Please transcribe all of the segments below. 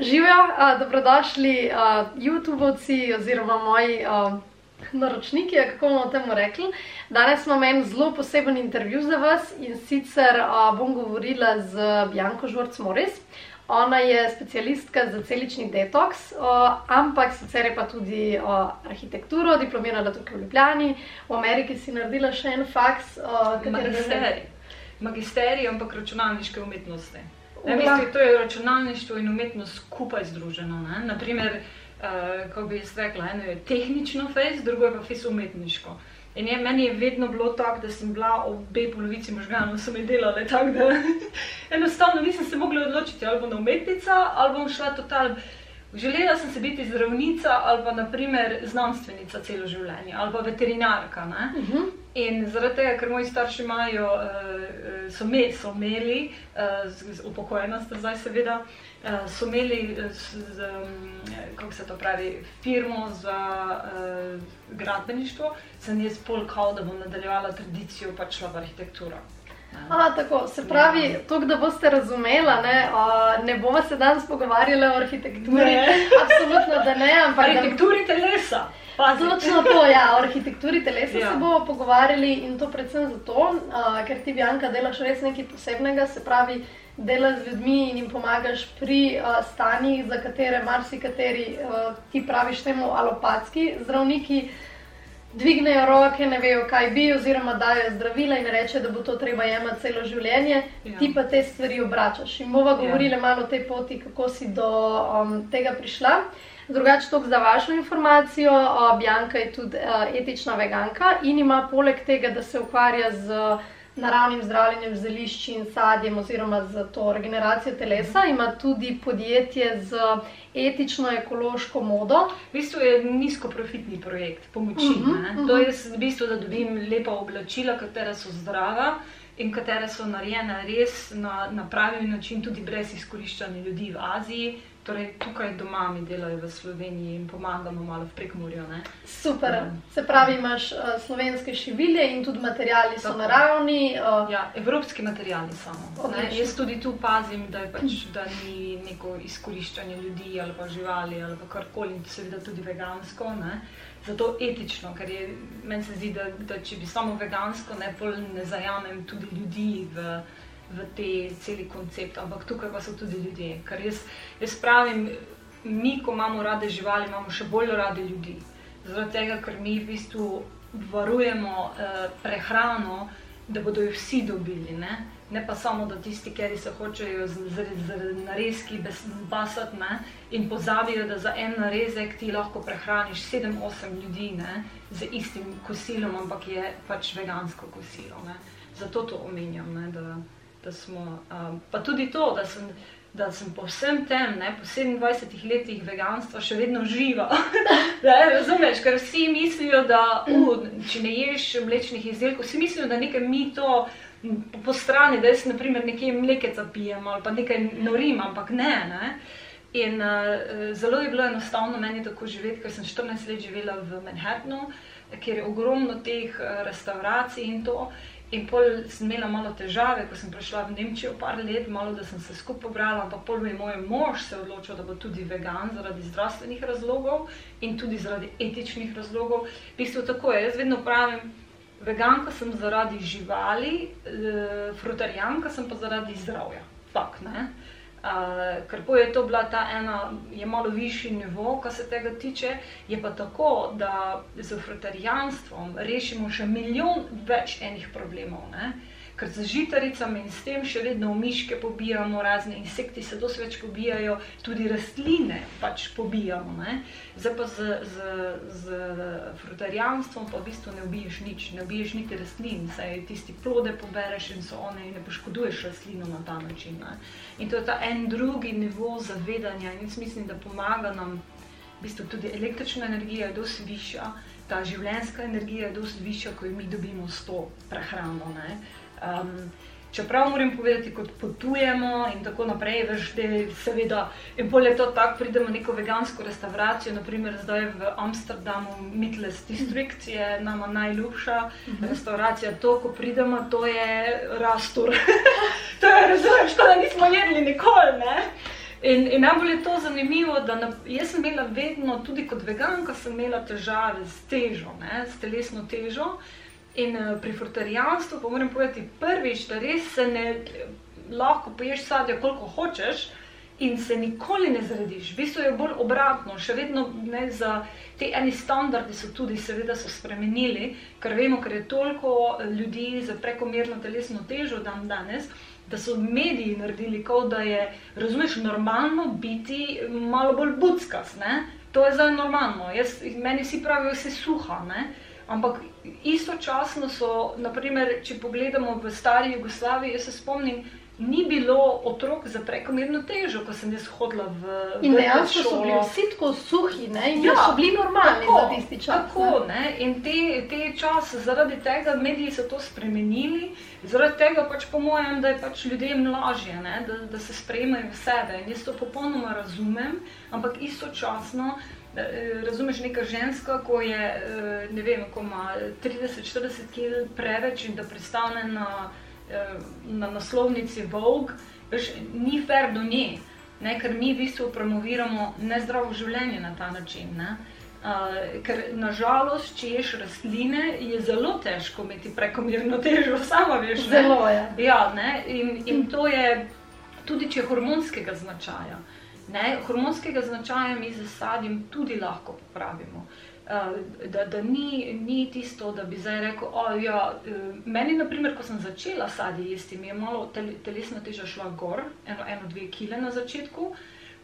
Živijo, dobrodošli uh, YouTubovci oziroma moji uh, naročniki, kako bomo temu rekli. Danes imam en zelo poseben intervju za vas in sicer uh, bom govorila z Bjanko Žvrc-Moris. Ona je specialistka za celični detoks, uh, ampak sicer je pa tudi uh, arhitekturo, diplomirala tukaj v Ljubljani, v Ameriki si naredila še en faks, uh, magisterij. Magisterij, ampak računalniške umetnosti. Ne, mislim, to je računalništvo in umetnost skupaj združeno. Ne? Naprimer, uh, kako bi jaz rekla, eno je tehnično face, drugo je pa face umetniško. In je, meni je vedno bilo tako, da sem bila obe polovici možganov, so mi delali tako, da enostavno nisem se mogla odločiti, ali bom umetnica, ali bom šla total. Želela sem se biti zdravnica ali pa naprimer znanstvenica celo življenje ali pa veterinarka. Uh mhm. -huh. In zaradi tega, ker moji starši imajo, uh, so, me, so imeli, uh, upokojena sta zdaj seveda, uh, so imeli, z, z, kako se to pravi, firmo za uh, gradbeništvo, sem jaz polkal, da bom nadaljevala tradicijo pač šla v arhitekturo. A, tako, se pravi, ja. to, da boste razumeli, ne, ne bomo se danes pogovarjali o arhitekturi. Ne. Absolutno, da ne. Ampak arhitekturi telesa. Točno to, ja, o arhitekturi telesa ja. se bomo pogovarjali in to predvsem zato, uh, ker ti, Bjanka, delaš res nekaj posebnega, se pravi, delaš z ljudmi in jim pomagaš pri uh, stanjih, za katere marsikateri uh, ti praviš temu alopatski zdravniki dvignejo roke, ne vejo, kaj bi, oziroma dajo zdravila in reče, da bo to treba jemati celo življenje, ja. ti pa te stvari obračaš. In bomo ja. govorili ja. malo o tej poti, kako si do um, tega prišla. Drugače, to za vašo informacijo, uh, Bjanka je tudi uh, etična veganka in ima poleg tega, da se ukvarja z. Uh, naravnim zdravljenjem zelišč in sadjem, oziroma za to regeneracijo telesa, ima tudi podjetje z etično, ekološko modo. V bistvu je nizkoprofitni projekt pomoči. Uh -huh, uh -huh. To je v bistvu, da dobim lepa oblačila, katera so zdrava. In katere so narejene res na, na pravi način, tudi brez izkoriščanja ljudi v Aziji, torej tukaj doma mi delajo v Sloveniji in pomagamo malo v prekmorju. Super, um, se pravi, imaš uh, slovenske šivilje in tudi materiali so tako. naravni. Uh, ja, evropski materiali samo. Jaz tudi tu pazim, da, pač, da ni neko izkoriščanje ljudi ali pa živali ali karkoli, seveda tudi vegansko. Ne? Zato etično, ker je, meni se zdi, da, da če bi samo vegansko, ne, ne zajamem tudi ljudi v, v te celi koncept, ampak tukaj pa so tudi ljudje. Ker jaz, jaz pravim, mi, ko imamo rade živali, imamo še bolj rade ljudi. Zaradi tega, ker mi v bistvu varujemo eh, prehrano, da bodo jo vsi dobili. Ne? ne pa samo, da tisti, ki se hočejo zaradi narezki basati in pozabijo, da za en narezek ti lahko prehraniš 7-8 ljudi ne? z istim kosilom, ampak je pač vegansko kosilo. Ne? Zato to omenjam. Ne? Da, da smo, um, pa tudi to, da sem, da sem po vsem tem, ne, po 27 letih veganstva, še vedno živa. razumeš, ker vsi mislijo, da uh, če ne ješ mlečnih izdelkov, vsi mislijo, da nekaj mi to. Po strani, da jaz naprimer, nekaj mlekega pijem ali pa nekaj norim, ampak ne. ne? In uh, zelo je bilo enostavno meni tako živeti, ker sem 14 let živela v Manhattnu, kjer je ogromno teh uh, restauracij in to. In pol sem imela malo težave, ko sem prišla v Nemčijo, par let, malo da sem se skupaj pobrala, ampak pol mi je moj mož se odločil, da bo tudi vegan zaradi zdravstvenih razlogov in tudi zaradi etičnih razlogov. V bistvu tako je, jaz vedno pravim, veganka sem zaradi živali, e, frutarijanka sem pa zaradi zdravja. Fak, ne? Uh, ker je to bila ta ena, je malo višji nivo, kar se tega tiče, je pa tako, da z frutarijanstvom rešimo še milijon več enih problemov. Ne? Ker z žitaricami in s tem še vedno miške pobijamo, razne insekti se dosti več pobijajo, tudi rastline pač pobijamo. Ne? Zdaj pa z, z, z frutarijanstvom pa v bistvu ne ubiješ nič, ne ubiješ niti rastlin, saj tisti plode pobereš in so one in ne poškoduješ rastlino na ta način. Ne? In to je ta en drugi nivo zavedanja in jaz mislim, da pomaga nam, v bistvu tudi električna energija je dosti višja, ta življenjska energija je dosti višja, ko jo mi dobimo s to prehrano. Ne? Um, čeprav moram povedati, kot potujemo in tako naprej, veš, da je seveda, in bolje to tako, pridemo v neko vegansko restauracijo, naprimer zdaj v Amsterdamu, Midlands District je nama najljubša uh mhm. -huh. restauracija. To, ko pridemo, to je rastur. to je, razumeš, to, da nismo jedli nikoli, ne? In, in najbolj je to zanimivo, da na, jaz sem imela vedno, tudi kot veganka, sem imela težave s težo, ne, s telesno težo. In uh, pri frutarijanstvu, pa moram povedati, prvič, da res se ne lahko poješ sadja, koliko hočeš, in se nikoli ne zrediš. V bistvu je bolj obratno, še vedno ne za te eni standardi so tudi, seveda, so spremenili, ker vemo, ker je toliko ljudi za prekomerno telesno težo dan danes da so mediji naredili, kot da je, razumeš, normalno biti malo bolj budskas. To je zdaj normalno. Jaz, meni vsi pravijo, da se suha. Ne? Ampak istočasno so, naprimer, če pogledamo v stari Jugoslaviji, jaz se spomnim, ni bilo otrok za prekomerno težo, ko sem jaz hodila v. In dejansko so bili vsi tako suhi, ne? in ja, so bili normalni tako, za tisti čas. Tako, ne? Ne? In te, te čase, zaradi tega, mediji so to spremenili, zaradi tega pač po mojem, da je pač ljudem lažje, da, da se sprejmejo sebe. In jaz to popolnoma razumem, ampak istočasno. Eh, razumeš, neka ženska, ko je, eh, ne vem, ko ima 30-40 kg preveč in da pristane na Eh, na naslovnici Vogue, veš, ni fair do nje, ne, ker mi v bistvu promoviramo nezdravo življenje na ta način. Ne. Uh, ker nažalost, če ješ rastline, je zelo težko imeti prekomerno težo, sama veš. Ne? Zelo je. Ja, in, in to je tudi, če je hormonskega značaja. Ne? Hormonskega značaja mi z sadjem tudi lahko popravimo. Eh, da, da ni, ni tisto, da bi zdaj rekel, da ja, eh, meni, naprimer, ko sem začela sadje jesti, mi je malo telesna teža šla gor, eno, eno dve kile na začetku.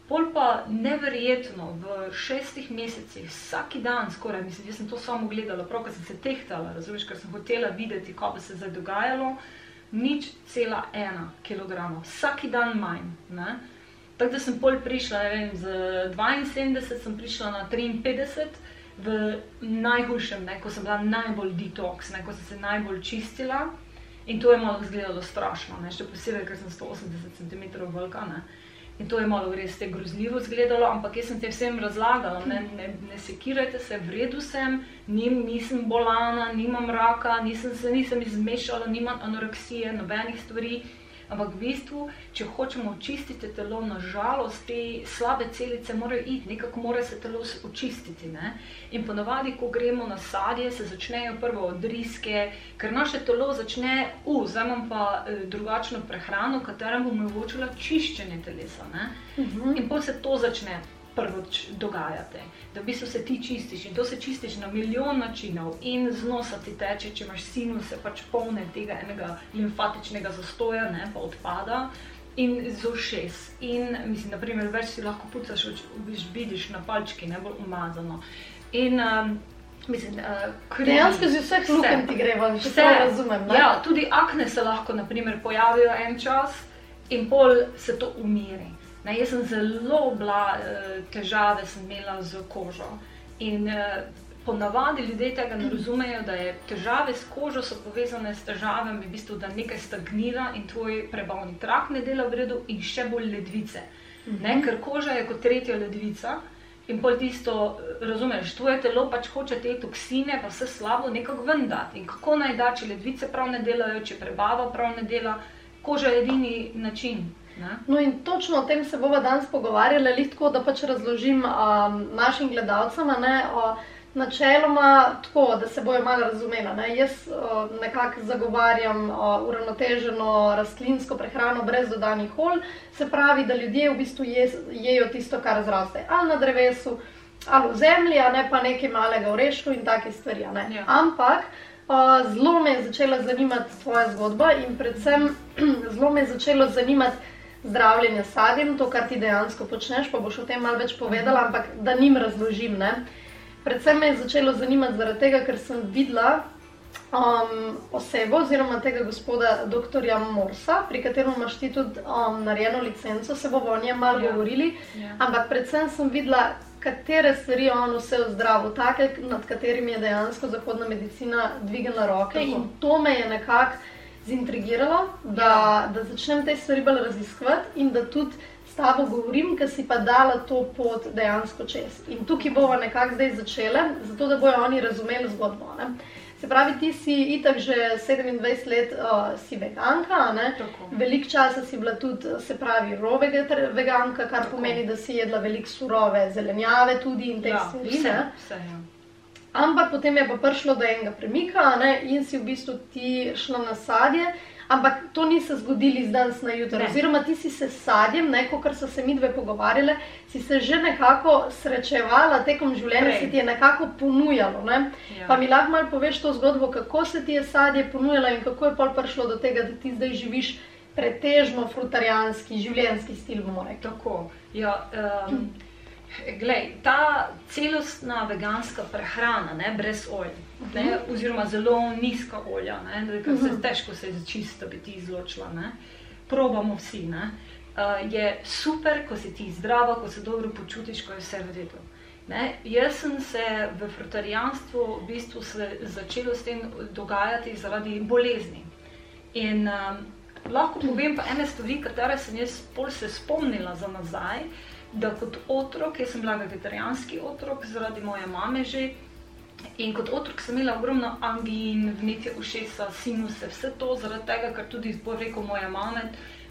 Pol pa neverjetno v šestih mesecih, vsak dan, skoraj, mislim, jaz sem to samo gledala, prav, ker sem se tehtala, razumeš, ker sem hotela videti, kaj bi se zdaj dogajalo, nič cela ena kilograma, vsak dan manj. Ne? Tako da sem pol prišla, ne vem, z 72 sem prišla na 53 v najhujšem, ne, ko sem bila najbolj detox, ne, ko sem se najbolj čistila. In to je malo izgledalo strašno, ne, še posebej, ker sem 180 cm velika. Ne. In to je malo res te grozljivo izgledalo, ampak jaz sem te vsem razlagala, ne, ne, ne sekirajte se, v redu sem, nim, nisem bolana, nimam raka, nisem se nisem izmešala, nimam anoreksije, nobenih stvari. Ampak v bistvu, če hočemo očistiti telo, nažalost, te slabe celice morajo iti, nekako mora se telo očistiti. Ne? In ponovadi, ko gremo na sadje, se začnejo prvo odriske, ker naše telo začne, uh, zdaj imam pa eh, drugačno prehrano, katera bo omogočila čiščenje telesa. Uh mhm. -huh. In potem se to začne prvo dogajate, da v bistvu se ti čistiš in to se čistiš na milijon načinov in z nosa ti teče, če imaš sinuse, pač polne tega enega limfatičnega zastoja, ne, pa odpada. In z ušes. In mislim, da primer, več si lahko pucaš, viš, vidiš na palčki, ne bolj umazano. In um, mislim, uh, dejansko z vseh luken ti gre, če se razumem. Ja, tudi akne se lahko naprimer, pojavijo en čas in pol se to umiri. Ne, jaz sem zelo bila, eh, težave sem imela z kožo. In eh, ponavadi ljudje tega ne razumejo, da je težave s kožo so povezane s težavami, v bistvu, da nekaj stagnira in tvoj prebavni trak ne dela v redu, in še bolj ledvice. Ne, mhm. ker koža je kot tretja ledvica. In pol tisto, razumeš, tvoje telo pač hoče te toksine, pa vse slabo nekako vendati. In kako naj da, če ledvice prav ne delajo, če prebava prav ne dela, koža je edini način. No, in točno o tem se bomo danes pogovarjali, tako da pač razložim um, našim gledalcem. Ne, načeloma tako, da se bojo malo razumeli. Ne. Jaz uh, nekako zagovarjam uh, uravnoteženo rastlinsko prehrano brez dodanih hol, se pravi, da ljudje v bistvu je, jejo tisto, kar zraste ali na drevesu, ali v zemlji, ne pa nekaj malega v rešku in take stvari. Ja. Ampak. Uh, zelo me je začela zanimati tvoja zgodba in predvsem zelo me je začelo zanimati zdravljenje sadjem, to, kar ti dejansko počneš, pa boš o tem malo več povedala, ampak da njim razložim. Ne? Predvsem me je začelo zanimati zaradi tega, ker sem videla um, osebo oziroma tega gospoda dr. Morsa, pri katerem imaš ti tudi um, narejeno licenco, se bomo o njem malo ja. govorili, ja. ampak predvsem sem videla, katere stvari on vse v zdravu, take, nad katerimi je dejansko zahodna medicina dvignila roke Tako. in to me je nekako zintrigiralo, da, ja. da začnem te stvari bolj raziskovati in da tudi s tabo govorim, ker si pa dala to pot dejansko čez. In tukaj bomo nekako zdaj začele, zato da bojo oni razumeli zgodbo. Ne? Se pravi, ti si itak že 27 let uh, si veganka, veliko časa si bila tudi, se pravi, rovega veganka, kar Tako. pomeni, da si jedla veliko surove zelenjave tudi in te ja, stvari. Vse, vse, ja. Ampak potem je pa prišlo do enega premika ne? in si v bistvu ti šla na sadje. Ampak to ni se zgodilo iz danes na jutro. Oziroma, ti si se s sadjem, kot so se mi dve pogovarjali, si se že nekako srečevala tekom življenja, Prej. se ti je nekako ponujalo. Ne? Ja. Pa mi lahko malo poveš to zgodbo, kako se ti je sadje ponujalo in kako je pol prišlo do tega, da ti zdaj živiš pretežno frutarijanski, življenjski stil. Tako. Ja, um, Glej, ta celostna veganska prehrana, ne, brez olja, ne, mhm. oziroma zelo nizka olja, ne, se, mhm. težko se čisto biti izločila, ne, probamo vsi, ne, uh, je super, ko si ti zdrava, ko se dobro počutiš, ko je vse v redu. Ne, jaz sem se v frutarijanstvu v bistvu začela s tem dogajati zaradi bolezni. In um, lahko povem pa ene stvari, katere sem jaz pol se spomnila za nazaj, da kot otrok, jaz sem bila vegetarijanski otrok zaradi moje mame že. In kot otrok sem imela ogromno angin, vnetje ušesa, sinuse, vse to zaradi tega, ker tudi po reku moje mame,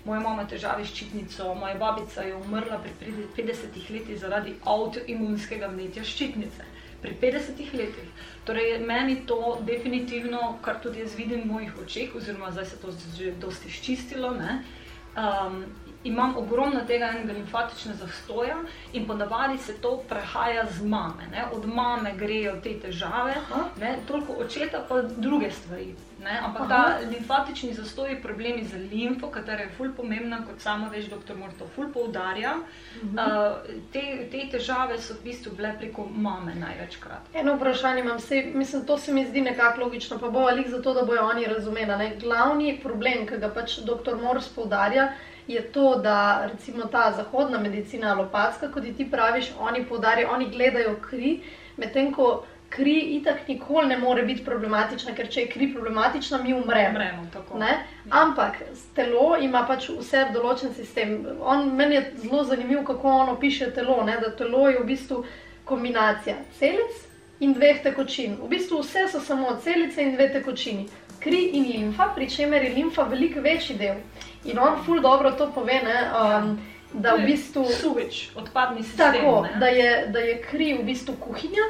moja mama težave s ščitnico, moja babica je umrla pri 50 letih zaradi avtoimunskega vnetja ščitnice. Pri 50 letih. Torej, meni to definitivno, kar tudi jaz vidim v mojih očeh, oziroma zdaj se to že dosti izčistilo, um, imam ogromno tega enega limfatičnega zastoja in ponavadi se to prehaja z mame. Ne? Od mame grejo te težave, ne? toliko očeta pa druge stvari. Ne? Ampak Aha. ta limfatični zastoj problemi z limfo, katera je ful pomembna, kot samo veš, doktor Morto ful poudarja. Mhm. Uh, te, te težave so v bistvu bile preko mame največkrat. Eno vprašanje imam, se, mislim, to se mi zdi nekako logično, pa bo ali zato, da bojo oni razumeli. Glavni problem, ki ga pač doktor Mors poudarja, je to, da recimo ta zahodna medicina, alopatska, kot ti praviš, oni podarjajo, oni gledajo kri, medtem ko kri itak nikoli ne more biti problematična, ker če je kri problematična, mi umremo. umremo ja. Ampak telo ima pač vse določen sistem. On, meni je zelo zanimivo, kako ono piše telo, ne? da telo je v bistvu kombinacija celic. In dveh tekočin. V bistvu vse so samo celice in dve tekočini. Kri in limfa, pri čemer je limfa veliko večji del. In on ful dobro to pove, ne, um, da v bistvu. Suvič, odpadni sistem. Tako, da je, da je kri v bistvu kuhinja.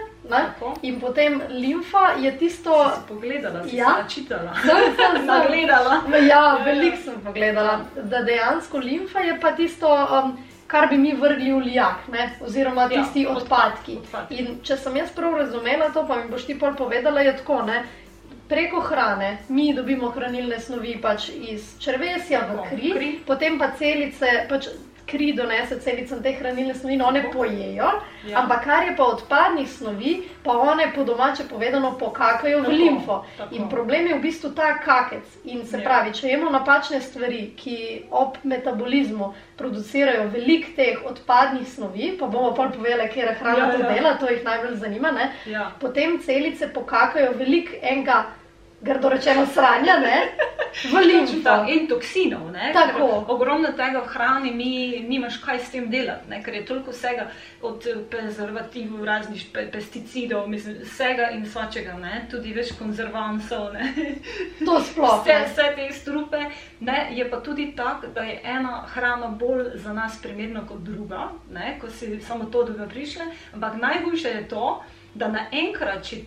In potem limfa je tisto. Si pogledala, si ja, čitala. Sem, sem, sem gledala. Ja, veliko sem pogledala. Da dejansko limfa je pa tisto. Um, Kar bi mi vrgli v lijak, ne? oziroma ja, tisti ja, odpadki. odpadki. In če sem jaz prav razumela to, pa mi boš ti pol povedala, je tako, ne? Preko hrane mi dobimo hranilne snovi pač iz črvesja v kri, kri. potem pa celice. Pač Kri donese celicam te hranilne snovi, no one pojejo, ja. ampak kar je pa odpadnih snovi, pa one po domače povedano pokakajo tako, v limfo. Tako. In problem je v bistvu ta kakec. In se ja. pravi, če jemo napačne stvari, ki ob metabolizmu producirajo veliko teh odpadnih snovi, pa bomo pa povedali, kje je hrana ja, to ja. dela, to jih najbolj zanima, ja. potem celice pokakajo veliko enega grdo rečeno, sranja, ne? Limfo. In toksinov. Ogromno tega v hrani, mi nimaš kaj s tem delati, ne? ker je toliko vsega od prezervativov, raznih pe pesticidov, mislim, vsega in svačega, ne? tudi več konzervansov. To sploh. Vse, vse te strupe. Ne? Je pa tudi tako, da je ena hrana bolj za nas primerna kot druga, ne? ko si samo to, da bi prišli. Ampak najboljše je to, da naenkrat, če,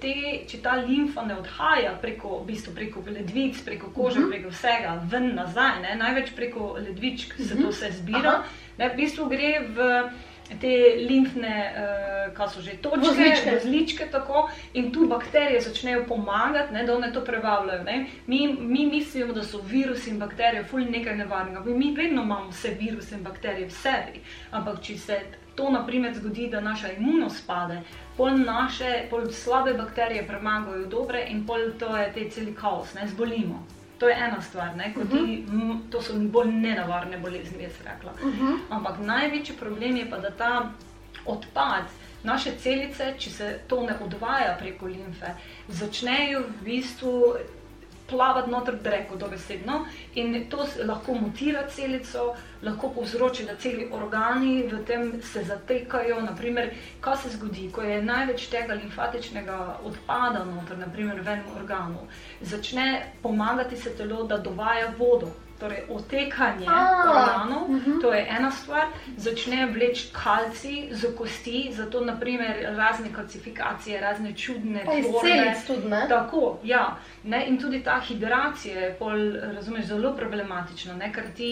če ta limfa ne odhaja preko, v bistvu preko ledvic, preko kože, uh mhm. -huh. preko vsega, ven nazaj, ne, največ preko ledvičk uh -huh. se to mhm. vse zbira, ne, v bistvu gre v te limfne, uh, kaj so že točke, vozličke. vozličke tako, in tu bakterije začnejo pomagati, ne, da one to prebavljajo. Mi, mi mislimo, da so virusi in bakterije ful nekaj nevarnega. Mi vedno imamo vse viruse in bakterije v sebi, ampak če se to naprimer zgodi, da naša imunost pade, pol naše, pol slabe bakterije premagajo dobre in pol to je te celi kaos, ne zbolimo. To je ena stvar, ne, uh -huh. ti, mhm. m, to so bolj nenavarne bolezni, jaz rekla. Uh mhm. -huh. Ampak največji problem je pa, da ta odpad naše celice, če se to ne odvaja preko limfe, začnejo v bistvu plavati noter dreko, dobesedno. In to lahko mutira celico, lahko povzroči, da celi organi v tem se zatekajo. Naprimer, kaj se zgodi, ko je največ tega limfatičnega odpada noter, naprimer v enem organu, začne pomagati se telo, da dovaja vodo torej otekanje organov, uh mhm. -huh. to je ena stvar, začne vleči kalci z kosti, zato naprimer razne kalcifikacije, razne čudne stvari. Tako, ja. Ne, in tudi ta hidracija je pol, razumeš, zelo problematična, ne, ker ti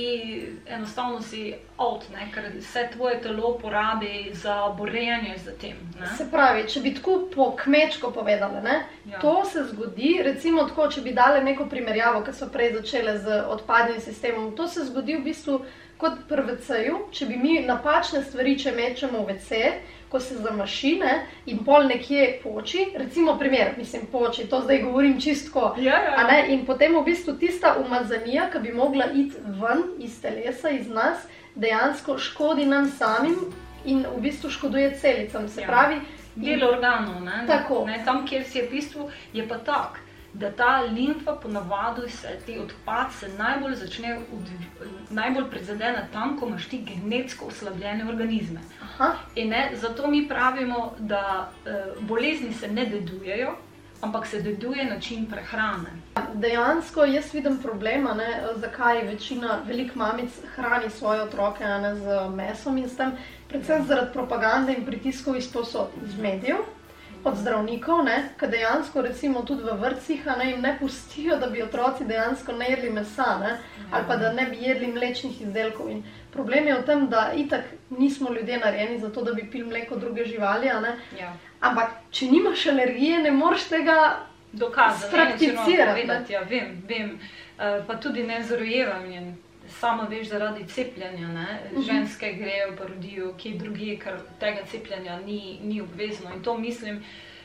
enostavno si out, ne, ker vse tvoje telo porabi za borjenje z tem. Ne. Se pravi, če bi tako po kmečko povedali, ne, ja. to se zgodi, recimo tako, če bi dali neko primerjavo, ker so prej začele z odpadnimi imunim sistemom. To se zgodi v bistvu kot pri VC-ju, če bi mi napačne stvari, če mečemo v VC, ko se zamašine in pol nekje poči, recimo, primer, mislim, poči, to zdaj govorim čistko. Ja, ja. In potem v bistvu tista umazanija, ki bi mogla iti ven iz telesa, iz nas, dejansko škodi nam samim in v bistvu škoduje celicam. Se ja. pravi, del organov. Tam, kjer si je v bistvu, je pa tako da ta limfa ponavadi se ti odpad se najbolj začne, najbolj prizadene tam, ko imaš ti genetsko oslabljene organizme. Ne, zato mi pravimo, da e, bolezni se ne dedujejo, ampak se deduje način prehrane. Dejansko jaz vidim problema, ne, zakaj večina velik mamic hrani svoje otroke ne, z mesom in s tem, predvsem zaradi propagande in pritiskov iz posod, iz medijev od zdravnikov, ki dejansko recimo tudi v vrtcih ne, jim ne pustijo, da bi otroci dejansko ne jedli mesa ne, ali pa da ne bi jedli mlečnih izdelkov. In problem je v tem, da itak nismo ljudje narejeni za to, da bi pil mleko druge živali. Ja. Ampak če nimaš alergije, ne moreš tega dokazati. Prakticirati. Ja, vem, vem. Uh, pa tudi ne z rojevanjem samo veš, zaradi cepljenja. Ne? Mhm. Ženske grejo v parodijo, ki je drugi, ker tega cepljenja ni, ni obvezno. In to mislim,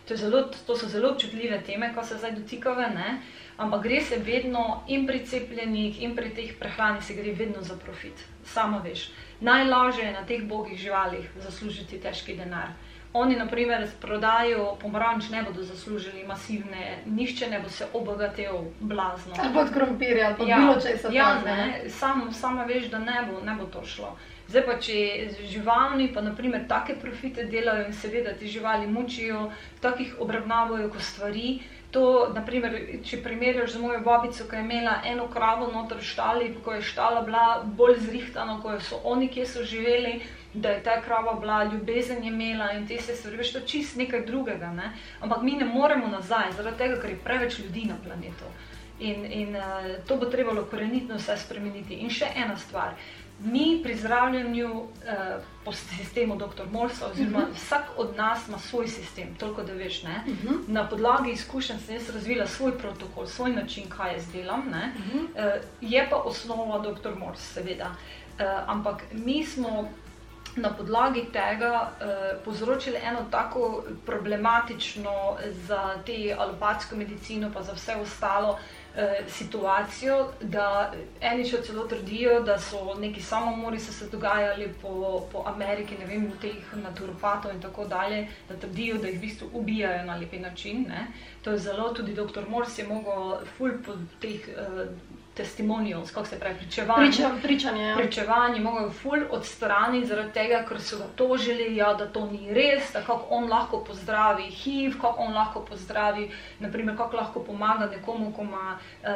to, zelo, to so zelo občutljive teme, ko se zdaj dotikave. Ne? Ampak gre se vedno in pri cepljenjih, in pri teh prehrani, se gre vedno za profit. Samo veš. Najlažje je na teh bogih živalih zaslužiti težki denar. Oni, na primer, s prodajo pomaranč ne bodo zaslužili masivne, nišče ne bo se obogatil blazno. Ali pod krompirja, ali pod ja, bilo če se ja, ne. Sam, sama veš, da ne bo, ne bo to šlo. Zdaj pa, če živalni, pa naprimer take profite delajo in seveda ti živali mučijo, takih obravnavajo kot stvari. To, naprimer, če primerjaš z mojo babico, ki je imela eno kravo noter v štali, ko je štala bila bolj zrihtana, ko so oni, ki so živeli da je ta krava bila ljubezen imela in te se stvari, veš, to je čist nekaj drugega. Ne? Ampak mi ne moremo nazaj, zaradi tega, ker je preveč ljudi na planetu. In, in uh, to bo trebalo korenitno vse spremeniti. In še ena stvar. Mi pri zdravljenju uh, po sistemu dr. Morsa, oziroma uh mhm. -huh. vsak od nas ima svoj sistem, toliko da veš, uh mhm. -huh. na podlagi izkušenj sem jaz razvila svoj protokol, svoj način, kaj jaz delam. Uh -huh. uh, je pa osnova dr. Mors, seveda. Uh, ampak mi smo na podlagi tega eh, povzročili eno tako problematično za te alopatsko medicino, pa za vse ostalo eh, situacijo, da eni še celo trdijo, da so neki samomori se, se dogajali po, po Ameriki, ne vem, teh naturopatov in tako dalje, da trdijo, da jih v bistvu ubijajo na lepi način. Ne. To je zelo, tudi dr. Mors je mogel ful po teh eh, testimonials, kako se pravi, pričevanje. Priča, pričanje. Ja. Pričevanje, mogoče ful odstraniti zaradi tega, ker so ga tožili, ja, da to ni res, da kako on lahko pozdravi HIV, kako on lahko pozdravi, naprimer, kako lahko pomaga nekomu, ko ima uh,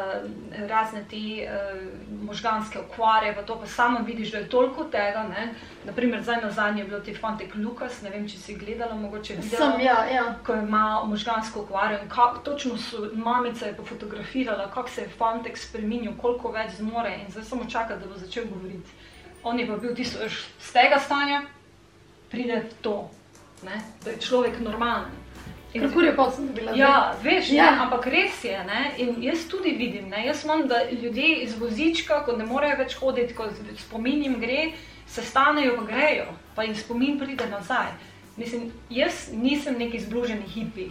razne te uh, možganske okvare, pa to pa samo vidiš, da je toliko tega. Ne? Naprimer, zdaj na zadnje je bil ti fantek Lukas, ne vem, če si gledala, mogoče videla, Sem, ja, ja. ko ima možgansko okvaro in kak, točno so, mamica je pofotografirala, kako se je fantek spremenil dvignil, koliko več zmore in zdaj samo čaka, da bo začel govoriti. On je pa bil tisto, z tega stanja pride to, ne? da je človek normalen. Kako je pa sem bila? Ja, veš, ja. Ne, ampak res je. Ne? In jaz tudi vidim, ne? jaz imam, da ljudje iz vozička, ko ne morejo več hoditi, ko spominjim gre, se stanejo, pa grejo, pa jim spomin pride nazaj. Mislim, jaz nisem neki zbluženi hipi.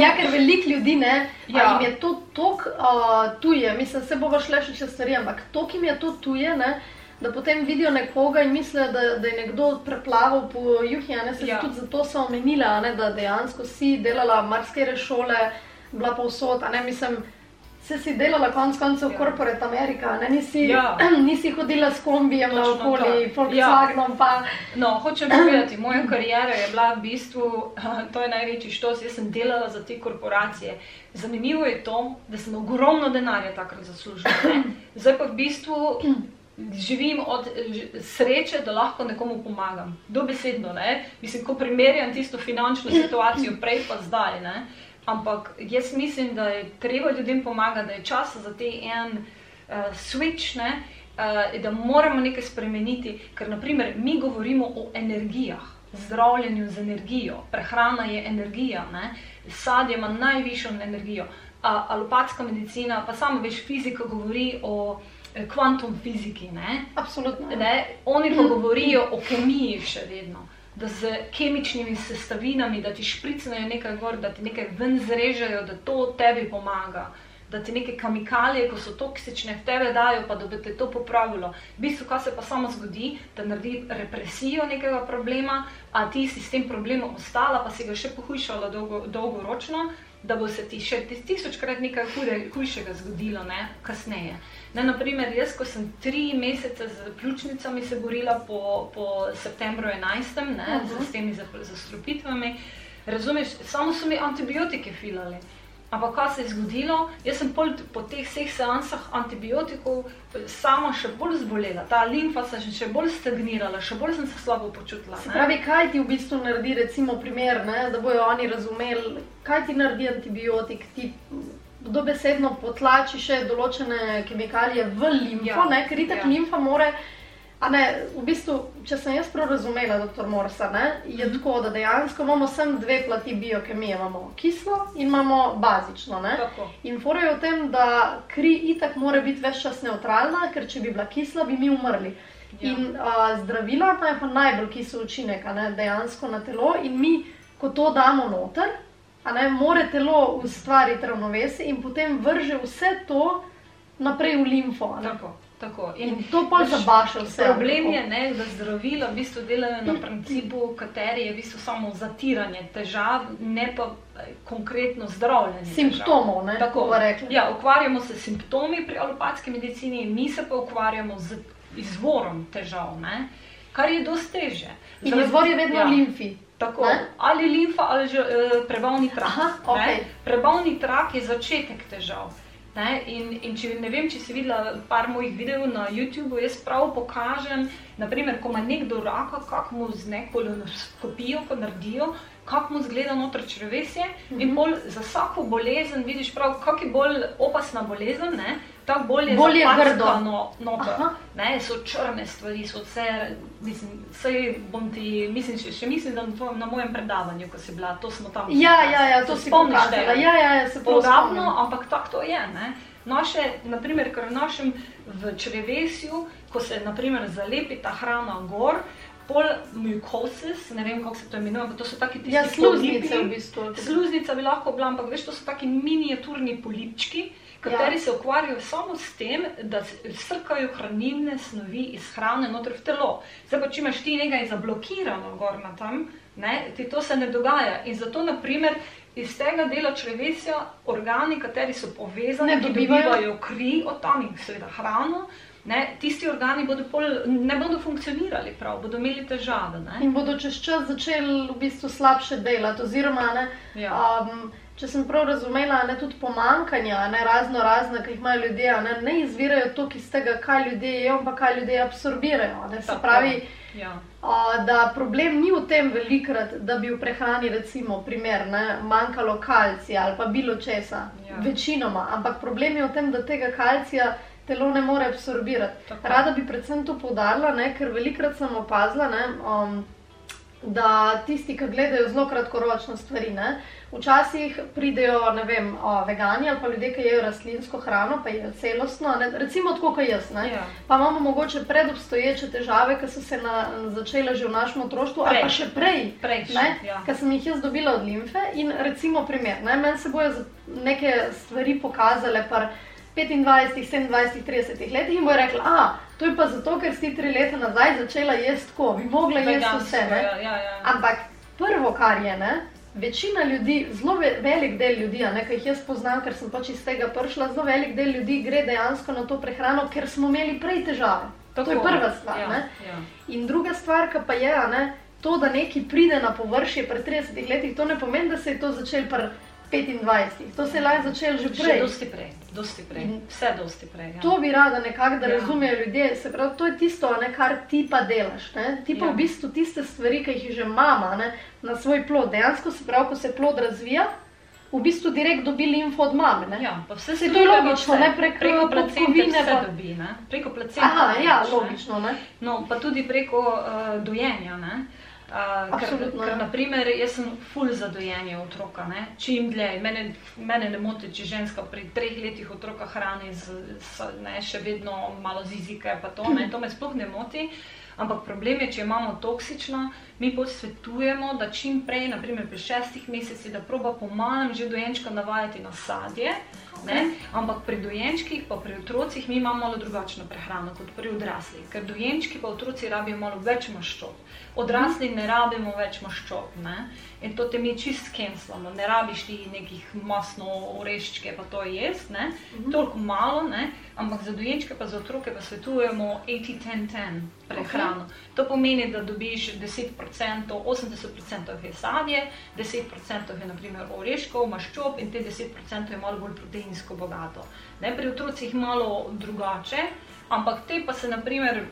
Ja, ker veliko ljudi ne, ja. jim je to tako uh, tuje, mislim, se bo šle še čez stvari, ampak to, ki jim je to tuje, ne, da potem vidijo nekoga in mislijo, da, da je nekdo preplaval po juhi, ne se ja. tudi zato so omenila, ne, da dejansko si delala marsikere šole, bila pa vsota, ne mislim. Se si delala konec koncev v ja. Corporate America, ne? nisi, ja. nisi hodila s kombijem na okoli, Volkswagenom. Ja. No, hočem povedati, moja karijera je bila v bistvu, to je največji štos, jaz sem delala za te korporacije. Zanimivo je to, da sem ogromno denarja takrat zaslužila. Zdaj pa v bistvu živim od sreče, da lahko nekomu pomagam. Dobesedno, ne? Mislim, ko primerjam tisto finančno situacijo prej pa zdaj. Ne? Ampak jaz mislim, da je treba ljudem pomagati, da je čas za te en uh, switch, ne? uh, da moramo nekaj spremeniti, ker naprimer mi govorimo o energijah, zdravljenju z energijo, prehrana je energija, ne? sadje ima najvišjo energijo, uh, alopatska medicina, pa samo več fizika govori o kvantum fiziki. Ne? Absolutno. Ne? Oni pa govorijo o kemiji še vedno. Da z kemičnimi sestavinami, da ti špricnejo nekaj gor, da ti nekaj ven zrežejo, da to tebi pomaga, da ti neke kemikalije, ko so toksične, v tebe dajo, pa da bi te to popravilo. V bistvu, kaj se pa samo zgodi, da naredi represijo nekega problema, a ti si s tem problemom ostala, pa si ga še pohujšala dolgo, dolgoročno, da bo se ti še tisočkrat nekaj hude, hujšega zgodilo ne, kasneje. Ne, naprimer, jaz, ko sem tri mesece z pljučnicami se borila po, po septembru 11. Ne, uh -huh. z temi zastrupitvami, razumeš, samo so mi antibiotike filali. Ampak kaj se je zgodilo? Jaz sem pol, po teh vseh seansah antibiotikov sama še bolj zbolela, ta limfa se je še bolj stagnirala, še bolj sem se slabo počutila. Se pravi, kaj ti v bistvu naredi, recimo, primer, ne, da bojo oni razumeli, kaj ti naredi antibiotik, ti dobesedno potlači še določene kemikalije v limfo, ja, ker itak ja. limfa more. Ne, v bistvu, če sem jaz prav razumela, doktor Morsa, ne, je mm -hmm. tako, da dejansko imamo samo dve plati biokemije. Imamo kislo in imamo bazično. In forijo v tem, da kri itak mora biti več čas neutralna, ker če bi bila kisla, bi mi umrli. Ja. In a, zdravila imajo pa najbolj kisel učinek ne, dejansko na telo in mi, ko to damo noter, ne, more telo ustvariti ravnovesje in potem vrže vse to naprej v limfo. Tako. In, in to pa zabaša vse. Problem je, ne, da zdravila v bistvu delajo na principu, kateri je v bistvu samo zatiranje težav, ne pa eh, konkretno zdravljenje. Simptomov, ne? Tako. Ja, ukvarjamo se s simptomi pri alopatski medicini, mi se pa ukvarjamo z izvorom težav, ne? kar je dosti teže. In izvor je vedno ja. limfi. Tako, ali limfa ali že, eh, prebavni trak. Aha, okay. Prebavni trak je začetek težav. Ne? In, in če ne vem, če si videla par mojih videov na YouTubu, jaz prav pokažem, naprimer, ko ima nekdo raka, kako mu z neko kolonoskopijo, ko naredijo, kako mu zgleda noter črvesje. Mm -hmm. In bolj za vsako bolezen vidiš prav, kak je bolj opasna bolezen, ne? Tako je bolje grdo. No, noter, ne? So črne stvari, so vse, mislim, vse bom ti, mislim, še, še mislim, da na, na mojem predavanju, ko si bila, to smo tam. Ja, ja, ja, to si pokazala. Ja, ja, ja, se Podobno, ampak tako to je, ne? Naše, naprimer, ker v našem v črevesju, ko se, naprimer, zalepi ta hrana gor, pol mukosis, ne vem kako se to imenuje, ampak to so taki tisti ja, sluznice v bistvu. Sluznica bi lahko bila, ampak veš, to so taki miniaturni polipčki, kateri ja. se ukvarjajo samo s tem, da srkajo hranilne snovi iz hrane noter v telo. Zdaj pa, če imaš ti nekaj zablokirano gor na tam, ne, ti to se ne dogaja. In zato, naprimer, iz tega dela črevesja organi, kateri so povezani, ne dobivajo, dobivajo kri od tam in seveda hrano, ne, tisti organi bodo pol, ne bodo funkcionirali prav, bodo imeli težave. Ne. In bodo čez čas začeli v bistvu slabše delati. Oziroma, ne, ja. um, če sem prav razumela, ne tudi pomankanja, ne razno razne, ki jih imajo ljudje, ne, ne izvirajo to iz tega, kaj ljudje jedo, ampak kaj ljudje absorbirajo. Ne, se Tako. pravi, ja. uh, da problem ni v tem velikrat, da bi v prehrani, recimo, primer, ne, manjkalo kalcija ali pa bilo česa, ja. večinoma, ampak problem je v tem, da tega kalcija telo ne more absorbirati. Tako. Rada bi predvsem to poudarila, ne, ker velikrat sem opazila, ne, um, da tisti, ki gledajo zelo kratkoročno stvari, ne, včasih pridejo vem, o, vegani ali pa ljudje, ki jedo rastlinsko hrano, pa jedo celostno, ne, recimo tako, kot jaz. Ne, ja. Pa imamo mogoče predobstoječe težave, ki so se na, začele že v našem otroštvu, ali pa še prej, prej ja. ki sem jih jaz dobila od limfe. In recimo primer, meni se bojo neke stvari pokazale. Par, 25, 27, 30 letih in bo rekla, da to je pa zato, ker si tri leta nazaj začela jesti tako, bi mogla jesti vse. Ja, ja, ja. Ampak prvo, kar je, ne, večina ljudi, zelo velik del ljudi, ki jih jaz poznam, ker sem pač iz tega prišla, zelo velik del ljudi gre dejansko na to prehrano, ker smo imeli prej težave. Tako, to je prva stvar. Ja, ja. In druga stvar, ki pa je, ne, to, da neki pride na površje pred 30 leti, to ne pomeni, da se je to začelo pri 25. To se je lahko začelo že prej. Dosti prej, dosti prej. vse dosti prej. Ja. To bi rada nekako, da ja. razumejo ljudje. Se pravi, to je tisto, ne, kar ti pa delaš. Ne. Ti pa ja. v bistvu tiste stvari, ki jih že mama ne, na svoj plod. Dejansko se pravi, ko se plod razvija. V bistvu direkt dobili info od mame. Ja, vse se to je logično, ne preko, preko placente pa... dobi, ne? preko placente. Aha, ja, logično. Ne? No, pa tudi preko uh, dojenja. Ne? Uh, ker, ker, naprimer, jaz sem full za dojenje otroka, ne? čim dlje. Mene, mene ne moti, če ženska pri treh letih otroka hrani z, z ne, še vedno malo zizike, pa to, ne? to me sploh ne moti. Ampak problem je, če imamo toksično, mi posvetujemo, da čim prej, naprimer pri šestih mesecih, da proba po malem že dojenčka navajati na sadje. Ne? Ampak pri dojenčkih, pa pri otrocih, mi imamo malo drugačno prehrano kot pri odraslih, ker dojenčki pa otroci rabijo malo več maščob. Odrasli ne rabimo več maščob ne? in to te mi čist kenslamo. Ne rabiš ti nekih masno oreščke, pa to jesti, ne? Mhm. toliko malo, ne? ampak za dojenčke pa za otroke pa svetujemo 80-10-10 prehrano. Okay. To pomeni, da dobiš 10%, 80% je sadje, 10% je naprimer oreškov, maščob in te 10% je malo bolj proteinsko bogato. Ne? Pri otrocih malo drugače, ampak te pa se naprimer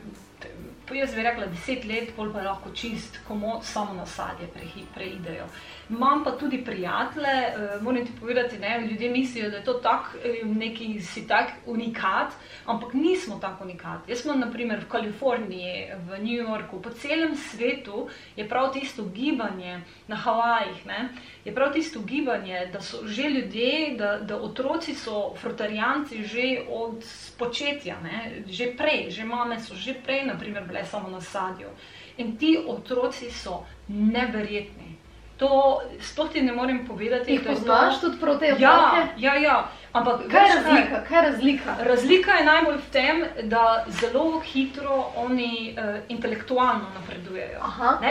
jaz bi rekla, deset let, pol pa lahko čist, komo samo na sadje preidejo. Imam pa tudi prijatelje, uh, moram ti povedati, ne, ljudje mislijo, da je to tak, eh, neki si tak unikat, ampak nismo tako unikat. Jaz smo naprimer v Kaliforniji, v New Yorku, po celem svetu je prav tisto gibanje na Havajih, ne, je prav tisto gibanje, da so že ljudje, da, da otroci so frutarijanci že od spočetja, ne, že prej, že mame so že prej, naprimer, bile samo na sadju. In ti otroci so neverjetni. To sploh ti ne morem povedati. Ti poznaš tudi proti temu? Ja, ja, ja. Ampak kaj je razlika? Kaj razlika? Razlika je najbolj v tem, da zelo hitro oni uh, intelektualno napredujejo.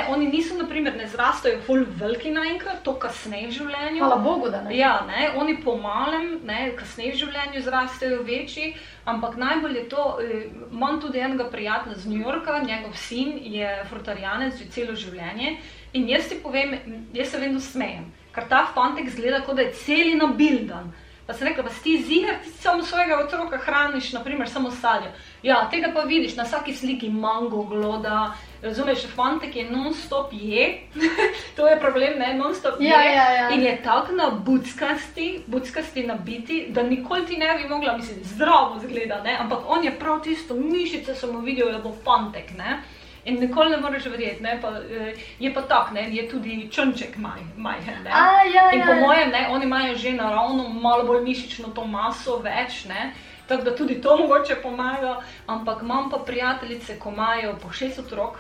Oni niso, naprimer, ne zrastajo ful veliki naenkrat, to kasneje v življenju. Hvala Bogu, da ne. Ja, ne? oni po malem, ne, kasneje v življenju zrastajo večji, ampak najbolj je to, eh, imam tudi enega prijatelja z New Yorka, njegov sin je frutarijanec že celo življenje. In jaz ti povem, jaz se vedno smejem, ker ta fantek zgleda, kot da je celi nabildan. Pa se reče, pa si ti zigar, ti samo svojega otroka hraniš, naprimer, samo sadje. Ja, tega pa vidiš na vsaki sliki, mango, gloda. Razumeš, fantek je non-stop je, to je problem, ne non-stop je. Ja, ja, ja. In je tako na buckasti, buckasti nabiti, da nikoli ti ne bi mogla, mislim, zdravo zgleda, ne? ampak on je prav tisto, mišice so mu videli, da bo fantek. Ne? In nikoli ne moreš verjeti, ne? Pa, eh, je pa tako, je tudi črnček maj, majhen. Ja, ja, in po ja. mojem, ne, oni imajo že naravno malo bolj mišično to maso, več. Ne? Tako da tudi to mogoče pomaga, ampak imam pa prijateljice, ko imajo po šest otrok,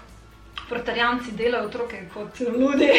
protarjanci delajo otroke kot ljudje.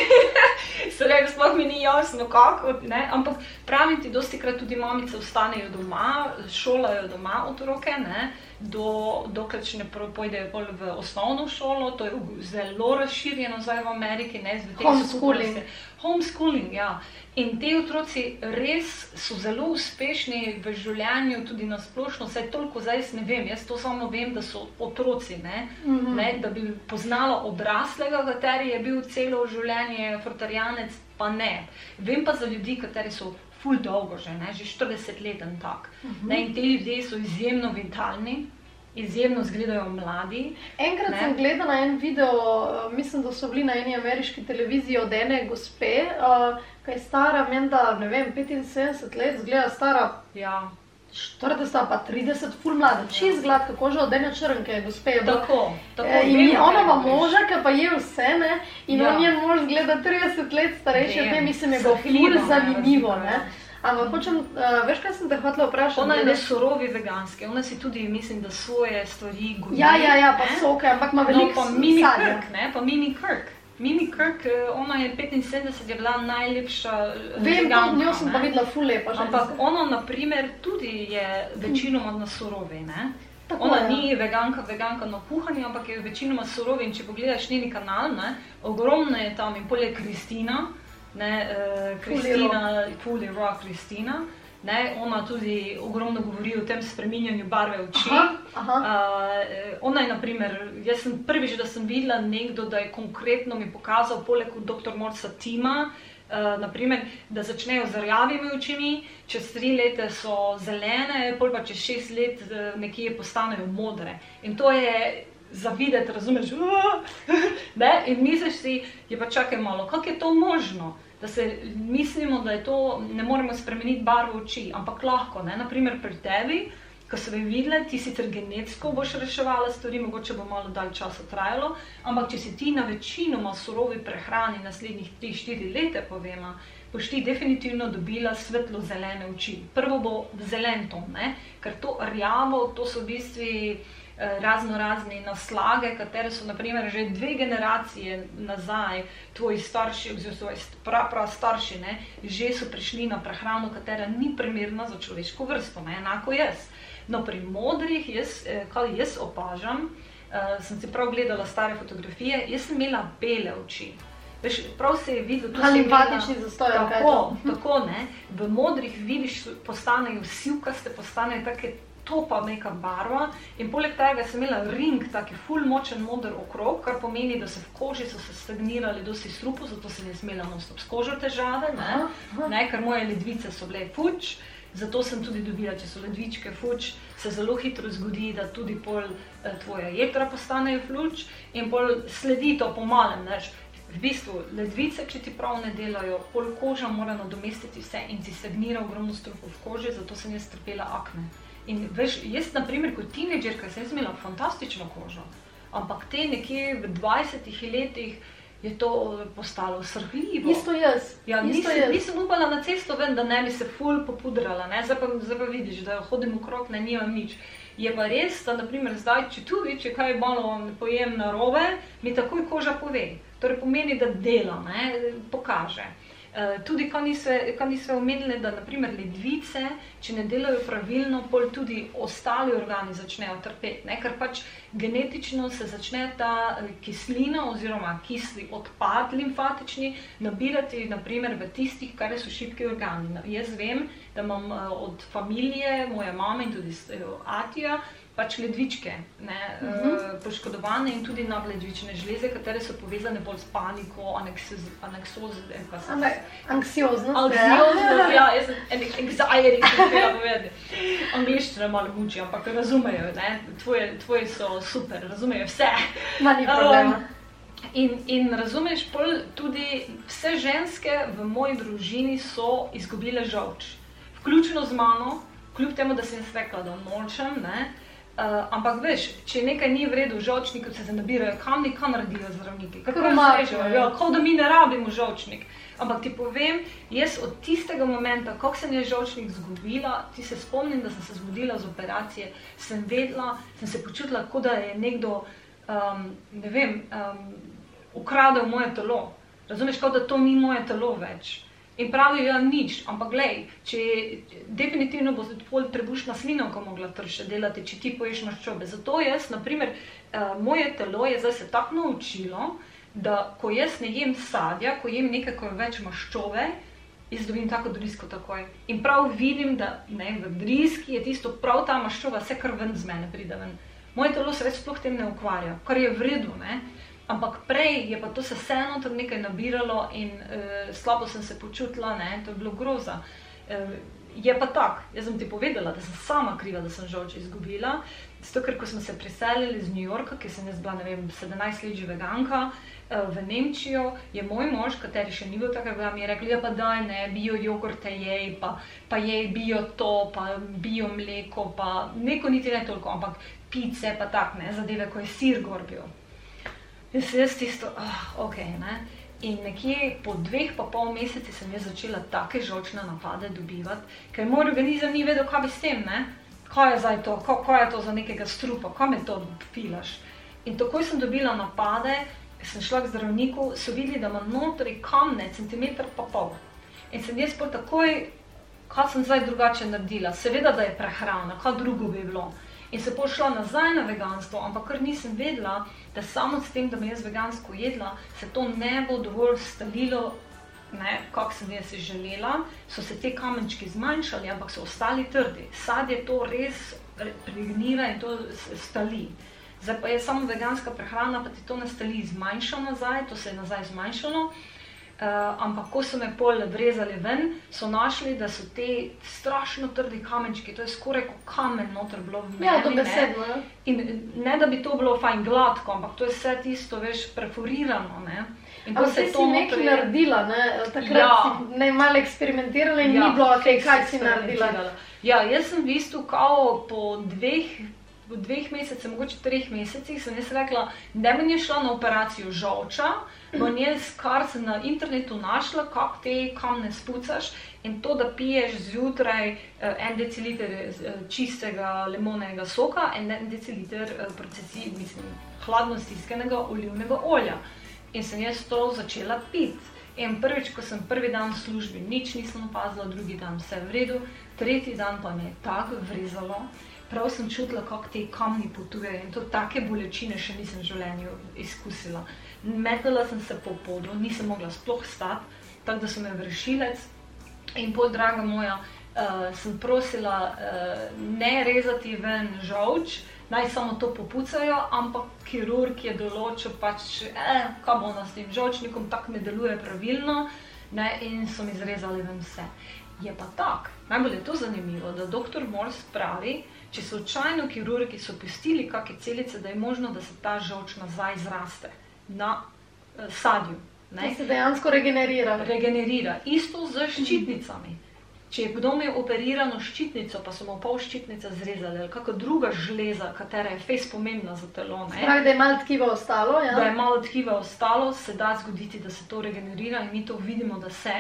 Se reče, sploh mi ni jasno, kako. Ne? Ampak pravim ti, dosti krat tudi mamice ostanejo doma, šolajo doma otroke. Ne? Do, dokler ne pojdejo bolj v osnovno šolo, to je zelo razširjeno zdaj v Ameriki, ne z homeschooling. Homeschooling, ja. In ti otroci res so zelo uspešni v življenju, tudi na splošno, vse toliko zdaj ne vem. Jaz to samo vem, da so otroci, ne? Mm -hmm. Ne? da bi poznala odraslega, kateri je bil celo življenje frutarijanec, pa ne. Vem pa za ljudi, kateri so ful dolgo že, ne? že 40 let in tako. Uh mhm. -huh. In ti ljudje so izjemno vitalni. Izjemno izgledajo mladi. Enkrat ne? sem gledala en video, uh, mislim, da so bili na eni ameriški televiziji od ene gospe, uh, ki je stara, menda, ne vem, 75 let, zgleda stara. Ja. 40, pa 30, ful mlada, čez glad, kako že od ene črnke, gospe. Tako, tako. E, in vem, ona ima moža, ki pa je vse, ne? In ja. on je mož, gleda 30 let starejši, te mislim, je bilo ful zanimivo, ne? Ampak hočem, uh, veš, kaj sem te hotela vprašati? Ona je ne surovi veganski, ona si tudi, mislim, da svoje stvari goji. Ja, ja, ja, pa so ok, ampak ima no, veliko. No, pa Mimi Kirk, ne? Pa Mimi Kirk. Mimi Kirk, eh, ona je 75, je bila najlepša. Eh, Vem, da njo sem pa videla ful lepa. Ampak ona, na primer, tudi je večinoma na surovi, ne? Tako ona je. ni veganka, veganka na kuhanje, ampak je večinoma surovi. In če pogledaš njeni kanal, ne, ogromno je tam in polje Kristina, ne, uh, Kristina, Fully Rock Kristina. Ne, ona tudi ogromno govori o tem spreminjanju barve oči. Aha, aha. Uh, ona je, naprimer, jaz sem prvič, da sem videla nekdo, da je konkretno mi pokazal, poleg dr. Morsa Tima, uh, naprimer, da začnejo z rjavimi očmi, čez tri leta so zelene, pol pa čez šest let nekje postanejo modre. In to je za videti, razumeš? ne? In misliš si, je pa čakaj malo, kako je to možno? Da se mislimo, da je to, ne moremo spremeniti barvo oči, ampak lahko, ne? naprimer pri tebi, ko so videli, ti sicer genetsko boš reševala stvari, mogoče bo malo dalj časa trajalo, ampak če si ti na večinoma surovi prehrani naslednjih 3-4 leta, povema, boš ti definitivno dobila svetlo zelene oči. Prvo bo zelen ton, ne? ker to rjavo, to so v bistvu. Eh, razno razne naslage, katere so naprimer že dve generacije nazaj, tvoji starši, oziroma tvoji prav pra starši, ne, že so prišli na prehrano, katera ni primerna za človeško vrsto, ne, enako jaz. No, pri modrih, jaz, eh, kaj jaz opažam, uh, sem si prav gledala stare fotografije, jaz sem imela bele oči. Veš, prav se je videl, da so empatični zastoj. Tako, tako ne. V modrih vidiš, postanejo silkaste, postanejo take topa neka barva. In poleg tega sem imela ring, taki full močen moder okrog, kar pomeni, da se v koži so se stagnirali dosti strupu, zato sem jaz imela nostop s kožo težave, ne? Ne, ker moje ledvice so bile fuč. Zato sem tudi dobila, če so ledvičke fuč, se zelo hitro zgodi, da tudi pol eh, tvoja jedra postanejo fuč in pol sledi to pomalem. Neš. V bistvu, ledvice, če ti prav ne delajo, pol koža mora nadomestiti vse in si stagnira ogromno strupu v koži, zato sem jaz trpela akne. In veš, jaz, na primer, kot tinejdžerka, sem imela fantastično kožo, ampak te nekje v 20 letih je to postalo srhljivo. Isto jaz. Ja, Isto nisem, nisem upala na cesto, ven, da ne bi se ful popudrala, zdaj pa, zdaj pa vidiš, da hodim okrog, ne nimam nič. Je pa res, da naprimer, zdaj, če tudi, če kaj malo pojem na robe, mi takoj koža pove. Torej pomeni, da dela, ne, pokaže. Eh, tudi, kar nismo omenili, da naprimer ledvice, če ne delajo pravilno, pol tudi ostali organi začnejo trpeti, ne? ker pač genetično se začne ta eh, kislina oziroma kisli odpad limfatični nabirati naprimer v tistih, kar so šibki organi. Jaz vem, da imam eh, od familije, moja mama in tudi Atija, pač ledvičke, ne, uh -huh. uh, poškodovane in tudi nadledvične žleze, katere so povezane bolj s paniko, aneksozno. Anksiozno. Anksiozno, ja, jaz anxiety, ki bi ga povedal. Angliščina malo muči, ampak razumejo, ne, tvoje, tvoje so super, razumejo vse. Mani problema. Um, In, in razumeš, tudi vse ženske v moji družini so izgubile žolč, vključno z mano, kljub temu, da sem rekla, da nočem. Uh, Uh, ampak veš, če nekaj ni v redu, žočniki se nabirajo, kam kam naredijo zdravniki, kako rečejo, ja, kot da mi ne rabimo žočnik. Ampak ti povem, jaz od tistega momenta, ko sem jaz žočnik izgubila, ti se spomnim, da sem se zbudila z operacije, sem vedela, sem se počutila, kot da je nekdo, um, ne vem, um, ukradel moje telo. Razumeš, kot da to ni moje telo več. In pravijo, da ja, je nič, ampak glej, če definitivno bo zdaj trebušna slinovka mogla trše delati, če ti poješ maščobe. Zato jaz, naprimer, uh, moje telo je zdaj se tako naučilo, da ko jaz ne jem sadja, ko jem nekaj, ko je več maščobe, jaz dobim tako drisko takoj. In prav vidim, da ne, v driski je tisto prav ta maščoba, vse kar ven z mene pride ven. Moje telo se več sploh tem ne ukvarja, kar je vredno. Ampak prej je pa to se vseeno tam nekaj nabiralo in uh, slabo sem se počutila, ne? to je bilo groza. Uh, je pa tako, jaz sem ti povedala, da sem sama kriva, da sem žolč izgubila. Zato, ker ko smo se priselili iz New Yorka, ki sem jaz bila, ne vem, 17 let že veganka, uh, v Nemčijo, je moj mož, kateri še ni bil tako, da mi je rekel, ja pa daj ne, bio jogurte jej, pa, pa jej bio to, pa bio mleko, pa neko niti ne toliko, ampak pice pa tak, ne, zadeve, ko je sir gor bil. Jaz sem jaz tisto, oh, ok. Ne? In nekje po dveh pa pol meseci sem jaz začela take žočne napade dobivati, ker moj organizem ni vedel, kaj bi s tem, ne? kaj je zdaj to, kaj, kaj je to za nekega strupa, kam je to filaš. In takoj sem dobila napade, sem šla k zdravniku, so videli, da imam notri kamne, centimeter pa pol. In sem jaz pa takoj, kaj sem zdaj drugače naredila, seveda, da je prehrana, kaj drugo bi bilo. In se pošla nazaj na veganstvo, ampak ker nisem vedela, da samo s tem, da bi jaz vegansko jedla, se to ne bo dovolj stalilo kako sem jaz želela, so se te kamenčki zmanjšali, ampak so ostali trdi. Sad je to res pregnila in to stali. Zdaj pa je samo veganska prehrana, pa ti to ne stali zmanjšalo nazaj, to se je nazaj zmanjšalo. Uh, ampak, ko so me pol vrezali ven, so našli, da so te strašno trdi kamenčki, to je skoraj kot kamen, noter bilo v meni. Ja, to besedno. Ne? In ne da bi to bilo fajn gladko, ampak to je vse tisto, veš, perforirano. Ne? In to se je to nekaj je... naredila, ne? takrat ja. si ne malo eksperimentirala in ja, ni bilo, okay, kaj si naredila. Ja, jaz sem v bistvu kao po dveh v dveh mesecih, mogoče treh mesecih, sem jaz rekla, da mi je šla na operacijo žolča, in jaz kar sem na internetu našla, kako te kamne spucaš in to, da piješ zjutraj eh, en deciliter eh, čistega limonega soka in en deciliter eh, procesi, mislim, hladno stiskenega olivnega olja. In sem jaz to začela piti. In prvič, ko sem prvi dan v službi, nič nisem opazila, drugi dan vse v redu, tretji dan pa me je tako vrezalo prav sem čutila, kako ti kamni potujejo in to take bolečine še nisem v življenju izkusila. Metala sem se po podu, nisem mogla sploh stati, tako da so me vršilec in pol draga moja, uh, sem prosila uh, ne rezati ven žolč, naj samo to popucajo, ampak kirurg je določil pač, eh, kaj bo nas s tem žolčnikom, tako ne deluje pravilno ne, in so mi zrezali ven vse. Je pa tako, najbolj je to zanimivo, da doktor Morse pravi, če so slučajno kirurgi so pustili kakšne celice, da je možno, da se ta žolč nazaj zraste na uh, sadju. Ne? Se dejansko regenerira. Regenerira. Isto z ščitnicami. Če je kdo imel operirano ščitnico, pa so mu pol ščitnice zrezali, ali kakšna druga žleza, katera je fejs pomembna za telo. Pravi, da je malo tkiva ostalo. Ja? Da je malo tkiva ostalo, se da zgoditi, da se to regenerira in mi to vidimo, da se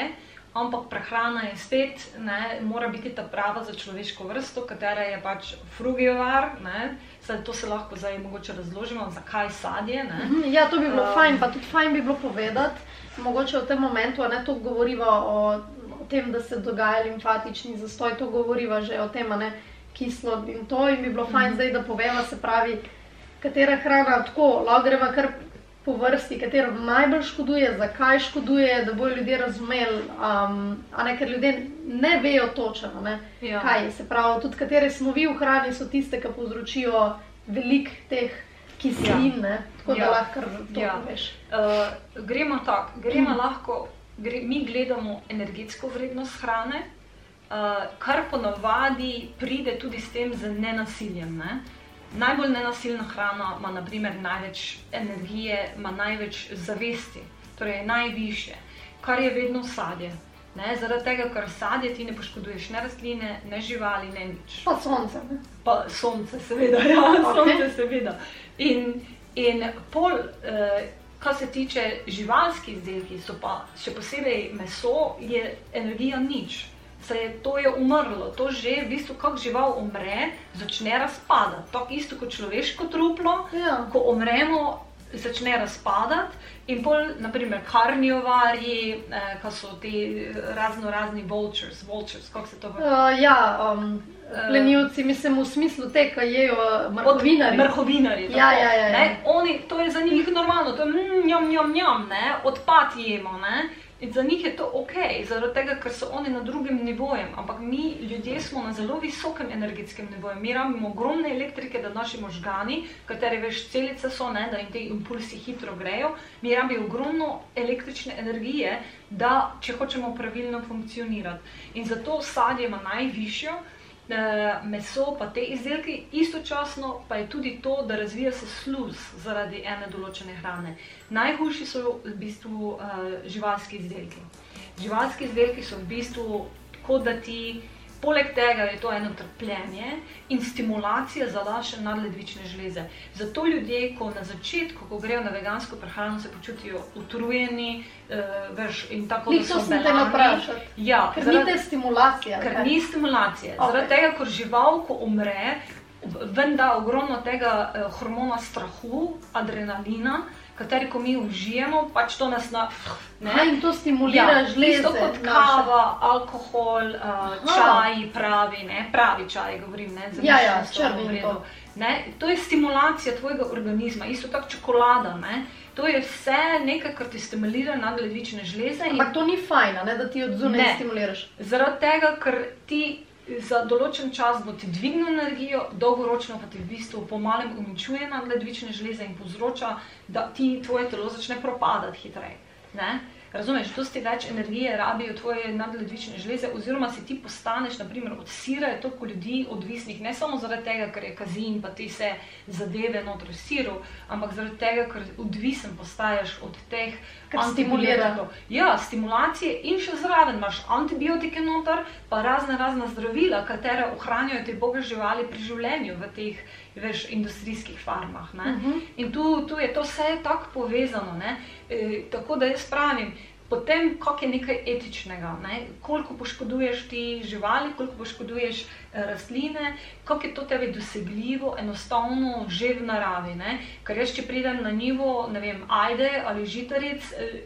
ampak prehrana je spet, ne, mora biti ta prava za človeško vrsto, katera je pač frugivar. Zdaj, to se lahko zdaj mogoče razložimo, zakaj sadje. Ne. Mhm, ja, to bi bilo um, fajn, pa tudi fajn bi bilo povedati, mogoče v tem momentu, a ne to govoriva o, o tem, da se dogaja limfatični zastoj, to govoriva že o tem, ne kislo in to. In bi bilo fajn mm. zdaj, da poveva, se pravi, katera hrana tako, lahko greva kar po vrsti, katero najbolj škoduje, zakaj škoduje, da bodo ljudje razumeli. Um, ne, ker ljudje ne vejo točno, ne, ja. kaj se pravi. Tudi katere snovi v hrani so tiste, ki povzročijo velik teh kislin. Ja. Tako da ja. lahko to ja. veš. Uh, gremo tako, gremo hmm. lahko. Gre, mi gledamo energetsko vrednost hrane, uh, kar ponavadi pride tudi s tem, z nenasiljem. Ne? Uh, Najbolj nenasilna hrana ima naprimer, največ energije, ima največ zavesti, torej najviše, kar je vedno sadje. Ne? Zaradi tega, ker sadje ti ne poškoduješ ne rastline, ne živali, ne nič. Pa sonce. Ne? Pa sonce, seveda. Ja, okay. sonce, seveda. In, in pol, eh, kar se tiče živalskih izdelkov, so pa še posebej meso, je energija nič se je to je umrlo, to že v bistvu, kako žival umre, začne razpadati. Tako isto kot človeško truplo, ja. ko umremo, začne razpadati. In pol, naprimer, karniovari, eh, ki so ti razno razni vultures, vultures kako se to pravi. Uh, ja, um, plenilci, mislim, v smislu te, ki jejo mrhovinari. Mrhovinari. Ja, ja, ja, ja. Oni, to je za njih normalno, to je mm, njom, njom, njom, odpad jemo. Ne? In za njih je to ok, zaradi tega, ker so oni na drugem nivoju, ampak mi, ljudje, smo na zelo visokem energetskem nivoju. Mi imamo ogromne elektrike, da naši možgani, kateri veš, celice so, ne, da jim te impulsi hitro grejo, mi imamo ogromno električne energije, da če hočemo pravilno funkcionirati. In zato sadje ima najvišjo. Eh, meso, pa te izdelke, istočasno pa je tudi to, da razvija se sluz zaradi ene določene hrane. Najhujši so v bistvu uh, živalski izdelki. Živalski izdelki so v bistvu kot da ti. Poleg tega je to eno trpljenje in stimulacija za naše nadledvične žleze. Zato ljudje, ko na začetku, ko grejo na vegansko prehrano, se počutijo utrujeni uh, veš, in tako naprej. To sem te naprašal. Ja, ker zaradi, ni te stimulacije. Ker ni stimulacije. Okay. Zaradi tega, ker žival, ko umre, venda ogromno tega uh, hormona strahu, adrenalina kateri ko mi užijemo, pač to nas na. Ne? In to stimulira ja, žleze. Isto kot kava, alkohol, uh, čaj, pravi, ne? pravi čaj, govorim, ne za ja, ja, črni. Ne? To je stimulacija tvojega organizma, isto tako čokolada. Ne? To je vse nekaj, kar ti stimulira nadledvične žleze. Ampak to ni fajn, da ti od zunaj stimuliraš. Zaradi tega, ker ti za določen čas bo ti dvignil energijo, dolgoročno pa ti v bistvu pomalem uničuje nadledvične žleze in povzroča, da ti tvoje telo začne propadati hitreje. Razumeš, dosti več energije rabijo tvoje nadledvične žleze, oziroma si ti postaneš, naprimer, od sira je toliko ljudi odvisnih, ne samo zaradi tega, ker je kazin, pa ti se zadeve notri siru, ampak zaradi tega, ker odvisen postaješ od teh antibiotikov. Ja, stimulacije in še zraven imaš antibiotike noter, pa razne razne zdravila, katera ohranjajo te boge živali pri življenju v teh veš, industrijskih farmah. Uh mhm. -huh. In tu, tu je to vse tako povezano. E, tako da jaz pravim, potem, kako je nekaj etičnega, ne? koliko poškoduješ ti živali, koliko poškoduješ e, rastline, kako je to tebi dosegljivo, enostavno, že v naravi. Ne? Ker jaz, če pridem na nivo, ne vem, ajde ali žitaric, e,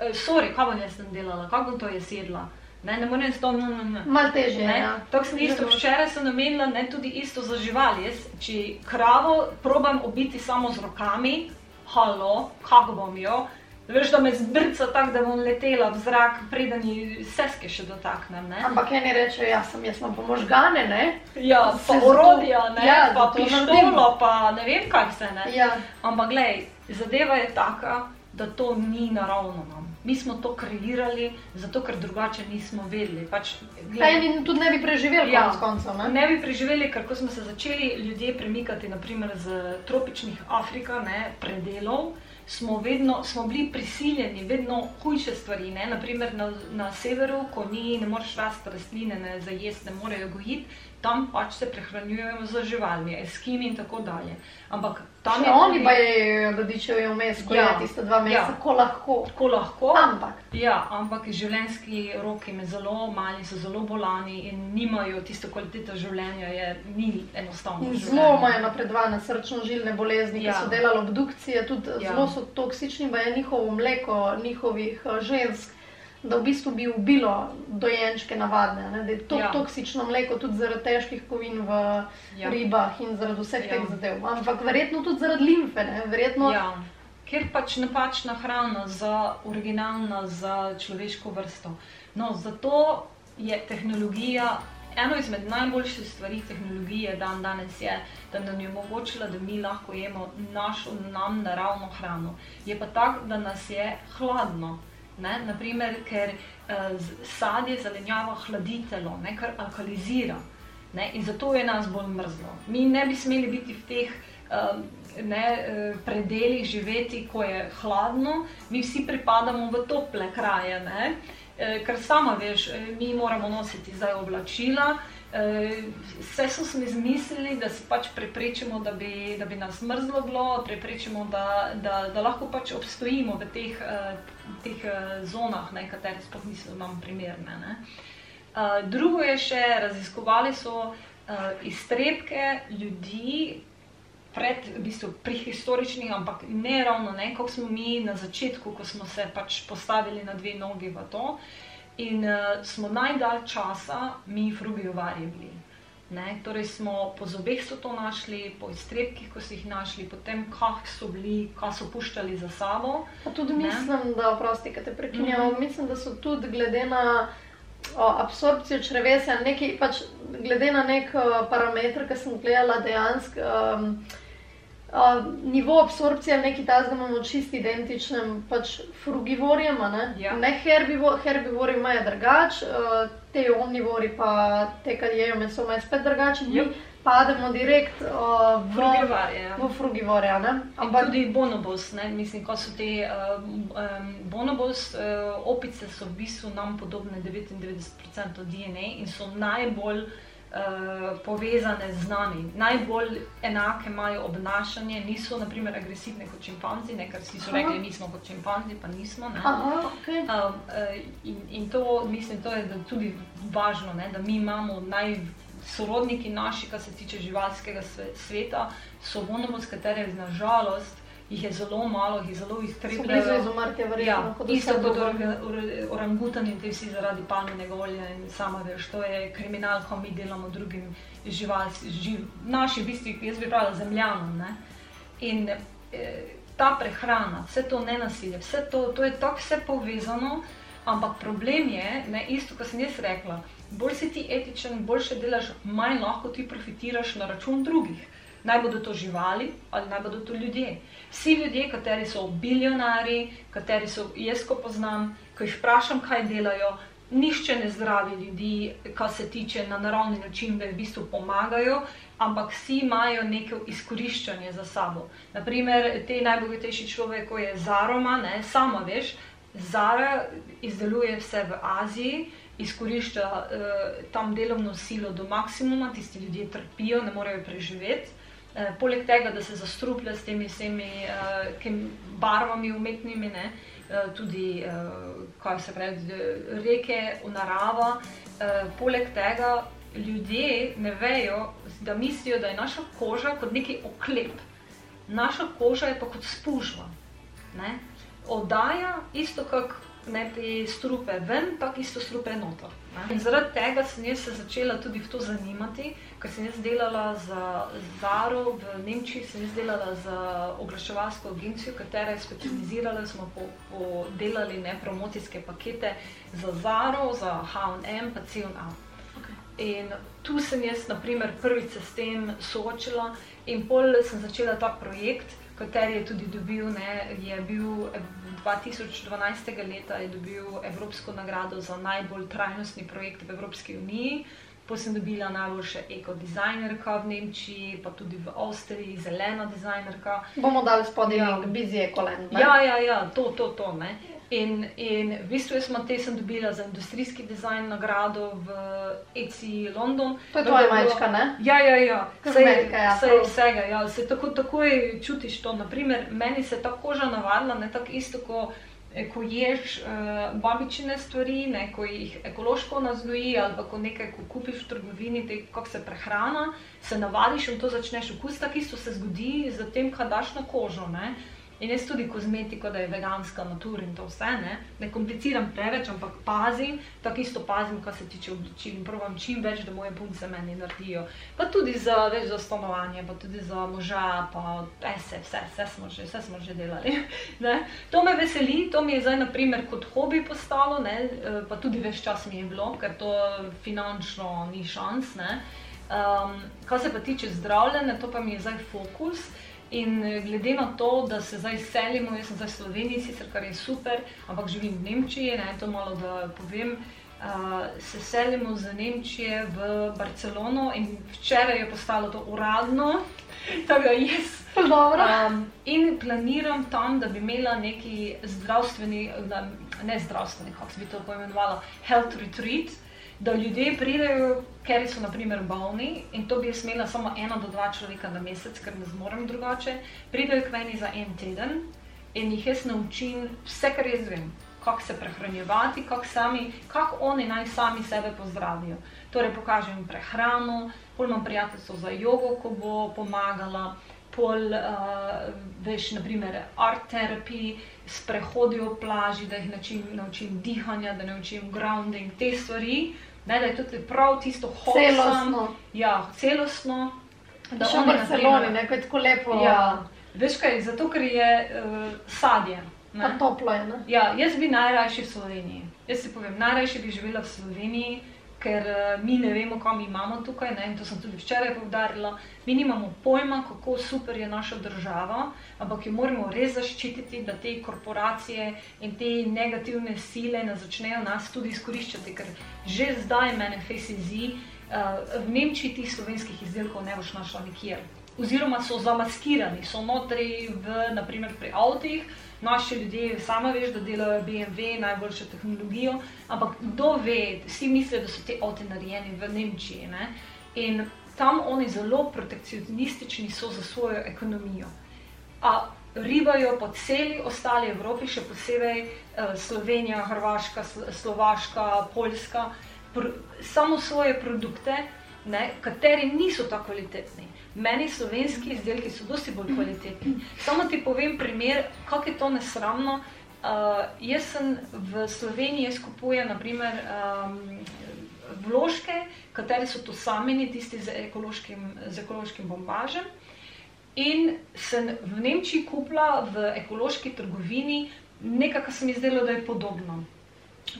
e, sorry, kaj bom jaz tam delala, kako bom to jaz jedla. Ne, ne morem s tom, no, no. Malo teže. Ja. Tako sem isto, včeraj sem namenila ne tudi isto za živali. Jaz, če kravo probam obiti samo z rokami, halo, kako bom jo, veš, da me zbrca tako, da bom letela v zrak, preden ji seske še dotaknem. Ne. Ampak eni rečejo, ja, sem jaz, imam možgane, ne? Ja, pa orodja, ne, ja, pa pištolo, pa ne vem, kaj se ne. Ja. Ampak glej, zadeva je taka, da to ni naravno nam. Mi smo to kreirali, zato ker drugače nismo vedeli. Pač, gled, tudi ne bi preživeli, ja, koncev, ne? ne bi preživeli, ker ko smo se začeli ljudje premikati, naprimer z tropičnih Afrika, ne, predelov, smo, vedno, smo bili prisiljeni, vedno hujše stvari. Ne? Naprimer na, na severu, ko ni, ne moreš rasti rastline, ne zajesti, ne morejo gojiti tam pač se prehranjujejo z živalmi, eskimi in tako dalje. Ampak tam je. Oni pa je, da dičejo vmes, ko ja, je tiste dva meseca, ja, ko lahko. Ko lahko. Ampak. Ja, ampak življenjski roki me zelo mali, so zelo bolani in nimajo tisto kvaliteto življenja, je ni enostavno. Zelo imajo napredovane srčno-žilne bolezni, ja. ki so delali obdukcije, tudi ja. zelo so toksični, pa je njihovo mleko, njihovih uh, žensk da v bistvu bi ubilo dojenčke navadne, ne? da je to ja. toksično mleko tudi zaradi težkih kovin v ja. ribah in zaradi vseh ja. teh zadev. Ampak verjetno tudi zaradi limfe. Verjetno... Ja. Ker pač napačna hrana za originalno, za človeško vrsto. No, zato je tehnologija. Eno izmed najboljših stvari tehnologije dan danes je, da nam je omogočila, da mi lahko jemo našo nam naravno hrano. Je pa tako, da nas je hladno. Ne? Naprimer, ker uh, sadje zelenjava hladi telo, ne? kar alkalizira. Ne? In zato je nas bolj mrzlo. Mi ne bi smeli biti v teh uh, ne, uh, predeljih živeti, ko je hladno, mi vsi pripadamo v tople kraje. Ne? Ker sama veš, mi moramo nositi zdaj oblačila, vse so smo izmislili, da se pač preprečimo, da bi, da bi nas mrzlo bilo, preprečimo, da, da, da lahko pač obstojimo v teh, uh, teh uh, zonah, ne, katere sploh niso nam primerne. Ne. Uh, drugo je še, raziskovali so uh, iztrebke ljudi, Pred, v bistvu, prehistoričnih, ampak ne ravno, kot smo mi na začetku, ko smo se pač postavili na dve nogi v to. In uh, smo najdalj časa mi frugijovari bili. Ne? Torej smo po zobeh so to našli, po iztrebkih, ko so jih našli, potem kah so bili, kaj so puščali za sabo. Pa tudi ne? mislim, da, oprosti, te prekinjamo, mm -hmm. mislim, da so tudi glede na o, absorpcijo črevesja, neki, pač, glede na nek uh, parameter, ki sem gledala dejansko. Um, Uh, nivo absorpcije je nekaj takega, da imamo čist identičen pač frugivorjem, ne, ja. ne herbivori, herbivori imajo drugače, uh, te omnivori pa te, ki jejo meso, imajo spet drugače. Mi yep. pademo direkt uh, v frugivorje. Ja. V frugivorje Ampak tudi bonobos, ne, mislim, ko so te uh, um, bonobos, uh, opice so v bistvu nam podobne 99% DNA in so najbolj. Eh, povezane z nami. Najbolj enake imajo obnašanje, niso naprimer agresivne kot čimpanzi, ne, ker si so rekli, mi smo kot čimpanzi, pa nismo. Aha, okay. um, in, in to mislim, to je tudi važno, ne, da mi imamo naj. Sorodniki naši, kar se tiče živalskega sveta, so bonobo, s katerim nažalost jih je zelo malo, jih je zelo iztrebljeno. Zelo izumrtje, verjetno. Ja, isto kot orangutani, te vsi zaradi palminega olja in sama veš, to je kriminal, ko mi delamo drugim živalskim, živ, naši, v bistvu, jaz bi pravila zemljanom. Ne? In eh, ta prehrana, vse to nenasilje, vse to, to je tako vse povezano, ampak problem je, ne, isto, kot sem jaz rekla, bolj si ti etičen, bolj še delaš, manj lahko ti profitiraš na račun drugih. Naj bodo to živali ali naj bodo to ljudje. Vsi ljudje, kateri so bilionari, kateri so jaz, ko poznam, ko jih vprašam, kaj delajo, nišče ne zdravi ljudi, kar se tiče na naravni način, da jim v bistvu pomagajo, ampak vsi imajo neko izkoriščanje za sabo. Naprimer, te najbogatejši človek, ko je Zaroma, ne, sama veš, Zara izdeluje vse v Aziji, izkorišča uh, tam delovno silo do maksimuma, tisti ljudje trpijo, ne morejo preživeti. Uh, poleg tega, da se zastruplja s temi vsemi uh, barvami umetnimi, ne, uh, tudi uh, kaj se pravi, reke, narava. Uh, poleg tega ljudje ne vejo, da mislijo, da je naša koža kot neki oklep. Naša koža je pa kot spužva. Ne. Odaja isto kot ne te strupe ven, tako isto strupe noter. Zaradi tega sem jaz se začela tudi v to zanimati, ker sem jaz delala za Zaro v Nemčiji, sem jaz delala za oglaševalsko agencijo, katera je specializirala, smo po, po delali ne promocijske pakete za Zaro, za H&M, pa C&A. In tu sem jaz, na primer, prvič se s tem soočila in pol sem začela ta projekt, kateri je tudi dobil, ne, je bil 2012. leta je dobil Evropsko nagrado za najbolj trajnostni projekt v Evropski uniji. Potem sem dobila najboljša ekodizajnerka v Nemčiji, pa tudi v Avstriji, zelena dizajnerka. Bomo dali spodaj ja. bizije kolen. Ja, ja, ja, to, to, to. Ne. In, in v bistvu jaz sem te sem dobila za industrijski dizajn nagrado v ECI London. To je tvoja majčka, ne? Ja, ja, ja. Kozmetika, ja. Vse je vsega, ja. Se tako, takoj čutiš to. Naprimer, meni se ta koža navadila, ne tako isto, ko, eh, ko ješ uh, babičine stvari, ne, ko jih ekološko naznoji ali pa ko nekaj ko kupiš v trgovini, kako se prehrana, se navadiš in to začneš okus, tako isto se zgodi z tem, kaj daš na kožo, ne. In jaz tudi kozmetiko, da je veganska, natur in to vse, ne, ne kompliciram preveč, ampak pazim, tako isto pazim, kar se tiče oblačil in provam čim več, da moje punce meni naredijo. Pa tudi za več za stanovanje, pa tudi za moža, pa vse, vse, vse smo že, vse smo že delali. Ne. To me veseli, to mi je zdaj naprimer kot hobi postalo, ne, pa tudi več čas mi je bilo, ker to finančno ni šans. Ne. Um, kar se pa tiče zdravljenja, to pa mi je zdaj fokus. In eh, glede na to, da se zdaj selimo, jaz sem zdaj v Sloveniji, sicer kar je super, ampak živim v Nemčiji, ne, to malo da povem. Uh, se selimo z Nemčije v Barcelono in včeraj je postalo to uradno, tako da jaz. Um, in planiram tam, da bi imela neki zdravstveni, ne zdravstveni, kako bi to poimenovala, health retreat, uh, da ljudje pridejo, ker so naprimer bolni in to bi smela samo ena do dva človeka na mesec, ker ne zmorem drugače, pridejo k meni za en teden in jih jaz naučim vse, kar jaz vem, kako se prehranjevati, kako kako oni naj sami sebe pozdravijo. Torej, pokažem jim prehrano, pol imam prijateljstvo za jogo, ko bo pomagala, pol, uh, veš, naprimer, art terapij, sprehodi v plaži, da jih naučim, naučim dihanja, da naučim grounding, te stvari ne, da je tudi prav tisto hoče. Celostno. Ja, celostno. Da še v Barceloni, ne, kot tako lepo. Ja. Veš kaj, zato ker je uh, sadje. Pa toplo je. Ne? Ja, jaz bi najrajši v Sloveniji. Jaz si povem, najrajši bi živela v Sloveniji ker uh, mi ne vemo, kam imamo tukaj. Ne, in to sem tudi včeraj povdarila. Mi nimamo pojma, kako super je naša država, ampak jo moramo res zaščititi, da te korporacije in te negativne sile ne začnejo nas tudi izkoriščati. Ker že zdaj meni FSZ, uh, eh, v Nemčiji tih slovenskih izdelkov ne boš našla nikjer. Oziroma so zamaskirani, so notri v, naprimer pri avtih naši ljudje, sama veš, da delajo BMW, najboljšo tehnologijo, ampak kdo ve, vsi mislijo, da so te avto narejeni v Nemčiji. Ne? In tam oni zelo protekcionistični so za svojo ekonomijo. A ribajo po celi ostali Evropi, še posebej eh, Slovenija, Hrvaška, Slovaška, Poljska, pr samo svoje produkte, ne, kateri niso tako kvalitetni Meni slovenski izdelki so dosti bolj kvalitetni. Samo ti povem primer, kako je to nesramno. Uh, jaz sem v Sloveniji, jaz kupujem naprimer um, vložke, kateri so to sameni, tisti z ekološkim, z ekološkim bombažem. In sem v Nemčiji kupila v ekološki trgovini nekaj, kar se mi zdelo, da je podobno.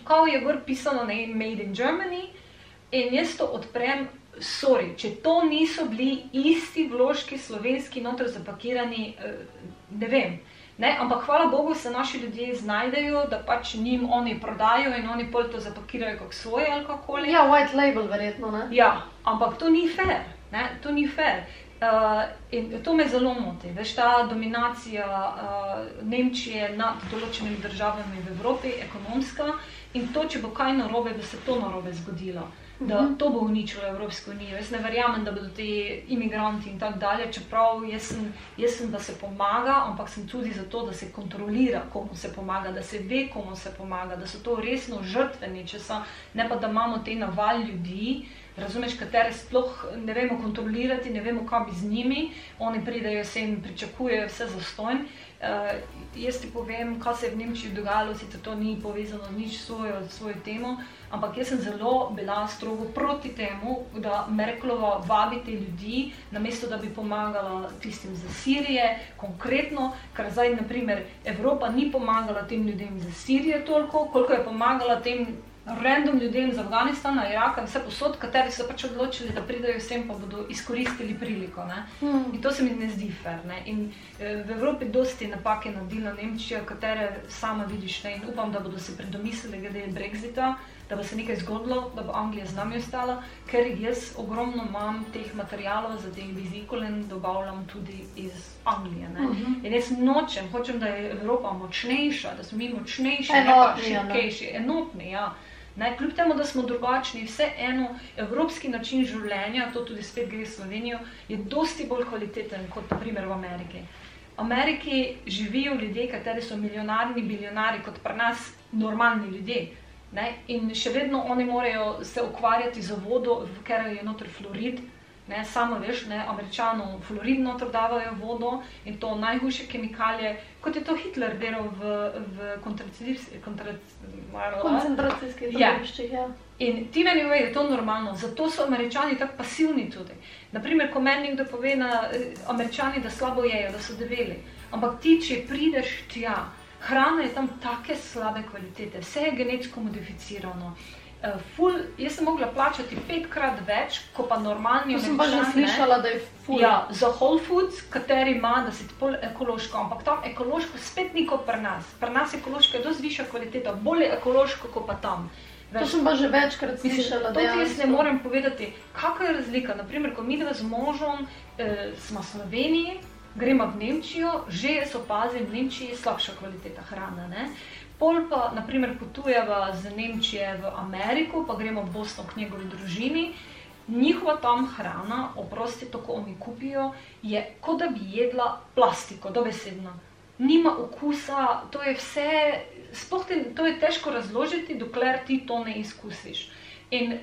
Ko je gor pisano, ne, made in Germany, in jaz to odprem, sorry, če to niso bili isti vložki slovenski, noter zapakirani, eh, ne vem. Ne, ampak hvala Bogu se naši ljudje znajdejo, da pač njim oni prodajo in oni pol to zapakirajo kot svoje ali kako koli. Ja, white label verjetno, ne? Ja, ampak to ni fair, ne, to ni fair. Uh, in to me zelo moti, veš, ta dominacija uh, Nemčije nad določenimi državami v Evropi, ekonomska, in to, če bo kaj narobe, da se to narobe zgodilo da mhm. to bo uničilo Evropsko unijo. Jaz ne verjamem, da bodo ti imigranti in tako dalje, čeprav jaz sem, jaz sem, da se pomaga, ampak sem tudi za to, da se kontrolira, komu se pomaga, da se ve, komu se pomaga, da so to resno žrtveni, če so, ne pa da imamo te naval ljudi, razumeš, katere sploh ne vemo kontrolirati, ne vemo, kaj bi z njimi, oni pridejo se in pričakujejo vse za stojn. Uh, jaz ti povem, kaj se je v Nemčiji dogajalo, sicer to ni povezano nič s svojo, svojo temo, ampak jaz sem zelo bila strogo proti temu, da Merklova vabi te ljudi, namesto da bi pomagala tistim za Sirije, konkretno, ker zdaj, naprimer, Evropa ni pomagala tem ljudem za Sirije toliko, koliko je pomagala tem random ljudem iz Afganistana, Iraka, vse posod, kateri so pač odločili, da pridajo sem, pa bodo izkoristili priliko. Mm. In to se mi ne zdi fair. Ne? In eh, v Evropi dosti napake naredila Nemčija, katere sama vidiš. Ne? In upam, da bodo se predomislili glede Brexita, da bo se nekaj zgodilo, da bo Anglija z nami ostala, ker jaz ogromno imam teh materijalov za te bizikole in dobavljam tudi iz Anglije. Mm -hmm. In jaz nočem, hočem, da je Evropa močnejša, da smo mi močnejši, enotni, ne pa šipkejši, enotni. Ja. Ne, kljub temu, da smo drugačni, vseeno evropski način življenja, to tudi spet gre v Slovenijo, je dosti bolj kvaliteten kot naprimer v Ameriki. V Ameriki živijo ljudje, kateri so milijonarni, bilionari, kot pri nas normalni ljudje. Ne, in še vedno oni morajo se ukvarjati z vodo, ker je noter fluorid, Ne, samo veš, ne, američanom fluoridno davajo vodo in to najhujše kemikalije, kot je to Hitler delal v, v koncentracijskih taboriščih. Ja. In ti meni ve, da je to normalno, zato so američani tako pasivni tudi. Naprimer, ko meni nekdo pove na eh, američani, da slabo jejo, da so develi, ampak ti, če prideš tja, hrana je tam take slabe kvalitete, vse je genetsko modificirano. Uh, ful, jaz sem mogla plačati petkrat več, kot pa normalni ljudje. Sem pa že slišala, da je ful. Ja, za Whole Foods, kateri ima, da si pol ekološko, ampak tam ekološko spet ni kot pri nas. Pri nas ekološko je dosti višja kvaliteta, bolje ekološko kot pa tam. Več. To sem pa že večkrat slišala. To jaz ne morem povedati, kakšna je razlika. Naprimer, ko mi dva z možom eh, smo v Sloveniji, gremo v Nemčijo, že so pazi v Nemčiji slabša kvaliteta hrane. Pol pa, naprimer, potujeva z Nemčije v Ameriko, pa gremo v Bosno k njegovi družini. Njihova tam hrana, oprosti, to, ko oni kupijo, je kot da bi jedla plastiko, dobesedno. Nima okusa, to je vse, sploh te, to je težko razložiti, dokler ti to ne izkusiš. In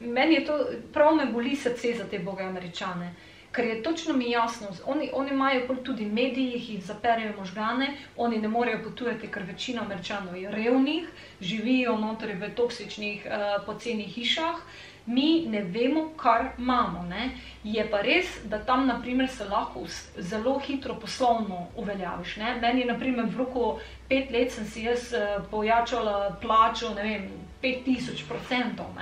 meni je to, prav me boli srce za te boge američane ker je točno mi jasno, oni, oni imajo tudi mediji, ki jih zaperejo možgane, oni ne morejo potujati, ker večina američanov je revnih, živijo notri v toksičnih, uh, poceni hišah. Mi ne vemo, kar imamo. Ne? Je pa res, da tam naprimer, se lahko zelo hitro poslovno uveljaviš. Ne? Meni je naprimer, v roku pet let sem si jaz uh, pojačala plačo, ne vem, 5000 procentov.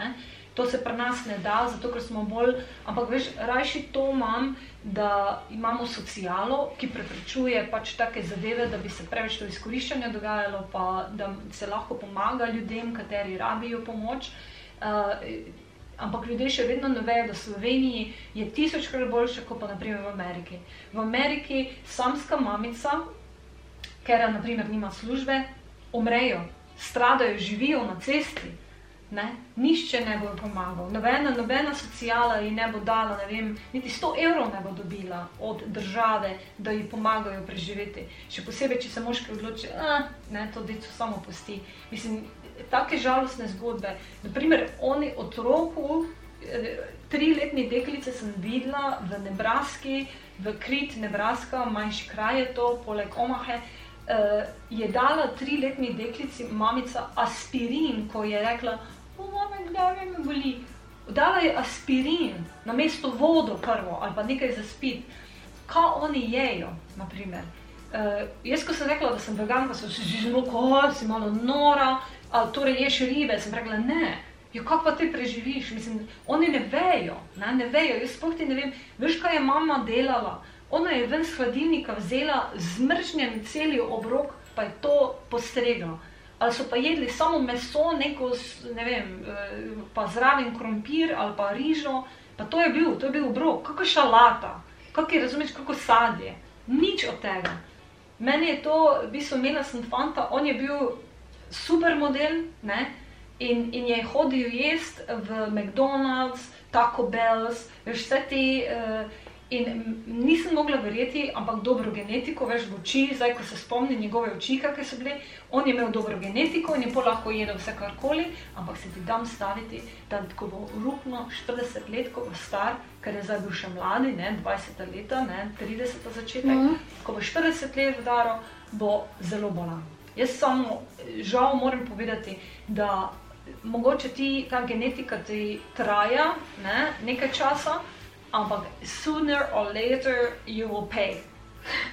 To se pri nas ne da, zato ker smo bolj, ampak veš, rajši to imam, da imamo socialo, ki preprečuje pač take zadeve, da bi se preveč to izkoriščanje dogajalo, pa da se lahko pomaga ljudem, kateri rabijo pomoč. Uh, ampak ljudje še vedno ne vejo, da v Sloveniji je tisočkrat boljše, kot pa naprimer v Ameriki. V Ameriki samska mamica, ker naprimer nima službe, umrejo, stradajo, živijo na cesti. Ne? Nišče ne bo pomagal, nobena, nobena socijala ji ne bo dala, ne vem, niti 100 evrov ne bo dobila od države, da ji pomagajo preživeti. Še posebej, če se moški odloči, da to deco samo pusti. Mislim, take žalostne zgodbe. Naprimer, oni otroku triletni deklice sem videla v Nebraski, v Krit, Nebraska, manjši kraj je to, poleg Omahe. Uh, je dala triletni deklici mamica aspirin, ko je rekla, da me boli. Dala je aspirin na mesto vodo, prvo ali pa nekaj za spit. Kaj oni jejo, naprimer. Uh, jaz, ko sem rekla, da sem vegan, pa sem se že zelo, ko si malo nora, ali torej ješ ribe, sem rekla ne. Jo, kako pa ti preživiš? Mislim, oni ne vejo, ne, ne vejo. Jaz sploh ti ne vem, veš, kaj je mama delala. Ona je ven z hladilnika vzela zmrznjen cel obrok, pa je to postregla. Ali so pa jedli samo meso, neko, ne vem, eh, pa zraven krompir ali pa rižo, pa to je bil, to je bil obrok, kako šalata, kako je razumeš, kako sadje. Nič od tega. Meni je to, v bistvu, imela sem fanta, on je bil super model, ne? in, in je hodil jesti v McDonald's, Taco Bell's, veš, vse te. Uh, In nisem mogla verjeti, ampak dobro genetiko, veš v oči, zdaj ko se spomnim njegove oči, kakšne so bile. On je imel dobro genetiko in je pa lahko jedel vse karkoli, ampak se ti dam staviti, da ko bo rupno 40 let, ko bo star, ker je zdaj bil še mladi, ne, 20 let, 30 začetek, mm -hmm. ko bo 40 let vdaro, bo zelo bolan. Jaz samo žal moram povedati, da mogoče ti ta genetika ti traja ne, nekaj časa, ampak sooner or later you will pay.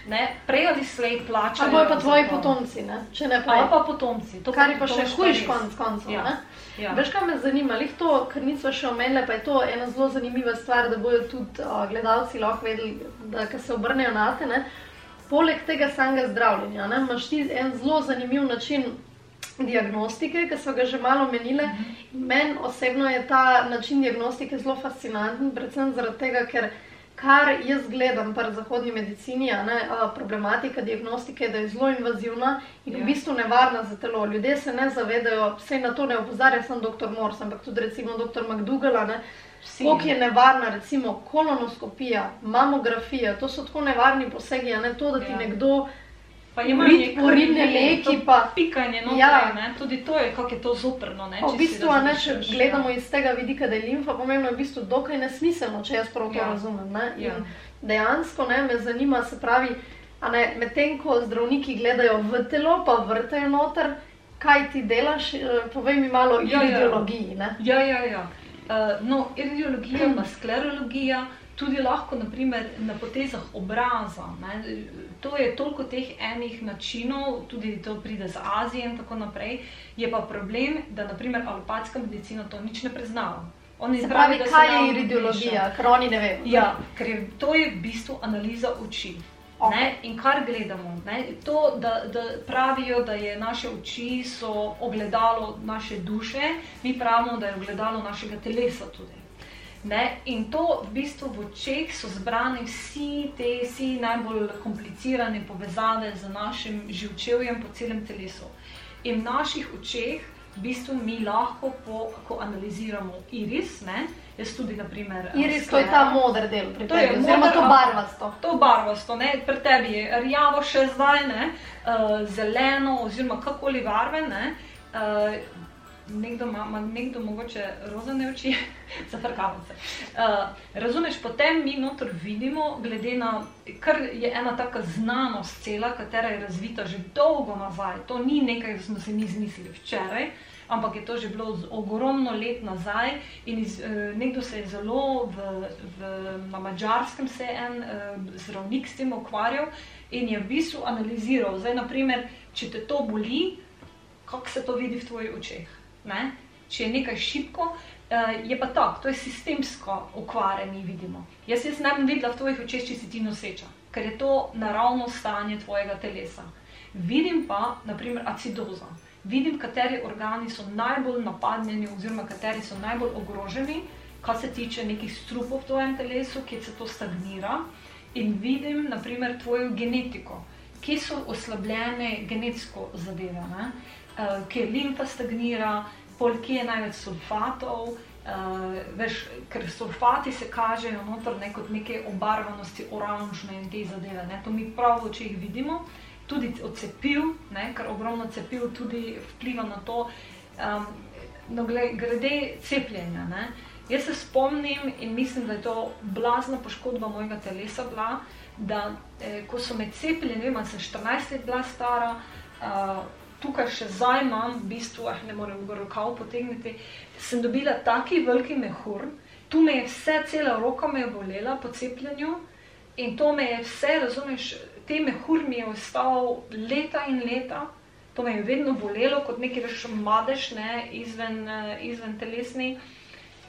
Ne, prej ali slej plačajo. Ali pa tvoji potomci, ne? če ne pa. Ali pa potomci. To kar je pa še hujš konc koncev. Ja. Ja. Veš, kaj me zanima, lih to, ker nismo še omenili, pa je to ena zelo zanimiva stvar, da bodo tudi uh, gledalci lahko vedeli, da se obrnejo na te. Poleg tega samega zdravljenja, ne, imaš ti en zelo zanimiv način diagnostike, ki so ga že malo menile. Mhm. Meni osebno je ta način diagnostike zelo fascinanten, predvsem zaradi tega, ker kar jaz gledam pri zahodni medicini, ne, problematika diagnostike je zelo invazivna in ja. v bistvu nevarna za telo. Ljudje se ne zavedajo, vse na to ne opozarja samo dr. Mors, ampak tudi recimo dr. McDougall. Kako je nevarna, recimo kolonoskopija, mamografija, to so tako nevarni posegi, ne to, da ti ja. nekdo Pa imajo neki urinne leki, pa pikanje noter, ja. ne? tudi to je, kako je to zoprno. Ne? V bistvu, ne, če gledamo iz tega vidika, da je limfa pomembna, je v bistvu dokaj nesmiselno, če jaz prav to ja. razumem. Ja. Dejansko ne, me zanima, se pravi, medtem ko zdravniki gledajo v telo, pa vrtajo noter, kaj ti delaš, eh, povej mi malo o ja, ja. ideologiji. Ja, ja, ja. ja. Uh, no, ideologija, pa sklerologija tudi lahko naprimer, na potezah obraza. Ne? To je toliko teh enih načinov, tudi to pride z Azije in tako naprej. Je pa problem, da naprimer alopatska medicina to nič ne preznava. Se pravi, pravi kaj je ideologija, ker oni ne vejo. Ja, ker je, to je v bistvu analiza oči. Okay. In kar gledamo, ne, to, da, da pravijo, da je naše oči ogledalo naše duše, mi pravimo, da je ogledalo našega telesa tudi. Ne? In to v bistvu v očeh so zbrane vsi te vsi najbolj komplicirane povezave z našim živčevjem po celem telesu. In v naših očeh v bistvu mi lahko, po, ko analiziramo iris, ne? jaz tudi, naprimer, iris, to je ta modri del, pri to tebi, oziroma to barvasto. To barvasto, ne? pri tebi je rjavo še zdaj, ne? Uh, zeleno, oziroma kakoli barve. Uh, nekdo ima, nekdo mogoče rozane oči, zafrkavance. Uh, razumeš, potem mi notor vidimo, glede na, kar je ena taka znanost cela, katera je razvita že dolgo nazaj. To ni nekaj, kar smo se mi zmislili včeraj, ampak je to že bilo ogromno let nazaj in iz, uh, nekdo se je zelo v, v, na mačarskem se en uh, zdravnik s tem ukvarjal in je v bistvu analiziral, zdaj naprimer, če te to boli, kako se to vidi v tvojih očeh ne? če je nekaj šipko, uh, je pa tako, to je sistemsko okvare, mi vidimo. Jaz jaz ne bom videla v tvojih očeh, če si ti noseča, ker je to naravno stanje tvojega telesa. Vidim pa, naprimer, acidoza. Vidim, kateri organi so najbolj napadnjeni, oziroma kateri so najbolj ogroženi, kar se tiče nekih strupov v tvojem telesu, kjer se to stagnira. In vidim, naprimer, tvojo genetiko, kje so oslabljene genetsko zadeve. Ne? Uh, kjer limfa stagnira, pol kje je največ sulfatov. Uh, veš, ker sulfati se kažejo noter ne, kot neke obarvanosti, oranžne in te zadeve. Ne. To mi prav v očeh vidimo, tudi od cepiv, ne, ker ogromno cepiv tudi vpliva na to. Um, no, glede cepljenja. Ne. Jaz se spomnim in mislim, da je to blazna poškodba mojega telesa bila, da eh, ko so me cepili, ne vem, sem 14 let bila stara, uh, tukaj še zdaj imam, v bistvu, ah, ne morem v rokav potegniti, sem dobila taki veliki mehur, tu me je vse, cela roka me je bolela po cepljenju in to me je vse, razumeš, te mehur mi je ostal leta in leta, to me je vedno bolelo, kot neki veš madež, ne, izven, eh, izven telesni.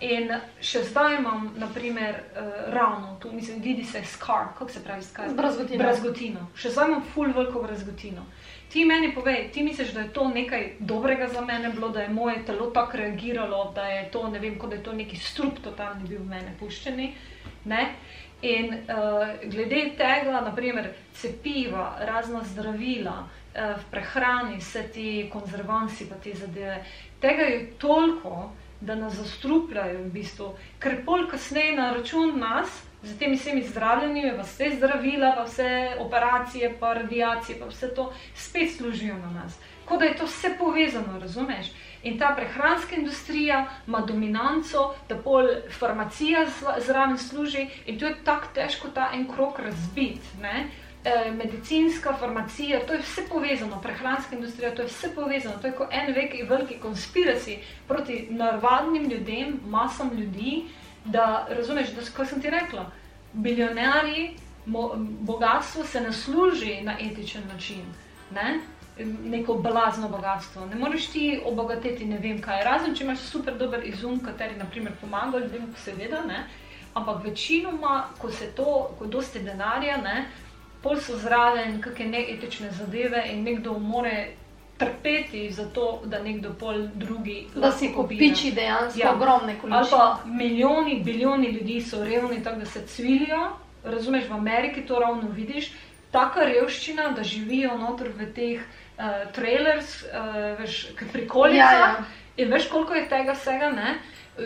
In še zdaj imam, naprimer, uh, rano, tu mislim, vidi se skar, kako se pravi skar. Brazgotino. Brazgotino. Še zdaj imam full veliko brazgotino. Ti meni povej, ti misliš, da je to nekaj dobrega za mene bilo, da je moje telo tako reagiralo, da je to, ne vem, kot da je to neki strup totalni bil v mene puščeni. Ne? In uh, glede tega, naprimer, cepiva, razna zdravila, uh, v prehrani, vse ti konzervansi, pa te zadeve, tega je toliko da nas zastrupljajo, v bistvu, ker pol kasneje na račun nas, z temi vsemi zdravljenji, pa vse zdravila, pa vse operacije, pa radiacije, pa vse to spet služijo na nas. Kot da je to vse povezano, razumeš? In ta prehranska industrija ima dominanco, da pol farmacija zraven služi in to je tako težko ta en krok razbiti. Eh, medicinska, farmacija, to je vse povezano, prehranska industrija, to je vse povezano, to je kot en veliki, veliki konspiraci proti navadnim ljudem, masam ljudi, da razumeš, da kot sem ti rekla, bilionari, bogatstvo se ne služi na etičen način, ne? neko blazno bogatstvo. Ne moreš ti obogatiti ne vem kaj, razen če imaš super dober izum, kateri naprimer pomaga ljudem, seveda, ne? ampak večinoma, ko se to, ko dosti denarja, ne, pol so zraven kakšne neetične zadeve in nekdo more trpeti za to, da nekdo pol drugi. Da si kopiči dejansko ja. ogromne količine. Ali pa milijoni, bilijoni ljudi so revni, tako da se cvilijo. Razumeš, v Ameriki to ravno vidiš. Taka revščina, da živijo noter v teh uh, trailers, uh, veš, kot prikolicah. Ja, ja. In veš, koliko je tega vsega, ne?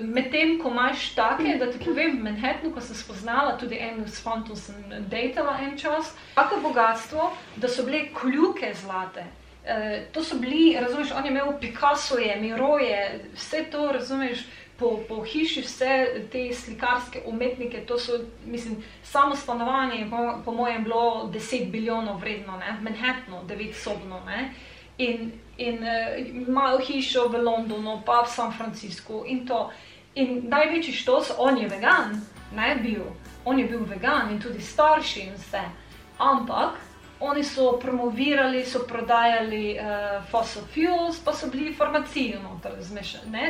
Medtem, ko imaš take, da ti povem, v Manhattnu, ko sem spoznala tudi eno s fantom, sem dejtala en čas, tako bogatstvo, da so bile kljuke zlate. E, to so bili, razumeš, on je imel Picassoje, Miroje, vse to, razumeš, po, po hiši vse te slikarske umetnike, to so, mislim, samo stanovanje, po, po mojem, bilo 10 bilijonov vredno, ne? v Manhattnu, 9 sobno. Ne? in, in uh, imajo hišo v Londonu, pa v San Franciscu in to. In največji štos, on je vegan, ne bil, on je bil vegan in tudi starši in vse. Ampak oni so promovirali, so prodajali uh, fossil fuels, pa so bili farmacijo noter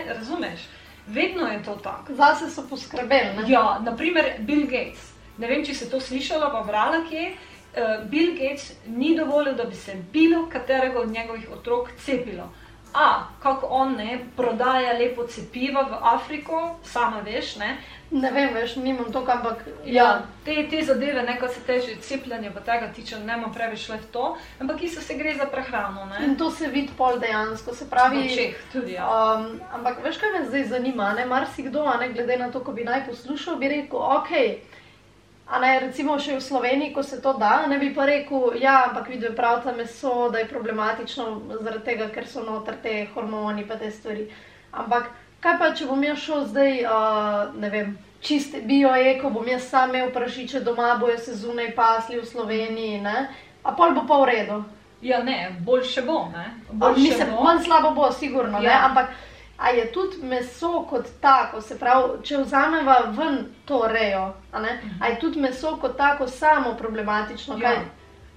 razumeš? Vedno je to tako. Zase so poskrbeli. Ja, naprimer Bill Gates. Ne vem, če si to slišala, pa brala kje. Eh, Bill Gates ni dovolil, da bi se bilo katerega od njegovih otrok cepilo. A, kako on ne prodaja lepo cepiva v Afriko, sama veš, ne? Ne vem, veš, nimam to, ampak. Ja, ja te, te zadeve, ne, ko se teže cepljenje, pa tega tiče, ne imam preveč le v to, ampak isto se gre za prehrano. Ne? In to se vidi pol dejansko, se pravi. Čeh, tudi, ja. um, ampak veš, kaj me zdaj zanima, ne, marsikdo, ne, glede na to, ko bi naj poslušal, bi rekel, okej. Okay, A ne, recimo še v Sloveniji, ko se to da, ne bi pa rekel, ja, je pravca meso, da je problematično zaradi tega, ker so noter te hormoni in te stvari. Ampak kaj pa, če bom jaz šel zdaj, uh, ne vem, čiste bio-eko, bom jaz sam imel prašiče doma, bojo se zunaj pasli v Sloveniji, ne? a pol bo pa v redu. Ja, ne, boljše bo. Mislim, manj slabo bo, sigurno, ja. ampak. A je tudi meso kot tako, se pravi, če vzamemo ven to rejo, a, mhm. a je tudi meso kot tako samo problematično? Ja,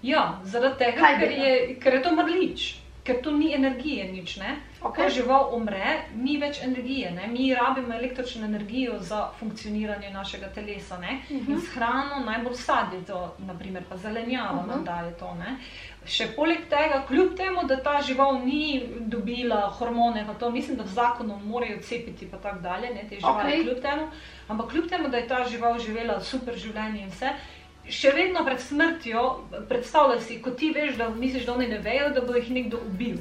ja zaradi tega, ker je, ker je to mrlič, ker tu ni energije, nič. Okay. Ko žival umre, ni več energije. Ne? Mi rabimo električno energijo za funkcioniranje našega telesa. Uh mhm. -huh. S hrano najbolj sadje, to, naprimer, pa zelenjava uh -huh. nam daje to. Ne? Še poleg tega, kljub temu, da ta žival ni dobila hormone, to, mislim, da v zakonu morajo cepiti, pa tako dalje, ne te živali, okay. kljub temu. Ampak kljub temu, da je ta žival živela super življenje in vse, še vedno pred smrtjo, predstavljaj si, ko ti veš, da misliš, da oni ne vejo, da bo jih nekdo ubil.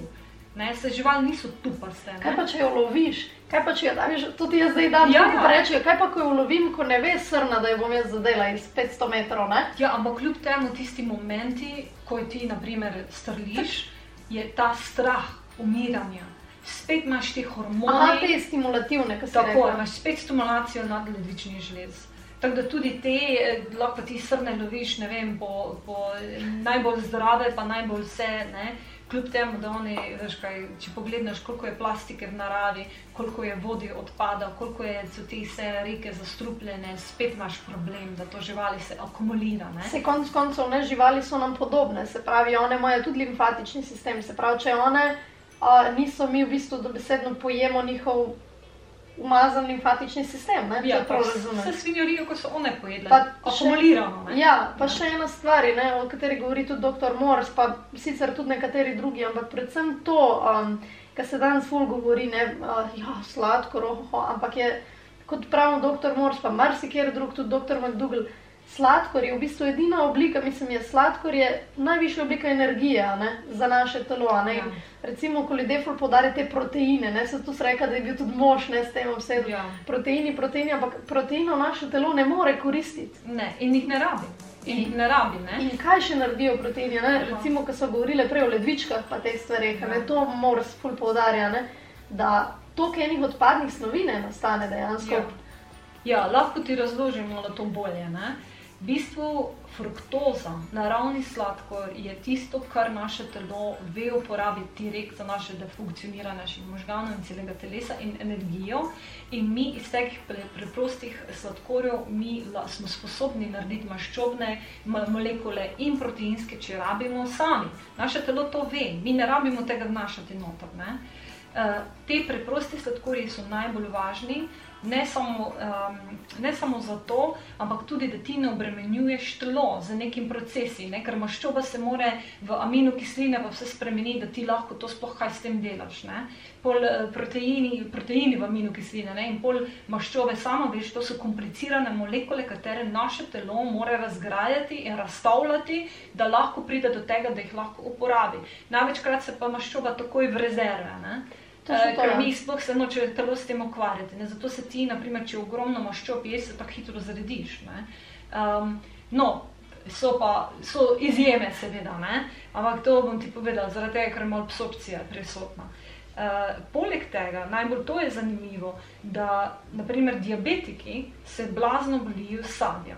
Ne, se živali niso tupaste. Kaj pa če jo loviš? Kaj pa če jo daš, tudi jaz zdaj dam, ja, ja. reče, kaj pa ko jo lovim, ko ne veš srna, da jo bom jaz zadela iz 500 metrov, ne? Ja, ampak kljub temu tisti momenti, ko ti, na primer, strliš, je ta strah umiranja. spet imaš te hormone. Ah, te stimulativne, ki so tako. Imaš spet stimulacijo nadledvičnih žlez. Tako da tudi te, eh, lahko ti srne loviš, ne vem, po, po najbolj zdrave, pa najbolj vse. Ne? Kljub temu, da oni, veš, kaj, če pogledaš, koliko je plastike v naravi, koliko je vodi odpada, koliko je te vse reke zastrupljene, spet imaš problem, da to živali se akumulira. Ne? Se konc koncev ne živali so nam podobne, se pravi, one imajo tudi limfatični sistem, se pravi, če one a, niso mi v bistvu dobesedno pojemo njihov umazan limfatični sistem. Ne, ja, vse svinjorijo, ko so one pojedle, akumulirano. Ne. Ja, pa ja. še ena stvar, ne, o kateri govori tudi dr. Morris, pa sicer tudi nekateri drugi, ampak predvsem to, um, kar se danes ful govori, ne, uh, ja, sladko, roho, ampak je kot pravi dr. Morris, pa marsikjer drug, tudi dr. McDougall sladkor je v bistvu edina oblika, mislim, je sladkor je najvišja oblika energije ne, za naše telo. Ja. Recimo, ko ljudje podarijo te proteine, ne, se tu reka, da je bil tudi mož, ne s tem vse. Ja. Proteini, proteini, ampak proteinov naše telo ne more koristiti. Ne, in jih ne rabi. In, in, ne rabi, ne? in kaj še naredijo proteini? Ne? Recimo, ko so govorili prej o ledvičkah, pa te stvari, ja. to mora spol poudarjati, da to, kaj enih odpadnih snovi ne nastane dejansko. Ja. ja, lahko ti razložimo to bolje. Ne? V bistvu fruktoza, naravni sladkor, je tisto, kar naše telo ve uporabiti direkt za naše defunkcioniranje naših možganov in celega telesa in energijo. In mi iz teh preprostih sladkorjev smo sposobni narediti maščobne molekule in proteinske, če rabimo sami. Naše telo to ve, mi ne rabimo tega vnašati noter. Ne? Uh, te preprosti sladkorji so najbolj važni, ne samo, um, ne samo zato, ampak tudi, da ti ne obremenjuješ telo z nekim procesi, ne? ker maščoba se more v aminokisline pa vse spremeniti, da ti lahko to sploh kaj s tem delaš. Ne? Pol eh, proteini, proteini v aminokisline ne? in pol maščobe samo, veš, to so komplicirane molekule, katere naše telo mora razgrajati in razstavljati, da lahko pride do tega, da jih lahko uporabi. Največkrat se pa maščoba takoj v rezerve. Ne? Uh, ker mi sploh se nočemo telo s tem ukvarjati. Ne? Zato se ti, naprimer, če ogromno maščob ješ, se tako hitro zarediš. Um, no, so pa so izjeme, seveda, ne? ampak to bom ti povedal, zaradi tega, ker je malo absorpcija prisotna. Uh, poleg tega, najbolj to je zanimivo, da naprimer diabetiki se blazno bolijo sadja.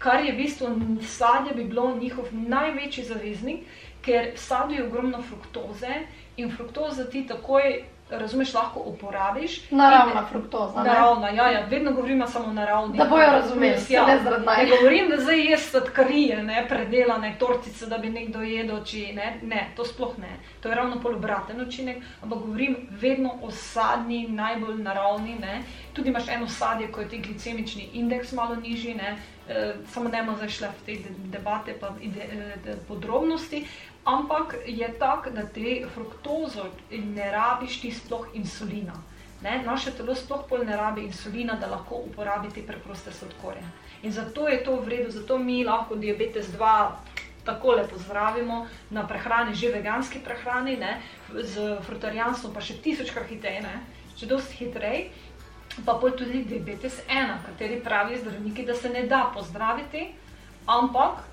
Kar je v bistvu sadje bi bilo njihov največji zaveznik, ker sadje je ogromno fruktoze in fruktozo ti takoj, razumeš, lahko uporabiš. Naravna fruktoza. Naravna, ja, ja, vedno govorimo samo naravni. Da bojo razumeli, ja. ne zaradi najbolj. Ne govorim, da zdaj ješ sladkarije, ne predelane tortice, da bi nekdo jedel, či ne, ne, to sploh ne. To je ravno polobraten učinek, ampak govorim vedno o sadni, najbolj naravni. Ne. Tudi imaš eno sadje, ko je ti glicemični indeks malo nižji, ne. E, samo ne bomo zdaj šli v te debate pa ide, e, podrobnosti, ampak je tako, da te fruktozo ne rabiš ti sploh insulina. Ne? Naše telo sploh pol ne rabi insulina, da lahko uporabi te preproste sladkorje. In zato je to v redu, zato mi lahko diabetes 2 tako lepo zdravimo na prehrani, že veganski prehrani, ne? z frutarijanstvom pa še tisočkrat hitreje, še dosti hitreje. Pa pol tudi diabetes 1, kateri pravi zdravniki, da se ne da pozdraviti, ampak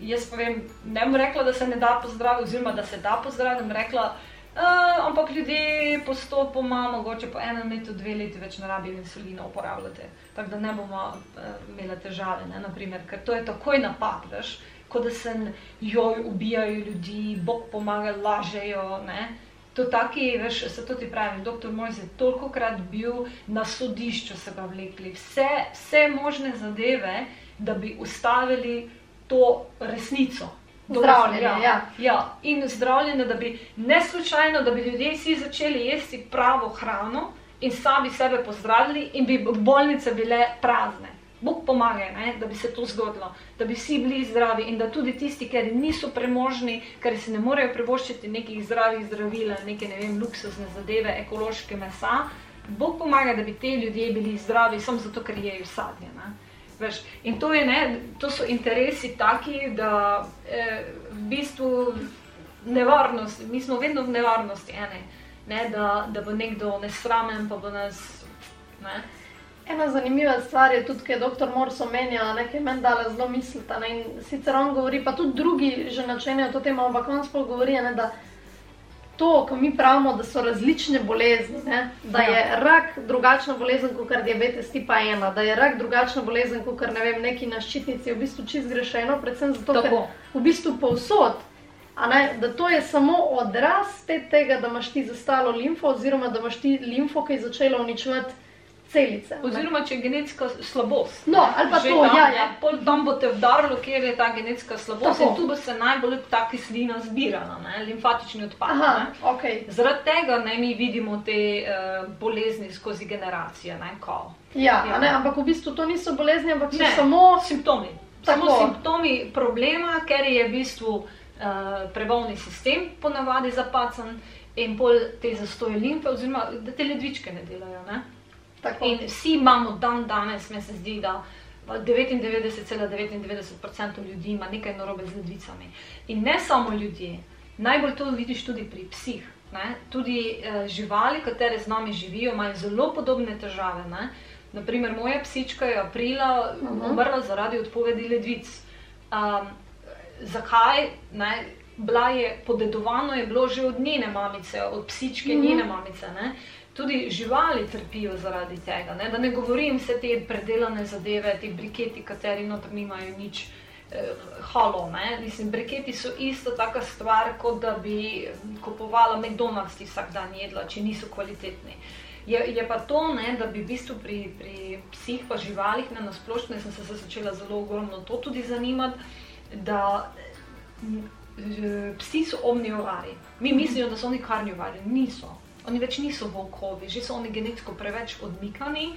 jaz povem, ne bom rekla, da se ne da pozdraviti, oziroma da se da pozdraviti, bom rekla, uh, ampak ljudje postopoma, mogoče po enem letu, dve leti več ne rabijo insulina uporabljati. Tako da ne bomo uh, imeli težave, ne, naprimer, ker to je takoj napad, veš, kot da se joj ubijajo ljudi, Bog pomaga, lažejo. Ne. To taki, veš, se to ti pravi, doktor Mojz je toliko krat bil na sodišču, se ga vlekli, vse, vse možne zadeve, da bi ustavili to resnico. Zdravljenje, ja. Ja. Ja. In zdravljenje, da bi ne slučajno, da bi ljudje vsi začeli jesti pravo hrano in sami sebe pozdravili in bi bolnice bile prazne. Bog pomaga, ne, da bi se to zgodilo, da bi vsi bili zdravi in da tudi tisti, ki niso premožni, ker si ne morejo privoščiti nekih zdravih zdravil, neke ne vem, luksuzne zadeve, ekološke mesa. Bog pomaga, da bi te ljudje bili zdravi samo zato, ker jejo sadje. Ne. Veš, in to, je, ne, to so interesi taki, da eh, v bistvu nevarnost, mi smo vedno v nevarnosti, ene, ne, da, da bo nekdo nesramen, pa bo nas. Ne. Ena zanimiva stvar je tudi, da je dr. Morso omenjal, nekaj meni dale zelo misliti. In sicer on govori, pa tudi drugi že načenjajo to temo, ampak on sploh govori, ne, da to, ko mi pravimo, da so različne bolezni, ne? da je ja. rak drugačna bolezen kot diabetes tipa 1, da je rak drugačna bolezen kot ne vem, neki na ščitnici, je v bistvu čist grešeno, predvsem zato, Tako. ker v bistvu povsod. Ne, da to je samo odraz tega, da imaš ti zastalo limfo, oziroma da imaš ti limfo, ki je začela uničevati celice. Oziroma, če je genetska slabost. No, ali pa to, tam, ja, ja. Pol tam bo te vdarilo, kjer je ta genetska slabost. In tu bo se najbolj ta kislina zbirala, ne? limfatični odpad. Aha, okay. Zaradi tega ne, mi vidimo te uh, bolezni skozi generacije. Ne, ja, ja. Ne, ampak v bistvu to niso bolezni, ampak so ne, samo simptomi. Samo simptomi problema, ker je v bistvu uh, prebavni sistem ponavadi zapacan in pol te zastoje limfe, oziroma da te ledvičke ne delajo. Ne? Tako. In vsi imamo dan danes, mi se zdi, da 99,99% ,99 ljudi ima nekaj narobe z ledvicami. In ne samo ljudje, najbolj to vidiš tudi pri psih. Ne? Tudi uh, živali, katere z nami živijo, imajo zelo podobne težave. Ne? Naprimer, moja psička je aprila uh -huh. umrla zaradi odpovedi ledvic. Um, zakaj? Ne? Bila je podedovano, je bilo že od njene mamice, od psičke uh -huh. njene mamice. Ne? Tudi živali trpijo zaradi tega. Ne? Da ne govorim vse te predelane zadeve, ti briketi, kateri noter nimajo nič. Eh, halo, Mislim, briketi so isto taka stvar, kot da bi kupovala McDonald's vsak dan jedla, če niso kvalitetni. Je, je pa to, ne, da bi v bistvu pri, pri psih pa živalih na splošno, sem se začela zelo ogromno to tudi zanimati, da psi so omniovari. Mi mislimo, da so oni karniovari, niso oni več niso volkovi, že so oni genetsko preveč odmikani.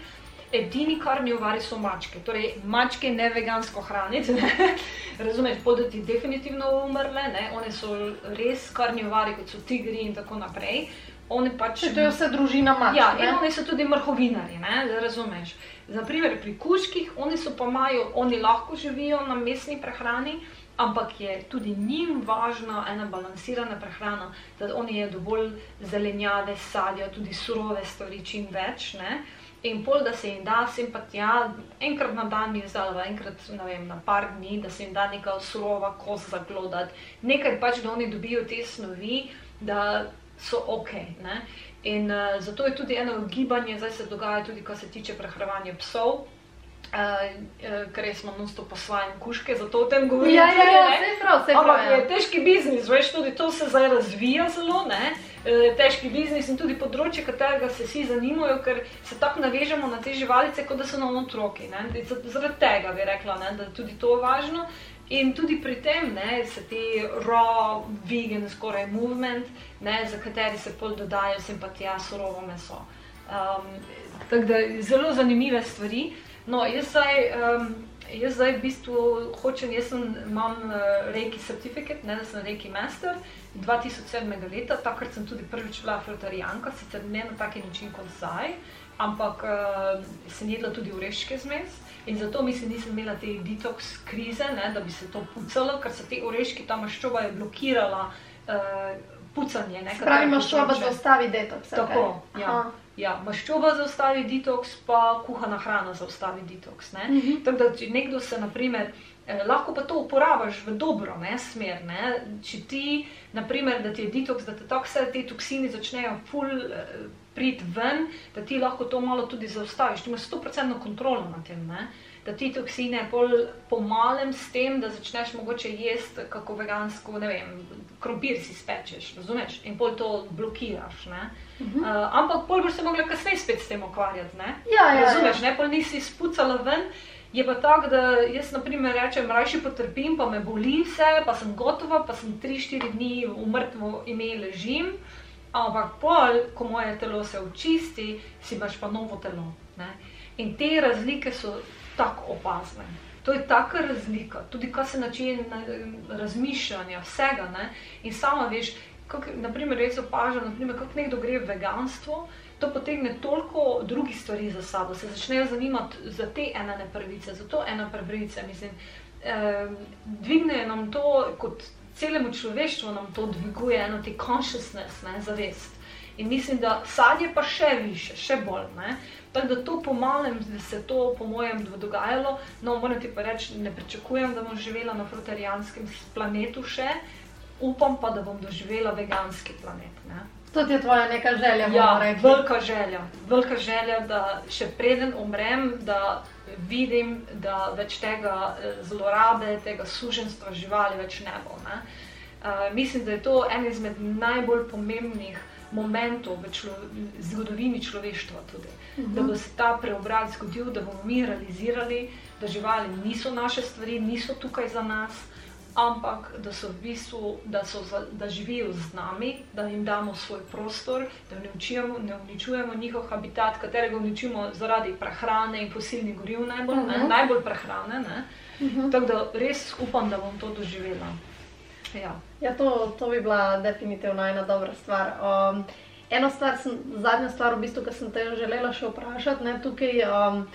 Edini karniovari so mačke, torej mačke ne vegansko hraniti, razumeš, bodo ti definitivno umrle, ne? one so res karniovari, kot so tigri in tako naprej. Pač, to je vse družina mačk. Ja, in oni so tudi mrhovinari, ne? razumeš. Naprimer, pri kuških, oni so pa imajo, oni lahko živijo na mestni prehrani, ampak je tudi njim važna ena balansirana prehrana, da oni jedo dovolj zelenjave, sadja, tudi surove stvari, čim več. Ne? In pol, da se jim da simpatija, enkrat na dan je zdaj, enkrat vem, na par dni, da se jim da neka surova kost zaglodati, nekaj pač, da oni dobijo te snovi, da so ok. Ne? In uh, zato je tudi eno gibanje, zdaj se dogaja tudi, kar se tiče prehranevanja psov. Uh, ker res imamo sto posvajen kuške, zato o tem govorim. Ja, ja, ja, vse prav, vse prav. Ampak je ja. težki biznis, veš, tudi to se zdaj razvija zelo, ne? Uh, težki biznis in tudi področje, katerega se vsi zanimajo, ker se tako navežemo na te živalice, kot da so nam otroki. Zaradi tega bi rekla, ne? da je tudi to važno. In tudi pri tem ne, se ti raw, vegan, skoraj movement, ne, za kateri se pol dodajo simpatija, surovo meso. Um, tako da zelo zanimive stvari. No, jaz zdaj, um, jaz zdaj v bistvu hočem, jaz sem, imam uh, reki certifikat, ne da sem reki master 2007. leta, takrat sem tudi prvič bila flotarijanka, sicer ne na taki način kot zdaj, ampak uh, sem jedla tudi ureške zmes. In zato mislim, nisem imela te detoks krize, ne, da bi se to pucalo, ker se te oreški, ta maščoba je blokirala uh, pucanje. Pravi maščoba, da ostavi detoks. Tako, okay. ja. Ja, maščoba zaustavi detoks, pa kuhana hrana zaustavi detoks. Mm -hmm. Tako da, če nekdo se, naprimer, eh, lahko pa to uporabiš v dobro ne, smer. Ne. Če ti, naprimer, da ti je detoks, da te vse te toksini začnejo ful eh, priti ven, da ti lahko to malo tudi zaustaviš. Ti imaš 100% kontrolo nad tem. Ne da ti toksine pomalem s tem, da začneš mogoče jesti kako vegansko, ne vem, krompir si spečeš, razumeš, in pol to blokiraš. Uh -huh. uh, ampak pol boš se mogla kasneje spet s tem ukvarjati, ne? Ja, ja, razumeš, ja. ne, pol nisi spucala ven. Je pa tako, da jaz, na primer, rečem, rajši potrpim, pa me boli vse, pa sem gotova, pa sem 3-4 dni v mrtvo ime ležim, ampak pol, ko moje telo se očisti, si imaš pa novo telo. Ne? In te razlike so tako opazne. To je taka razlika, tudi kar se načine razmišljanja, vsega. Ne? In sama veš, kako jaz opažam, kako nekdo gre v veganstvo, to potegne toliko drugih stvari za sabo, se začnejo zanimati za te ene prvice, za to ena prvice. Mislim, eh, dvigne nam to, kot celemu človeštvu nam to dviguje, eno te consciousness, ne, zavest. In mislim, da sadje pa še više, še bolj. Ne? Tako da to pomalem, da se to po mojem dogajalo. No, moram ti pa reči, ne pričakujem, da bom živela na frutarijanskem planetu še. upam pa, da bom doživela veganski planet. Ne? To je tvoja neka želja, ja, velika želja. Velika želja, da še preden umrem, da vidim, da več tega eh, zlorabe, tega suženstva živali več ne bo. Ne? Uh, mislim, da je to en izmed najbolj pomembnih momentov v člo zgodovini človeštva. Tudi. Uh -huh. Da bo se ta preobrat zgodil, da bomo mi realizirali, da živali niso naše stvari, niso tukaj za nas, ampak da so v bistvu, da, so za, da živijo z nami, da jim damo svoj prostor, da ne, učijemo, ne uničujemo njihov habitat, katerega uničujemo zaradi prehrane in fosilnih goriv, najbolj, uh -huh. ne, mhm. najbolj prehrane. Uh mhm. -huh. Tako da res upam, da bom to doživela. Ja, ja to, to bi bila definitivno ena dobra stvar. Um, eno stvar, sem, zadnja stvar, v bistvu, ki sem te želela še vprašati, ne, tukaj. Um,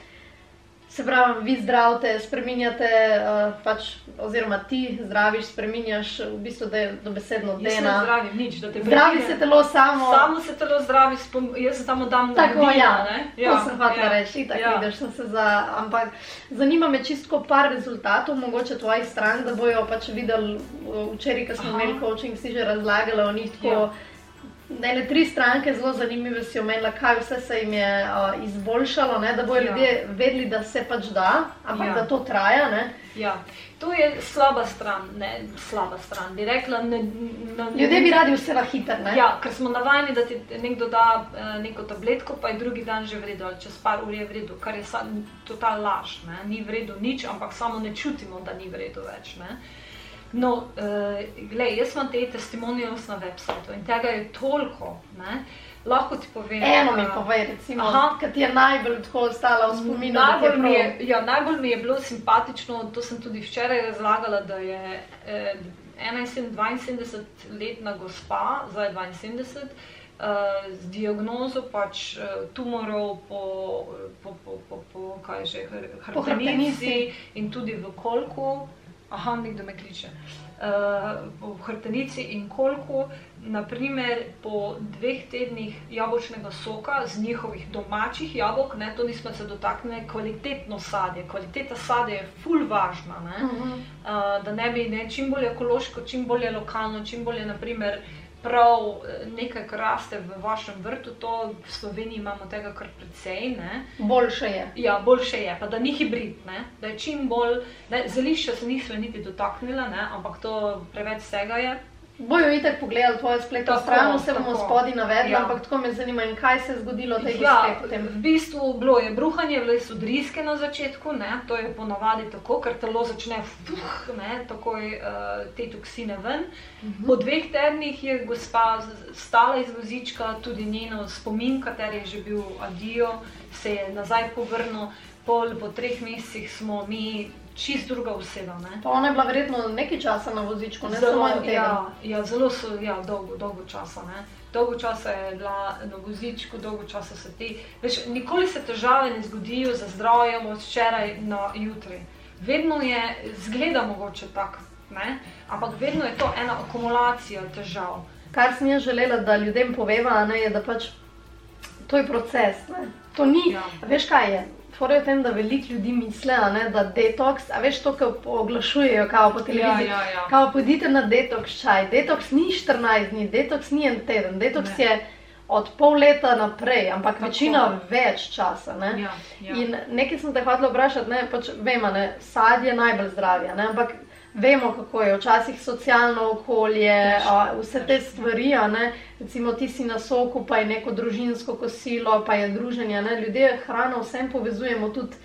Se pravi, vi zdravite, spremenjate, uh, pač, oziroma ti zdraviš, spremenjaš v bistvu de, dobesedno delo. Ne zdravim nič, da te zdravi se telo samo. Samo se telo zdravi, jaz se samo dam na tako. Ja, ja, to sem hotel ja, reči, tako ja. vidiš. Za, ampak zanima me čisto par rezultatov, mogoče tvojih stran, da bojo pač videli včeraj, ko smo imeli coaching, si že razlagali o njih. Tako, ja. Ne, le tri stranke zelo zanimive si omenila, kaj vse se jim je uh, izboljšalo, ne, da bodo ja. ljudje vedeli, da se pač da, ampak ja. da to traja. Ja. To je slaba stran, ne slaba stran. Bi rekla, ne, ne, ljudje bi radi vse hitro. Ja, ker smo navajeni, da ti nekdo da uh, neko tabletko, pa je drugi dan že v redu, ali čez par ur je v redu, kar je total laž. Ne. Ni v redu nič, ampak samo ne čutimo, da ni v redu več. Ne. No, uh, glej, jaz imam te testimonije na websajtu in tega je toliko. Ne? Lahko ti povem, eno mi pove, recimo, kaj ti je najbolj tako ostalo v spominu. Najbolj mi, je, ja, najbolj mi je bilo simpatično, to sem tudi včeraj razlagala, da je eh, 71-letna gospa, zdaj 72, eh, z diagnozo pač eh, tumorov po, po, po, po, po, kaj že, hrbtenici in tudi v kolku aha, nekdo me kliče. Uh, v hrbtenici in koliko, naprimer, po dveh tednih jabolčnega soka z njihovih domačih jabolk, ne, to nismo se dotaknili, kvalitetno sadje. Kvaliteta sadja je ful važna, uh -huh. uh, da ne bi ne, čim bolje ekološko, čim bolje lokalno, čim bolje, naprimer, prav eh, nekaj, kar raste v vašem vrtu, to v Sloveniji imamo tega kar precej. Ne? Boljše je. Ja, boljše je, pa da ni hibrid, ne? da je čim bolj, zelišča se nismo niti dotaknila, ne? ampak to preveč vsega je. Bojo itek pogledali tvojo spletno stran, vse bomo spodi navedli, ja. ampak tako me zanima, kaj se je zgodilo tej ja, potem. V bistvu bilo je bruhanje, bile so driske na začetku, ne? to je ponavadi tako, ker telo začne fuh, ne? takoj uh, te toksine ven. Uh mhm. -huh. Po dveh tednih je gospa stala iz vozička, tudi njeno spomin, kater je že bil adijo, se je nazaj povrnil. Pol, po treh mesecih smo mi čist druga oseba. Ona je bila verjetno nekaj časa na vozičku, ne zelo, samo ja, ja, zelo so, ja, dolgo, dolgo časa. Ne? Dolgo časa je bila na vozičku, dolgo časa se ti. Veš, nikoli se težave ne zgodijo za zdravje od včeraj na jutri. Vedno je, zgleda mogoče tako, ampak vedno je to ena akumulacija težav. Kar sem jaz želela, da ljudem poveva, ne, je, da pač to je proces. Ne? To ni, ja. veš kaj je. Torej, v tem, da veliko ljudi misli, ne, da je detoks, a veš to, kar oglašujejo, kao po televiziji. Ja, ja, ja. Kao pojdite na detoks čaj. Detoks ni 14 dni, detoks ni en teden, detoks ne. je od pol leta naprej, ampak Tako. večina več časa. Ne. Ja, ja. In nekaj sem te hotel vprašati, ne, pač vemo, da sad je najbolj zdravje, ampak vemo, kako je včasih socialno okolje, a, vse te stvari. Recimo, ti si na soku, pa je neko družinsko kosilo, pa je druženje. Ne? Ljudje hrano vsem povezujemo tudi.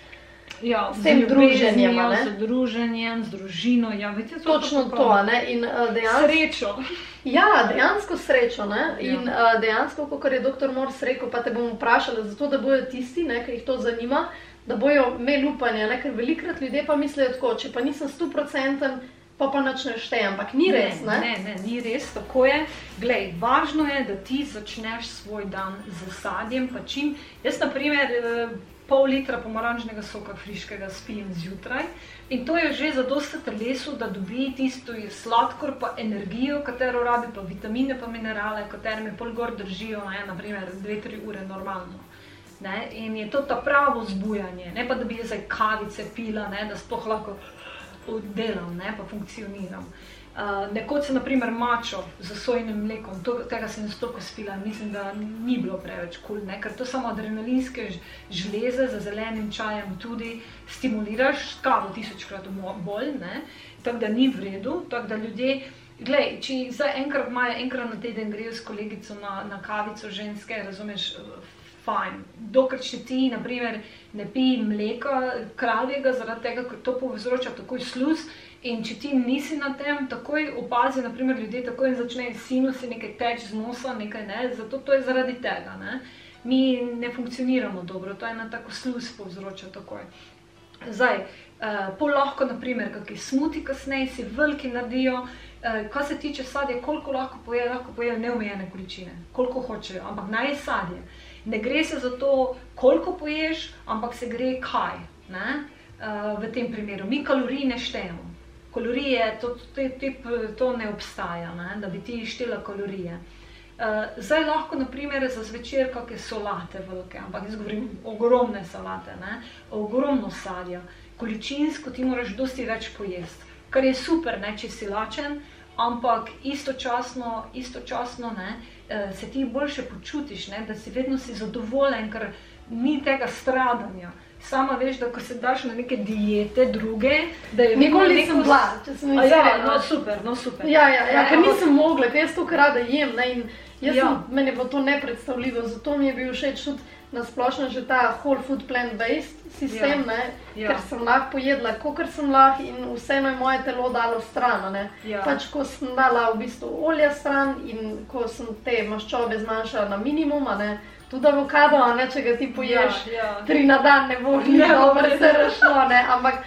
Ja, s tem druženjem, z druženjem, z družino. Ja, vete, to Točno to. In, uh, dejansko, srečo. Ja, dejansko srečo. Ja. In uh, dejansko, kot je dr. Mors rekel, pa te bom vprašala, zato da bodo tisti, ki jih to zanima, da bojo imeli upanje, ne? ker velikrat ljudje pa mislijo tako, če pa nisem sto procenten. Pa pa načneš te, ampak ni res. Ne, ne, ne, ni res, tako je. Glej, važno je, da ti začneš svoj dan z sadjem. Čim, jaz, na primer, eh, pol litra pomarančnega soka friškega spijem zjutraj in to je že za dosta telesu, da dobi tisto sladkor, pa energijo, katero rabi, pa vitamine, pa minerale, katere me pol gor držijo, ne, naprimer, dve, tri ure normalno. Ne? In je to ta pravo zbujanje, ne pa da bi zdaj kavice pila, ne? da sploh lahko oddelam, ne pa funkcioniram. Uh, nekoč sem, naprimer, mačo za sojenim mlekom, to, tega sem jaz toliko spila, mislim, da ni bilo preveč kul, cool, ker to samo adrenalinske žleze za zelenim čajem tudi stimuliraš, kavo tisočkrat bolj, tako da ni v redu, tako da ljudje. Glej, če zdaj enkrat, maja, enkrat na teden grejo s kolegico na, na kavico ženske, razumeš, fajn. Dokler če ti, naprimer, ne pij mleka kravjega, zaradi tega, ker to povzroča takoj sluz, In če ti nisi na tem, takoj opazi, naprimer, ljudje tako in začnejo sinusi nekaj teč z nosa, nekaj ne, zato to je zaradi tega. Ne? Mi ne funkcioniramo dobro, to je ena tako sluz povzroča takoj. Zdaj, eh, pol lahko, naprimer, kakšni smuti kasneje si veliki naredijo, eh, kar se tiče sadja, koliko lahko pojejo, lahko pojejo neomejene količine, koliko hočejo, ampak naj je sadje. Ne gre se za to, koliko poješ, ampak se gre kaj. Ne? Uh, v tem primeru mi kalorij ne štejemo kalorije, to, to, to, to ne obstaja, ne? da bi ti štela kalorije. Uh, zdaj lahko, naprimer, za zvečer kakšne solate, velike, ampak jaz govorim ogromne salate, ne? ogromno sadja, količinsko ti moraš dosti več pojesti, kar je super, ne? če si lačen, ampak istočasno, istočasno ne? Uh, se ti boljše počutiš, ne? da si vedno si zadovoljen, ker ni tega stradanja. Sama veš, da ko se daš na neke diete, druge, da je nikoli nisem bila, če sem. Ja, no, super, no, super. Ja, ja, ja ker nisem mogla, ker jaz to rada jem. Ne, jaz ja. sem, meni je to nepredstavljivo, zato mi je bil všeč tudi na splošno že ta whole food plant-based sistem, ja. Ja. ker sem lahko pojedla, kot sem lahko in vseeno je moje telo dalo stran. Ja. Pač, ko sem dala v bistvu olje stran in ko sem te maščobe zmanjšala na minimum, ne, tudi avokado, ne, če ga ti poješ, ja, ja. tri na dan, ne bo ni dobro, se rešilo, ampak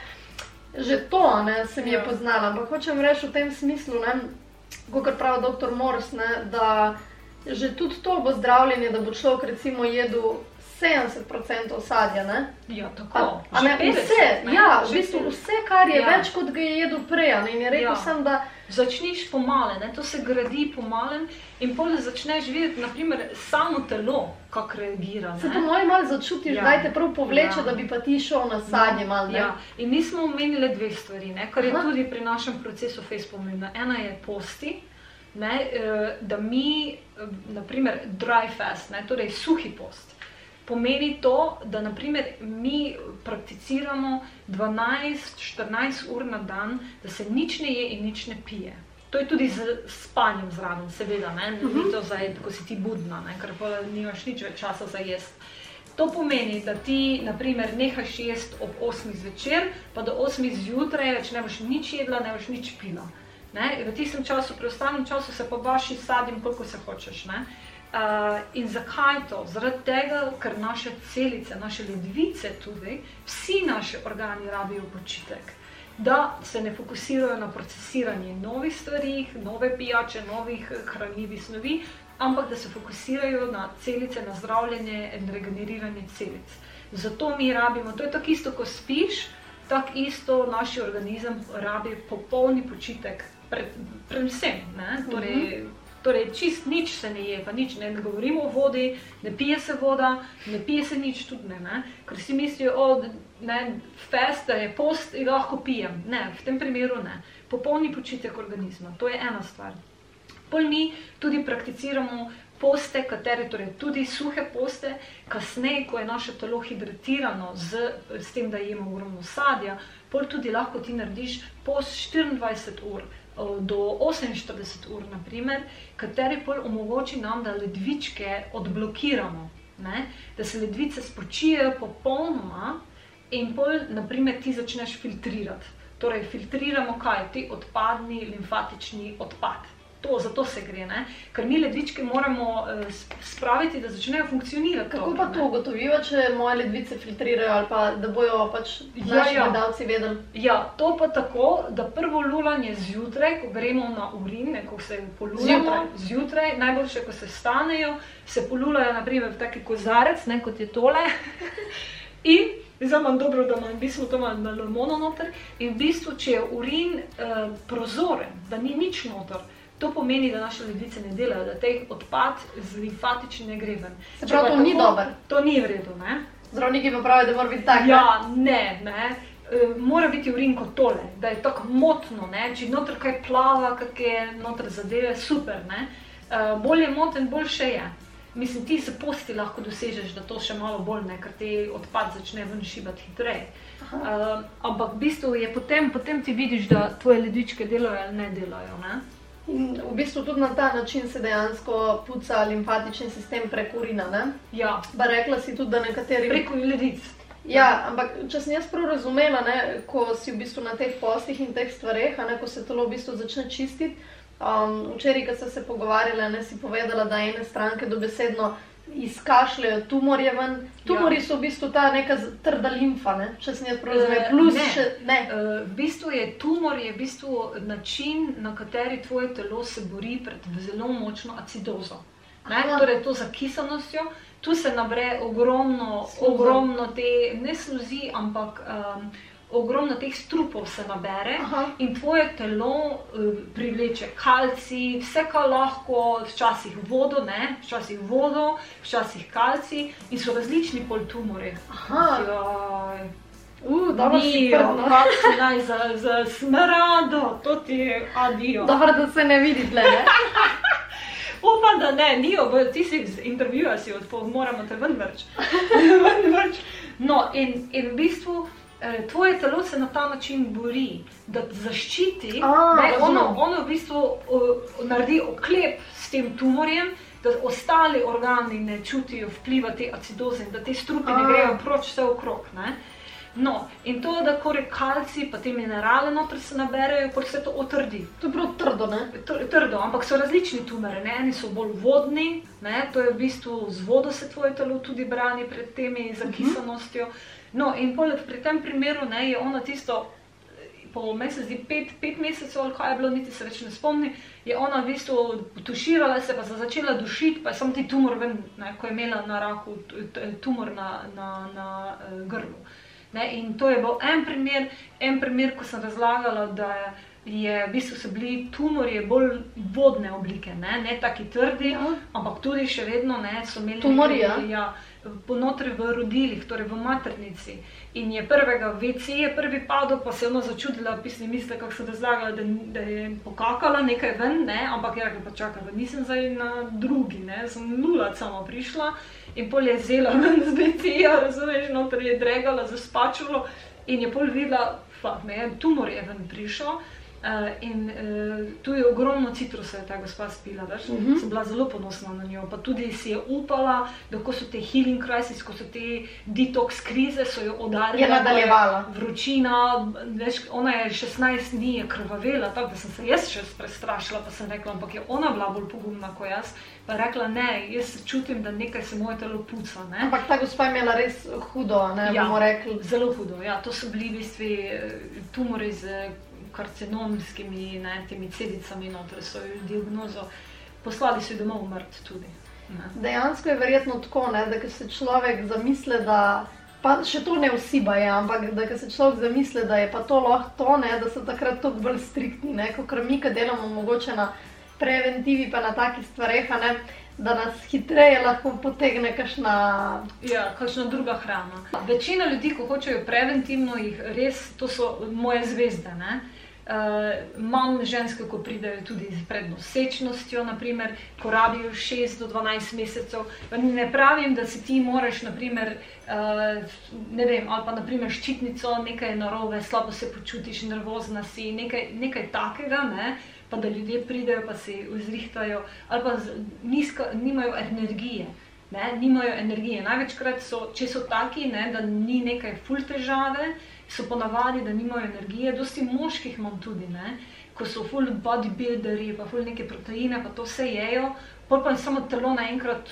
že to ne, se mi je ja. poznala. Ampak hočem reči v tem smislu, kot pravi dr. Mors, ne, da že tudi to bo zdravljenje, da bo človek recimo jedel 70% sadja. Ne? Ja, tako. A, a ne, 50, vse, ne? Ja, v bistvu vse, kar je ja. več, kot ga je jedel prej. Ja. Sem, da... Začneš pomalen, to se gradi pomalen, in potem začneš videti, naprimer, samo telo, kako reagira. Se to moj malo začutiš, ja. da te prav povleče, ja. da bi pa ti šel na sadje. Mal, ja. In mi smo omenili dve stvari, ne? kar je Aha. tudi pri našem procesu Facebook. Ena je posti. Ne, eh, da mi, eh, naprimer, dry fast, ne, torej suhi post, pomeni to, da naprimer, mi prakticiramo 12-14 ur na dan, da se nič ne je in nič ne pije. To je tudi z spanjem zraven, seveda, ne, ne uh -huh. to zdaj, ko si ti budna, ne, ker pa nimaš nič več časa za jesti. To pomeni, da ti, naprimer, nehaš jesti ob 8 zvečer, pa do 8 zjutraj več ne boš nič jedla, ne boš nič pila. Ne? V tistem času, preostanem času, se pa baš sadim, koliko se hočeš. Ne? Uh, in zakaj to? Zaradi tega, ker naše celice, naše ledvice, tudi vsi naši organi rabijo počitek, da se ne fokusirajo na procesiranje novih stvari, nove pijače, novih hranljivih snovi, ampak da se fokusirajo na celice, na zdravljenje in regeneriranje celic. Zato mi rabimo, to je tako isto, ko spiš, tako isto naš organizem rabi popolni počitek, predvsem. Pred torej, uh mhm. Torej, čist nič se ne je, pa nič ne, ne govorimo o vodi, ne pije se voda, ne pije se nič tudi ne, ne? ker si mislijo, da je fest, da je post in lahko pijem. Ne, v tem primeru ne. Popolni počitek organizma, to je ena stvar. Pol mi tudi prakticiramo poste, katere, torej tudi suhe poste, kasneje, ko je naše telo hidratirano z, z tem, da jemo ogromno sadja, pol tudi lahko ti narediš post 24 ur do 48 ur, naprimer, kateri pol omogoči nam, da ledvičke odblokiramo, ne? da se ledvice spočijejo popolnoma in pol, naprimer, ti začneš filtrirati. Torej, filtriramo kaj? Ti odpadni limfatični odpad to, za to se gre, ne? ker mi ledvičke moramo uh, spraviti, da začnejo funkcionirati. Kako dobro, pa to ugotovijo, če moje ledvice filtrirajo ali pa da bojo pač ja, naši ja. gledalci vedeli? Ja, to pa tako, da prvo lulanje zjutraj, ko gremo na urin, ne, ko se polulamo zjutraj, najboljše, ko se stanejo, se polulajo naprimer v taki kozarec, ne, kot je tole. In zdaj imam dobro, da imam v bistvu to malo mono noter. In v bistvu, če je urin uh, prozoren, da ni nič noter, To pomeni, da naše ledvice ne delajo, da teh odpad z limfatičnim ne gre ven. Se pravi, to tako, ni dobro. To ni v redu. Ne? Zdravniki pa pravijo, da mora biti tako. Ja, ne, ne. uh, mora biti urin kot tole, da je tako motno, ne? če noter kaj plava, kakšne noter zadeve, super. Uh, bolje moten, boljše je. Mislim, ti se posti lahko dosežeš, da to še malo bolj ne, ker ti odpad začne ven šibati hitreje. Uh, ampak v bistvu je potem, potem ti vidiš, da tvoje ledvičke delajo ali ne delajo. Ne? In v bistvu tudi na ta način se dejansko puca limfatični sistem prek urina. Ne? Ja. Pa rekla si tudi, da nekateri. Preko ledvic. Ja, ampak če sem jaz prav razumela, ne, ko si v bistvu na teh postih in teh stvareh, ne, ko se telo v bistvu začne čistiti. Um, včeraj, ko sem se pogovarjala, ne si povedala, da ene stranke dobesedno izkašljajo tumorje ven. Tumori ja. so v bistvu ta neka trda limfa, ne? če sem jaz prav razumela. Plus, ne. Še, ne. Uh, v bistvu je tumor je v bistvu način, na kateri tvoje telo se bori pred zelo močno acidozo. Torej, to za kiselnostjo, tu se nabere ogromno, ogromno te ne sluzi, ampak. Um, ogromno teh strupov se nabere Aha. in tvoje telo uh, privleče kalci, vse, kar lahko, včasih vodo, ne? včasih vodo, včasih kalci in so različni pol tumori. Da, ni jo, kako se naj za, za smrado, to ti je adijo. Dobro, da se ne vidi, tle. Upam, da ne, ni jo, ti si intervjuja si odpov, moramo te ven vrč. no, in, in v bistvu. Eh, tvoje telo se na ta način bori, da zaščiti. A, ne, ono, ono v bistvu uh, naredi oklep s tem tumorjem, da ostali organi ne čutijo vpliva te acidoze in da te strupi A. ne grejo proč vse okrog. Ne. No, in to, da kore kalci, pa te minerale noter se naberejo, pa se to otrdi. To je prav trdo, ne? Trdo, ampak so različni tumori, ne? eni so bolj vodni, ne? to je v bistvu z vodo se tvoje telo tudi brani pred temi zakisanostjo. Uh -huh. No, in pri tem primeru ne, je ona tisto, po meni se zdi pet, pet mesecev, ali kaj je bilo, niti se več ne spomni, je ona v bistvu tuširala se, pa se začela dušiti, pa je samo ti tumor, ven, ne, ko je imela na raku tumor na, na, na uh, grlu. Ne, in to je bil en primer, en primer, ko sem razlagala, da je. Je, v bistvu so bili tumori bolj vodne oblike, ne, ne tako trdi, ja. ampak tudi še vedno ne, so imeli tumori. Ja. Ponotri v rodilih, torej v maternici. In je prvega VC, je prvi padel, pa se je ona začudila, pisni misli, kako so razlagali, da, da je pokakala nekaj ven, ne? ampak je rekel, pa čakaj, da nisem zdaj na drugi, ne? sem nula samo prišla in pol je zela ven z VC-ja, razumeš, noter je dregala, zaspačalo in je pol videla, fa, ne, tumor je ven prišel. Uh, in uh, tu je ogromno citrusa, ta gospa spila, da uh -huh. sem bila zelo ponosna na njo. Pa tudi si je upala, da ko so te healing crisis, ko so te detox krize, so jo udarili. Je nadaljevala. Vročina, veš, ona je 16 dni je krvavela, tako da sem se jaz še prestrašila, pa sem rekla, ampak je ona bila bolj pogumna kot jaz. Pa je rekla, ne, jaz čutim, da nekaj se moje telo puca. Ne? Ampak ta gospa je imela res hudo, ne ja, bomo rekli. Zelo hudo, ja, to so bili v bistvu tumori z karcinomskimi ne, temi cedicami, noter so jo diagnozo poslali, so jo domov umrt tudi. Ne. Dejansko je verjetno tako, ne, da se človek zamisli, da pa še to ne vsi baje, ampak da se človek zamisli, da je pa to lahko to, ne, da so takrat tako bolj striktni, kot mi, ki delamo mogoče na preventivi, pa na takih stvareh da nas hitreje lahko potegne kakšna. Ja, kakšna druga hrana. Večina ljudi, ko hočejo preventivno, jih res, to so moje zvezde. Ne? Uh, imam ženske, ko pridejo tudi z prednosečnostjo, naprimer, ko rabijo 6 do 12 mesecev. Ne pravim, da si ti moraš, naprimer, uh, ne vem, ali pa naprimer ščitnico, nekaj narobe, slabo se počutiš, nervozna si, nekaj, nekaj takega, ne? pa da ljudje pridejo pa se vzrihtajajo, ali pa nizka, nimajo energije. Ne? Nimajo energije. Največkrat so, če so taki, ne, da ni nekaj ful težave so ponavadi, da nimajo energije, dosti moških imam tudi, ne? ko so full bodybuilderi, pa full neke proteine, pa to vse jejo, pol pa jim samo telo naenkrat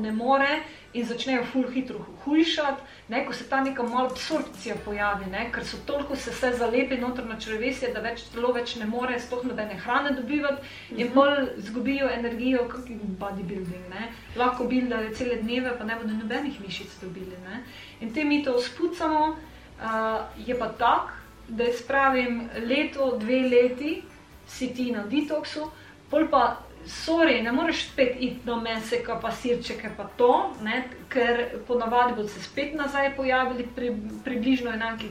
ne more in začnejo full hitro hujšati, ne? ko se ta neka malo absorpcija pojavi, ne? ker so toliko se vse zalepi noter na črevesje, da več telo več ne more sploh nobene hrane dobivati in mhm. pol zgubijo energijo, kakšni bodybuilding, ne? lahko buildajo cele dneve, pa ne bodo nobenih mišic dobili. Ne? In te mi to spucamo, Uh, je pa tako, da jaz pravim leto, dve leti, si ti na detoksu, pol pa sorry, ne moreš spet iti na mese, pa sirčeke, pa to, ne, ker ponavadi bodo se spet nazaj pojavili pri, približno, enake,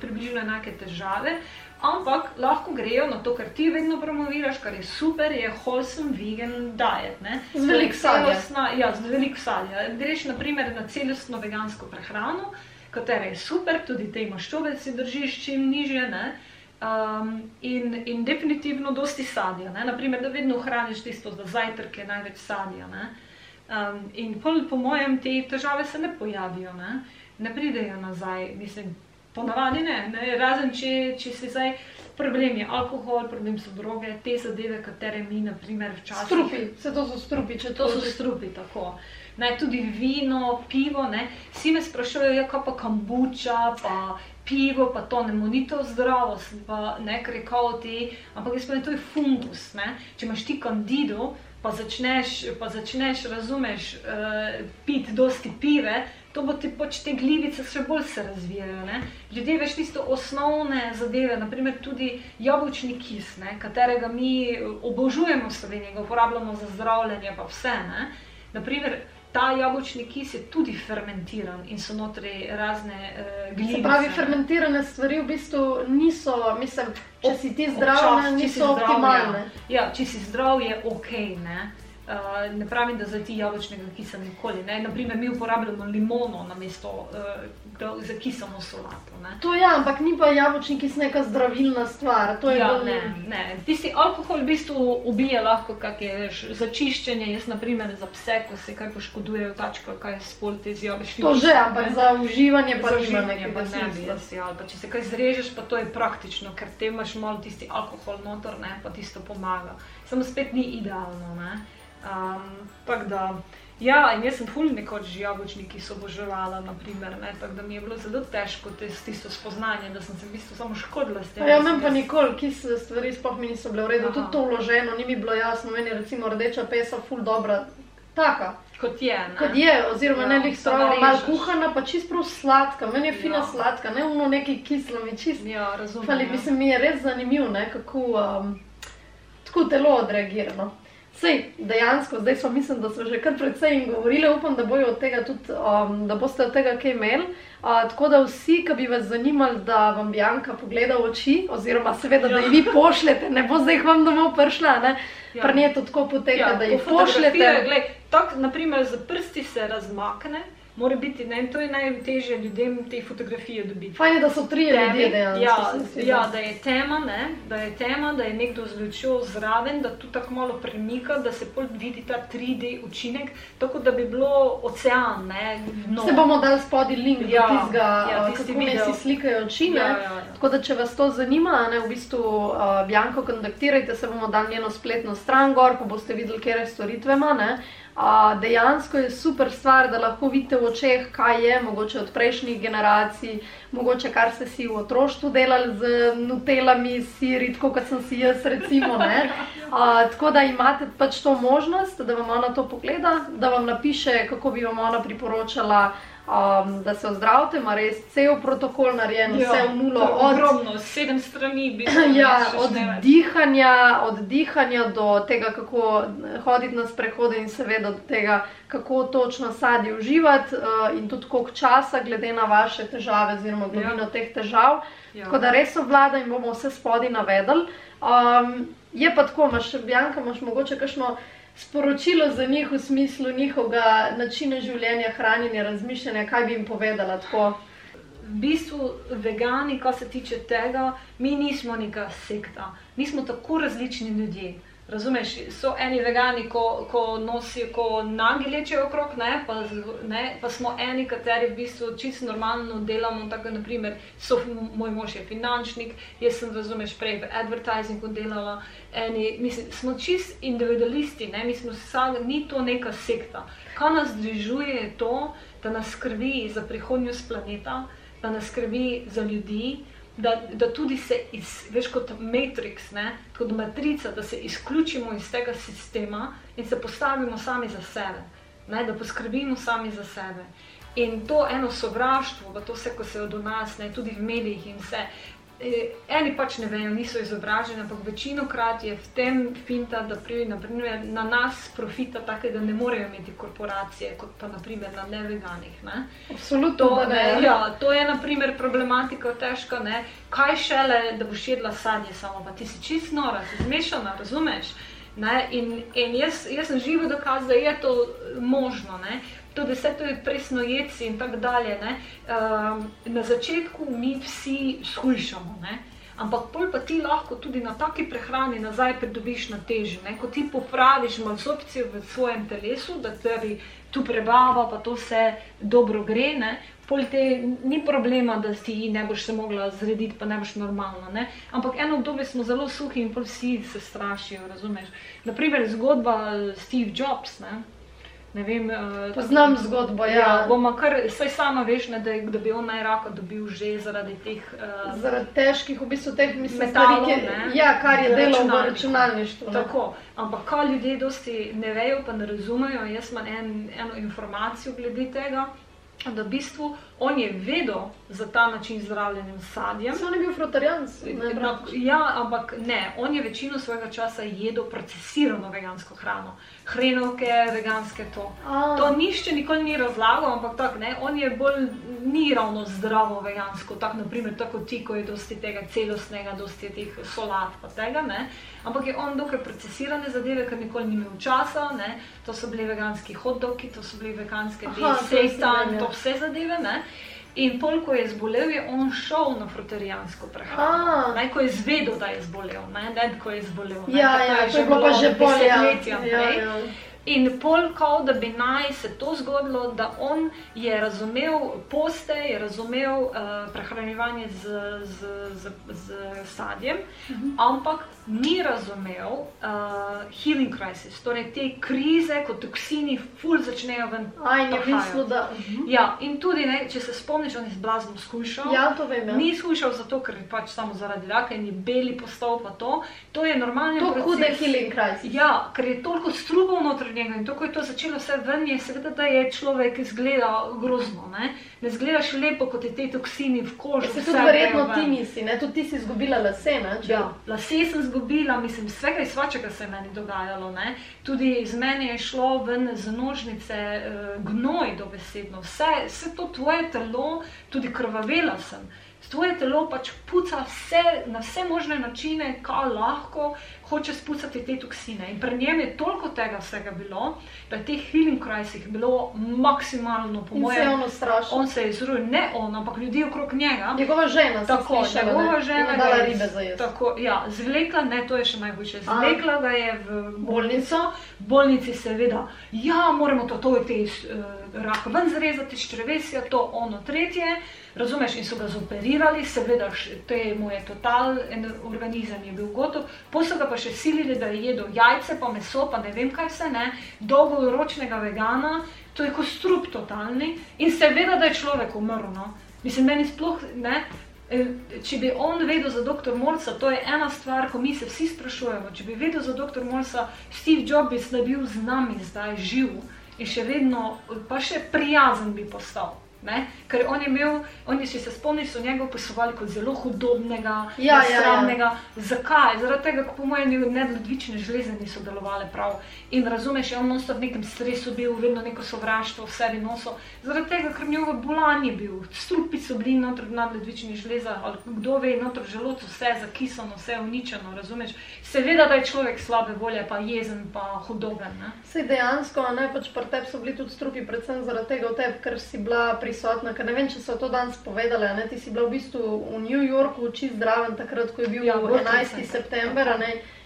približno enake težave. Ampak lahko grejo na to, kar ti vedno promoviraš, kar je super, je wholesome vegan diet. Ne? Z veliko sadja. Ja, z veliko sadja. Greš naprimer na celostno vegansko prehrano, katera je super, tudi te maščobe si držiš čim niže. Ne? Um, in, in definitivno dosti sadja. Ne? Naprimer, da vedno hraniš tisto za zajtrk, je največ sadja. Um, in pol, po mojem, te težave se ne pojavijo, ne, ne pridejo nazaj. Mislim, ponavadi ne, ne? razen če, če si zdaj. Problem je alkohol, problem so droge, te zadeve, katere mi, na primer, včasih. Strupi, se to so strupi, če to so strupi, tako. Ne, tudi vino, pivo, ne. Vsi me sprašujejo, ja, kaj pa kambuča, pa pivo, pa to ne monito zdravo, pa ne krekao ti, ampak jaz pa ne to je fundus, ne. Če imaš ti kandido, pa začneš, pa začneš, razumeš, uh, piti dosti pive, to bo ti pač te glivice še bolj se razvijajo, ne. Ljudje veš tisto osnovne zadeve, naprimer tudi jabolčni kis, ne, katerega mi obožujemo v Sloveniji, ga uporabljamo za zdravljenje, pa vse, ne. Naprimer, ta jabolčni kis je tudi fermentiran in so notri razne uh, glivice. Se pravi, fermentirane stvari v bistvu niso, mislim, če si ti zdrav, niso optimalne. Ja. ja, če si zdrav, je ok. Ne? Uh, ne pravim, da za ti jabolčnega kisa nikoli. Ne? Naprimer, mi uporabljamo limono na mesto uh, za kisano solato. Ne? To je, ja, ampak ni pa jabolčni kis neka zdravilna stvar. Ja, ne, ne. Tisti alkohol v bistvu ubije lahko, kak je za čiščenje. Jaz, naprimer, za pse, ko se kaj poškodujejo, tačko, kaj spol te zjaviš. To že, ampak ne? za uživanje pa za uživanje pa ne bi jaz. Ja, pa če se kaj zrežeš, pa to je praktično, ker te imaš malo tisti alkohol notor, ne? pa tisto pomaga. Samo spet ni idealno. Ne? Um, da, ja, in jaz sem fulj nekoč že jabolčniki so oboževala, naprimer, ne, tako da mi je bilo zelo težko tisto spoznanje, da sem se v bistvu samo škodila s tem. Ja, meni pa nikoli, ki se stvari sploh mi niso bile v redu, Aha. tudi to vloženo, ni mi bilo jasno, meni je recimo rdeča pesa fulj dobra, taka. Kot je, Kot je, oziroma ja, ne bi strala malo kuhana, pa čist prav sladka, meni je fina ja. sladka, ne uno neki kislo, mi čist. Ja, razumem. Ali, ja. mislim, mi je res zanimivo, ne, kako um, tako telo odreagira. No. Sej, dejansko, zdaj smo, mislim, da smo že kar precej govorili, upam, da, tudi, um, da boste od tega kaj imeli. Uh, tako da vsi, ki bi vas zanimali, da vam Bjanka pogleda v oči, oziroma seveda, ja. da jih vi pošljete, ne bo zdaj vam domov prišla, ne? Ja. Prni je to tako poteka, ja, da jih pošljete. Tako, naprimer, za prsti se razmakne mora biti, ne, to je najtežje ljudem te fotografije dobiti. Fajn je, da so tri ljudje dejansko. Ja, ja, da je tema, ne, da je tema, da je nekdo z lučjo zraven, da tu tako malo premika, da se pol vidi ta 3D učinek, tako da bi bilo ocean, ne, no. Se bomo dali spodaj link ja, do tistega, ja, tisti kako video. si slikajo oči, ne. Ja, ja, ja. Tako da, če vas to zanima, ne, v bistvu uh, Bjanko kontaktirajte, se bomo dali njeno spletno stran gor, pa boste videli, kje storitve ima, ne dejansko je super stvar, da lahko vidite v očeh, kaj je mogoče od prejšnjih generacij, mogoče kar ste si v otroštvu delali z nutelami, siri, tako kot sem si jaz, recimo. A, tako da imate pač to možnost, da vam ona to pogleda, da vam napiše, kako bi vam ona priporočala um, da se ozdravite, ima res cel protokol narejen, ja, vse v nulo. Ogromno, sedem strani bi ja, od dihanja, od dihanja do tega, kako hoditi na sprehode in seveda do tega, kako točno sadje uživati uh, in tudi koliko časa, glede na vaše težave, oziroma na ja. teh težav. Ja. Tako da res obvlada in bomo vse spodi navedli. Um, je pa tako, imaš, Bjanka, imaš mogoče kakšno sporočilo za njih v smislu njihovega načina življenja, hranjenja, razmišljanja, kaj bi jim povedala tako. V bistvu, vegani, kar se tiče tega, mi nismo neka sekta, mi smo tako različni ljudje. Razumeš, so eni vegani, ko, ko nosijo, ko nagi lečejo okrog, ne? Pa, ne? pa smo eni, kateri v bistvu čisto normalno delamo. Tako, naprimer, so, moj mož je finančnik, jaz sem, razumeš, prej v advertisingu delala. Eni, mislim, smo čisto individualisti, ne? mi smo sami, ni to neka sekta. Kar nas združuje, je to, da nas skrbi za prihodnost planeta, da nas skrbi za ljudi da, da tudi se, iz, veš kot Matrix, ne, kot matrica, da se izključimo iz tega sistema in se postavimo sami za sebe, ne, da poskrbimo sami za sebe. In to eno sovraštvo, pa to vse, ko se od nas, ne, tudi v medijih in vse, eni pač ne vejo, niso izobraženi, ampak večino krat je v tem finta, da pri, naprimer, na nas profita takega ne morejo imeti korporacije, kot pa naprimer na neveganih. Ne? Absolutno. To, ne, ja, to je naprimer problematika težka. Ne? Kaj šele, da boš jedla sadje samo, pa ti si čist nora, si zmešana, razumeš? Ne? In, in jaz, jaz sem živo dokaz, da je to možno. Ne? Tudi vse to je presno jedci in tako dalje. Um, na začetku mi vsi skušamo, ampak pol pa ti lahko tudi na taki prehrani nazaj pridobiš na teži. Ne? Ko ti popraviš malopcijo v svojem telesu, da tebi tu prebava, pa to vse dobro gre. Ne? Pol te ni problema, da si ne boš se mogla zrediti, pa ne boš normalna. Ne? Ampak eno obdobje smo zelo suhi in pol vsi se strašijo, razumeš? Naprimer zgodba Steve Jobs. Ne? Vem, uh, Poznam zgodbo. Ja. Ja, bomo kar, saj sama veš, ne, da, da bi on najrako dobil že zaradi teh. Uh, zaradi težkih, v bistvu, teh metalov. Ja, kar je delo v računalništvu. Tako, ampak kaj ljudje dosti ne vejo, pa ne razumejo, jaz imam en, eno informacijo glede tega da v bistvu on je vedel za ta način zdravljenja s sadjem. Sam je bil frutarijan. Ja, ampak ne, on je večino svojega časa jedel procesirano vegansko hrano. Hrenovke, veganske to. A. To nišče nikoli ni razlagal, ampak tak, ne, on je bolj ni ravno zdravo vegansko, tako naprimer tako ti, ko je dosti tega celostnega, dosti teh solat pa tega, ne. Ampak je on dokaj procesirane zadeve, ker nikoli ni imel časa, ne. To so bili veganski hotdogi, to so bili veganske sejtan, to vse zadeve. Ne? In pol, ko je zbolel, je on šel na fruterijansko prehrano. Naj, ko je zvedel, da je zbolel, ne, ne ko je zbolel. Ne? Ja, ja, je že bilo pa že bolje. Ja, ja. In pol, kot da bi naj se to zgodilo, da on je razumel poste, je razumel uh, prehranjevanje z, z, z, z sadjem, uh mhm. -huh. ampak ni razumel uh, healing crisis, torej te krize, ko toksini ful začnejo ven. Aj, ne mislim, da. Uh -huh. Ja, in tudi, ne, če se spomniš, on je zblazno skušal. Ja, to vem. Ja. Ni skušal zato, ker je pač samo zaradi raka in je beli postal pa to. To je normalno. To je hude healing crisis. Ja, ker je toliko strupov noter njega in to, ko je to začelo vse ven, je seveda, da je človek izgleda grozno. Ne, ne zgledaš lepo, kot je te toksini v koži. Se tudi verjetno ti nisi, ne, tudi ti si izgubila lase, ne? Ja, lase sem izgubila, mislim, vsega iz svačega se je meni dogajalo. Ne? Tudi iz mene je šlo ven z nožnice, uh, gnoj dobesedno, vse, vse to tvoje telo, tudi krvavela sem. Tvoje telo pač puca vse, na vse možne načine, kaj lahko, hoče spucati te toksine. In pri njem je toliko tega vsega bilo, da je teh healing crisis bilo maksimalno, po mojem, strašno. On se je izrujil, ne on, ampak ljudi okrog njega. Njegova žena, tako je. Njegova žena je dala ribe za jesti. Tako, ja, zvlekla, ne, to je še najboljše. Zvlekla ga je v bolnico, v bolnici seveda, ja, moramo to, to je te uh, rak ven zrezati, ščrevesja, to ono tretje. Razumeš, in so ga zoperirali, seveda, to je moj total organizem, je bil gotov, posel ga pa še silili, da je jedel jajce, pa meso, pa ne vem kaj vse, ne, dolgoročnega vegana, to je kot strup totalni in seveda, da je človek umrl. No. Mislim, meni sploh ne. E, če bi on vedel za dr. Morsa, to je ena stvar, ko mi se vsi sprašujemo. Če bi vedel za dr. Morsa, Steve Jobs bi bil z nami zdaj živ in še vedno, pa še prijazen bi postal. Ne? Ker on je imel, oni si se spomnili, so njega opisovali kot zelo hudobnega, ja, sramnega. Ja, ja. Zakaj? Zaradi tega, ker po mojem nedodvične žleze niso delovale prav. In razumeš, je on nosto v nekem stresu bil, vedno neko sovraštvo v sebi nosil. Zaradi tega, ker njegov bolan je bil, strupi so bili noter v nadledvičnih žlezah, ali kdo ve, noter v želodcu vse zakisano, vse uničeno, razumeš. Seveda, da je človek slabe volje, pa jezen, pa hudoben. Sej dejansko, ne, pač pri tebi so bili tudi strupi, predvsem zaradi tega, tebi, ker si bila pri prisotna, ker ne vem, če so to danes povedali. Ne? Ti si bila v bistvu v New Yorku, čist zdraven, takrat, ko je bil ja, 11. september.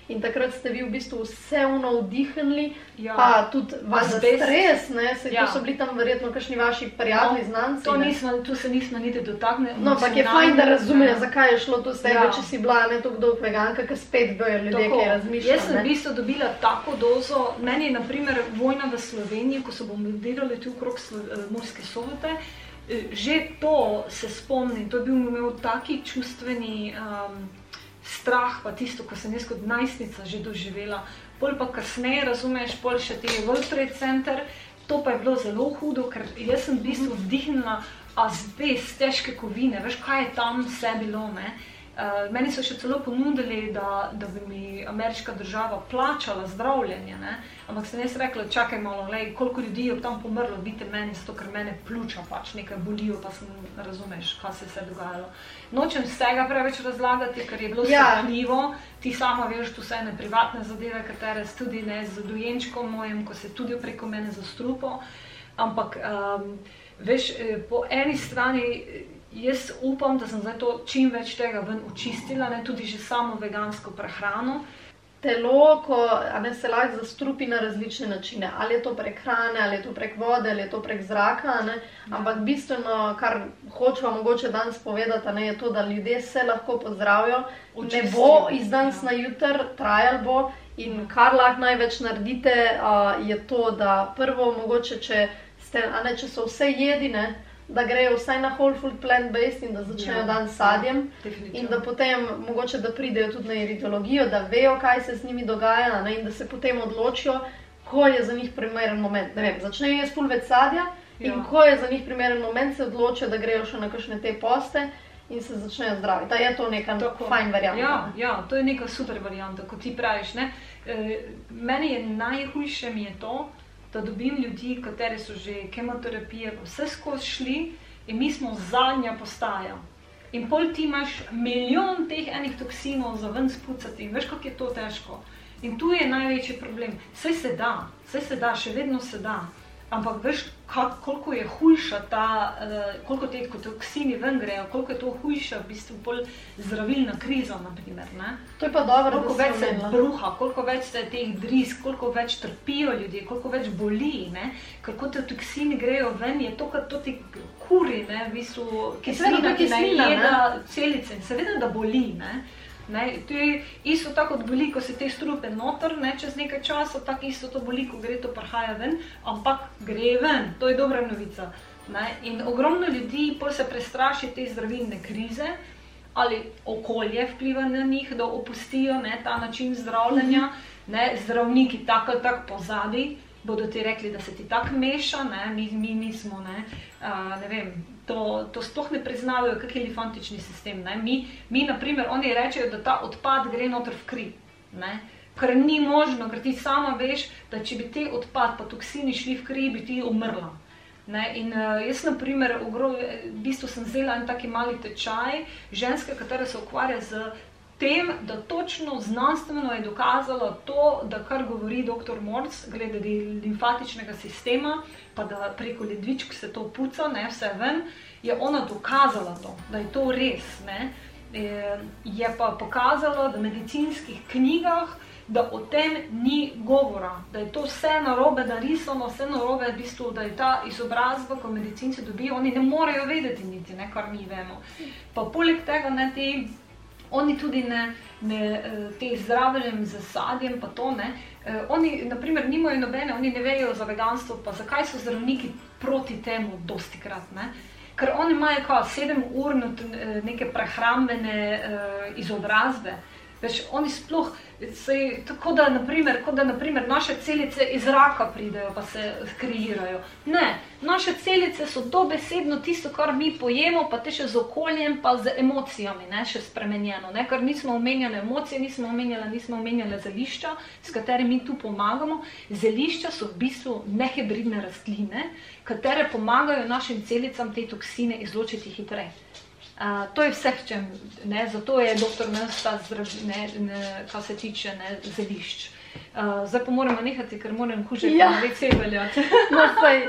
In takrat ste vi v bistvu vse navdihnili, ja. pa tudi vaš stres, ne, se ja. so bili tam verjetno kakšni vaši prijatelji, no, znanci. To nismo, tu se nismo niti dotaknili. No, ampak je fajn, da razumejo, zakaj je šlo to s tebe, ja. če si bila ne tako dolgo veganka, ker spet bojo ljudje, ki razmišljajo. Jaz sem v bistvu dobila tako dozo, meni je naprimer vojna v Sloveniji, ko so bombardirali tu okrog eh, Morske sobote, že to se spomnim, to je bil imel taki čustveni um, strah, pa tisto, kar sem jaz kot najstnica že doživela. Pol pa kasneje, razumeš, pol še te World Trade Center, to pa je bilo zelo hudo, ker jaz sem v bistvu vdihnila azbest, težke kovine, veš, kaj je tam vse bilo, ne. Uh, meni so še celo ponudili, da, da bi mi ameriška država plačala zdravljenje, ne? ampak sem jaz rekla, čakaj malo, lej, koliko ljudi je tam pomrlo, vidite meni, zato ker mene pljuča pač nekaj bolijo, pa sem razumeš, kaj se je vse dogajalo. Nočem vsega preveč razlagati, ker je bilo ja. srhljivo, ti sama veš, tu vse ne privatne zadeve, katere tudi ne z dojenčkom mojim, ko se tudi preko mene zastrupo, ampak um, veš, eh, po eni strani jaz upam, da sem zdaj to čim več tega ven očistila, ne tudi že samo vegansko prehrano. Telo, ko ne, se lahko zastrupi na različne načine, ali je to prek hrane, ali je to prek vode, ali je to prek zraka. Ne? Ampak bistveno, kar hočemo mogoče danes povedati, ne, je to, da ljudje se lahko pozdravijo. Če bo iz danes ja. na jutr, trajal bo in kar lahko največ naredite, uh, je to, da prvo, mogoče, če, ste, ne, če so vse jedine da grejo vsaj na whole food plant-based in da začnejo ja, dan s sadjem. In da potem mogoče da pridejo tudi na iridologijo, da vejo, kaj se z njimi dogaja ne, in da se potem odločijo, ko je za njih primeren moment. Ne vem, začnejo jesti full več sadja in ja. ko je za njih primeren moment, se odločijo, da grejo še na kakšne te poste. In se začnejo zdraviti. Da je to neka fajn varianta. Ja, ja, to je neka super varianta, kot ti praviš. E, meni je najhujše mi je to, da dobim ljudi, kateri so že kemoterapije, vse skozi šli in mi smo zadnja postaja. In pol ti imaš milijon teh enih toksinov za ven spucati in veš, kako je to težko. In tu je največji problem. Vse se da, vse se da, še vedno se da. Ampak veš, kak, koliko je hujša ta, uh, koliko te toksini ven grejo, koliko je to hujša, v bistvu bolj zdravilna kriza. Naprimer, to je pa dobro, koliko več se bruha, koliko več se teh driz, koliko več trpijo ljudje, koliko več boli. Ne? Ker ko te toksini grejo ven, je to, kar to ti kuri, ne? v bistvu, ki se jih najeda celice in seveda, da boli. Ne? Ne, to je isto tako kot boli, ko se te strupe noter, ne, čez nekaj časa, tako isto to boli, ko gre to prahaja ven, ampak gre ven, to je dobra novica. Ne. In ogromno ljudi pa se prestraši te zdravilne krize ali okolje vpliva na njih, da opustijo ne, ta način zdravljenja, ne, zdravniki tako ali tako pozadi bodo ti rekli, da se ti tako meša, ne, mi, mi nismo, ne, a, ne vem, to, to sploh ne priznavajo, kak je lifantični sistem. Ne? Mi, mi, na primer, oni rečejo, da ta odpad gre noter v kri. Ne? Ker ni možno, ker ti sama veš, da če bi te odpad, pa toksini šli v kri, bi ti umrla. Ne? In uh, jaz, na primer, v bistvu sem vzela en taki mali tečaj ženske, katera se ukvarja z tem, da točno znanstveno je dokazalo to, da kar govori dr. Morc, glede limfatičnega sistema, pa da preko ledvičk se to puca, ne vse ven, je ona dokazala to, da je to res. Ne? E, je pa pokazalo, da v medicinskih knjigah, da o tem ni govora, da je to vse narobe narisano, vse narobe, v bistvu, da je ta izobrazba, ko medicinci dobijo, oni ne morejo vedeti niti, ne, kar mi vemo. Pa poleg tega, ne, te, oni tudi ne, ne e, te zdravljenjem z sadjem, pa to ne, Eh, oni, na primer, nimajo nobene, oni ne vejo za veganstvo, pa zakaj so zdravniki proti temu, dosti krat. Ne? Ker oni imajo kao sedem ur eh, neke prehrambene uh, izobrazbe. Veš, oni sploh, se, tako da, naprimer, da naprimer, naše celice iz raka pridejo, pa se kreirajo. Ne, naše celice so dobesedno tisto, kar mi pojemo, pa te še z okoljem, pa z emocijami, ne, še spremenjeno. Ne, ker nismo omenjali emocije, nismo omenjali, nismo omenjali zelišča, s katerimi mi tu pomagamo. Zelišča so v bistvu nehebridne rastline, katere pomagajo našim celicam te toksine izločiti hitreje. Uh, to je vse, če ne, zato je doktor Mensta zdravljen, kar se tiče ne, zelišč. Uh, zdaj pa moramo nehati, ker moram huže ja. vse veljati. no, saj,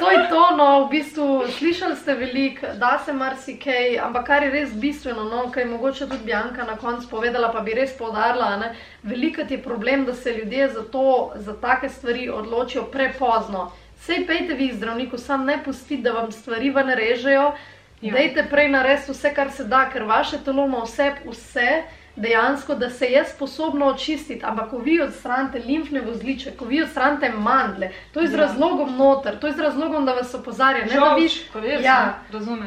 to je to, no, v bistvu slišali ste veliko, da se marsikaj, ampak kar je res bistveno, no, kaj je mogoče tudi Bjanka na koncu povedala, pa bi res povdarila, veliko je problem, da se ljudje za to, za take stvari odločijo prepozno. Sej pejte vi zdravniku, sam ne pustite, da vam stvari ven režejo, Ja. Dajte prej narediti vse, kar se da, ker vaše telo ima vse, vse dejansko, da se je sposobno očistiti. Ampak, ko vi odstranite limfne vozliče, ko vi odstranite mandle, to je z ja. razlogom noter, to je z razlogom, da vas opozarja. Ne, da vi, ja,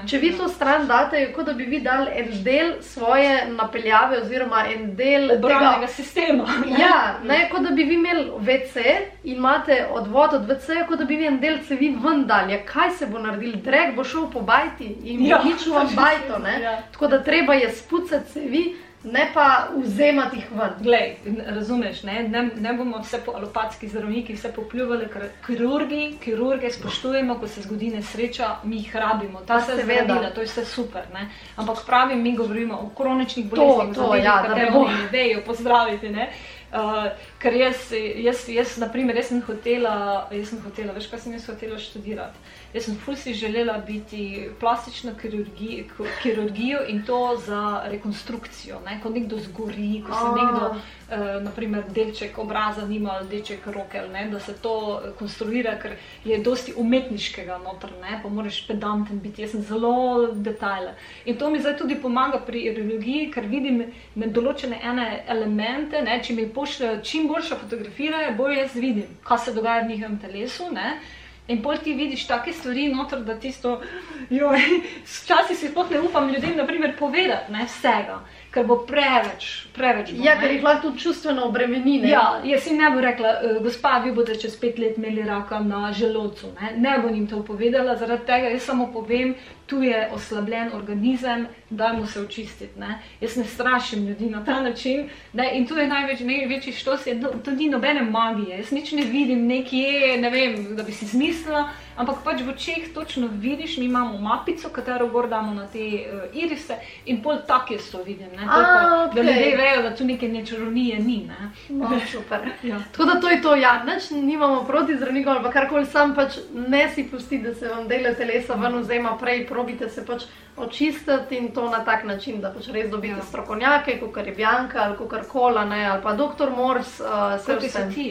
če vi to stran date, kot da bi vi dali en del svoje napeljave, oziroma en del obravnega sistema. Ja, ne, kot da bi vi imeli VC in imate odvod od VC, kot da bi vi en del cevi ven dali. Ja, kaj se bo naredil? Drek bo šel po bajti in ja. nič vam bajto. Ja. Tako da treba je spucati cevi ne pa vzemati jih ven. Glej, razumeš, ne? Ne, ne bomo vse po alopatski zdravniki, vse popljuvali, ker kirurgi, kirurge spoštujemo, ko se zgodi nesreča, mi jih rabimo, ta se zdravila, to je vse super. Ne? Ampak pravim, mi govorimo o kroničnih boleznih, to, to, ja, da ne bomo ne vejo pozdraviti. Ne? Uh, ker jaz, jaz, jaz, naprimer, jaz sem hotela, jaz sem hotela, veš, kaj sem jaz hotela študirati. Jaz sem fulsi želela biti plastična kirurgi, kirurgijo in to za rekonstrukcijo. Ne? Ko nekdo zgori, ko se nekdo, eh, naprimer, delček obraza nima ali delček roke, ne? da se to konstruira, ker je dosti umetniškega noter, ne? pa moraš pedanten biti. Jaz sem zelo detajlen. In to mi zdaj tudi pomaga pri kirurgiji, ker vidim določene ene elemente, ne? če mi pošljajo čim boljša fotografija, bolj jaz vidim, kaj se dogaja v njihovem telesu. Ne? In pol ti vidiš take stvari noter, da tisto, joj, včasih si sploh ne upam ljudem, naprimer, povedati ne, vsega ker bo preveč, preveč. Bo, ja, ker jih lahko tudi čustveno obremeni. Ja, jaz si ne bi rekla, uh, gospa, vi boste čez pet let imeli raka na želodcu. Ne, ne bom jim to povedala, zaradi tega jaz samo povem, tu je oslabljen organizem, dajmo se očistiti. Ne. Jaz ne strašim ljudi na ta način. Ne, in tu je največ, največji štos, je, to ni nobene magije. Jaz nič ne vidim nekje, ne vem, da bi si zmislila ampak pač v očeh točno vidiš, mi imamo mapico, katero gor damo na te uh, irise in pol tak je to vidim. Ne, A, okay. Da ljudje vejo, da tu neke nečarovnije ni. Ne. No, super. ja. Tako da to je to, ja, nič nimamo proti zdravnikom ali karkoli, sam pač ne si pusti, da se vam dele telesa ven vzema prej, probite se pač očistiti in to na tak način, da pač res dobite ja. strokovnjake, kot je Bjanka ali kot kola, ali pa doktor Mors, uh, vse vse ti.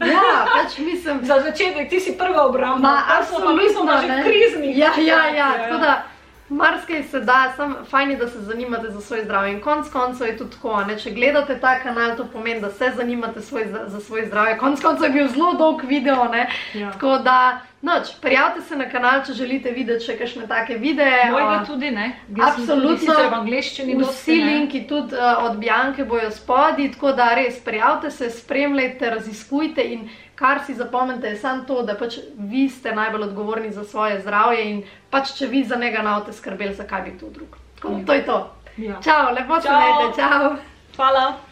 Ja, pač mislim, za začetek ti si prva obramba, absolutno pa že krizni. Ja, ja, ja, tako da marsikaj se da, sam fajn je, da se zanimate za svoje zdravje. In konc koncev je tudi tako, ne? če gledate ta kanal, to pomeni, da se zanimate svoj, za svoje zdravje. Konc koncev je bil zelo dolg video, ja. tako da Noč, prijavite se na kanal, če želite videti še kakšne take videe. Mojega tudi ne. Absolutno. V angliščini Vsi dosti, linki tudi uh, od Bjanke bojo spodi, tako da res prijavite se, spremljajte, raziskujte in kar si zapomnite je samo to, da pač vi ste najbolj odgovorni za svoje zdravje in pač če vi za njega navte skrbeli, zakaj bi to drug. Tako, to je to. Ja. Čau, lepo se vedete, čau. Hvala.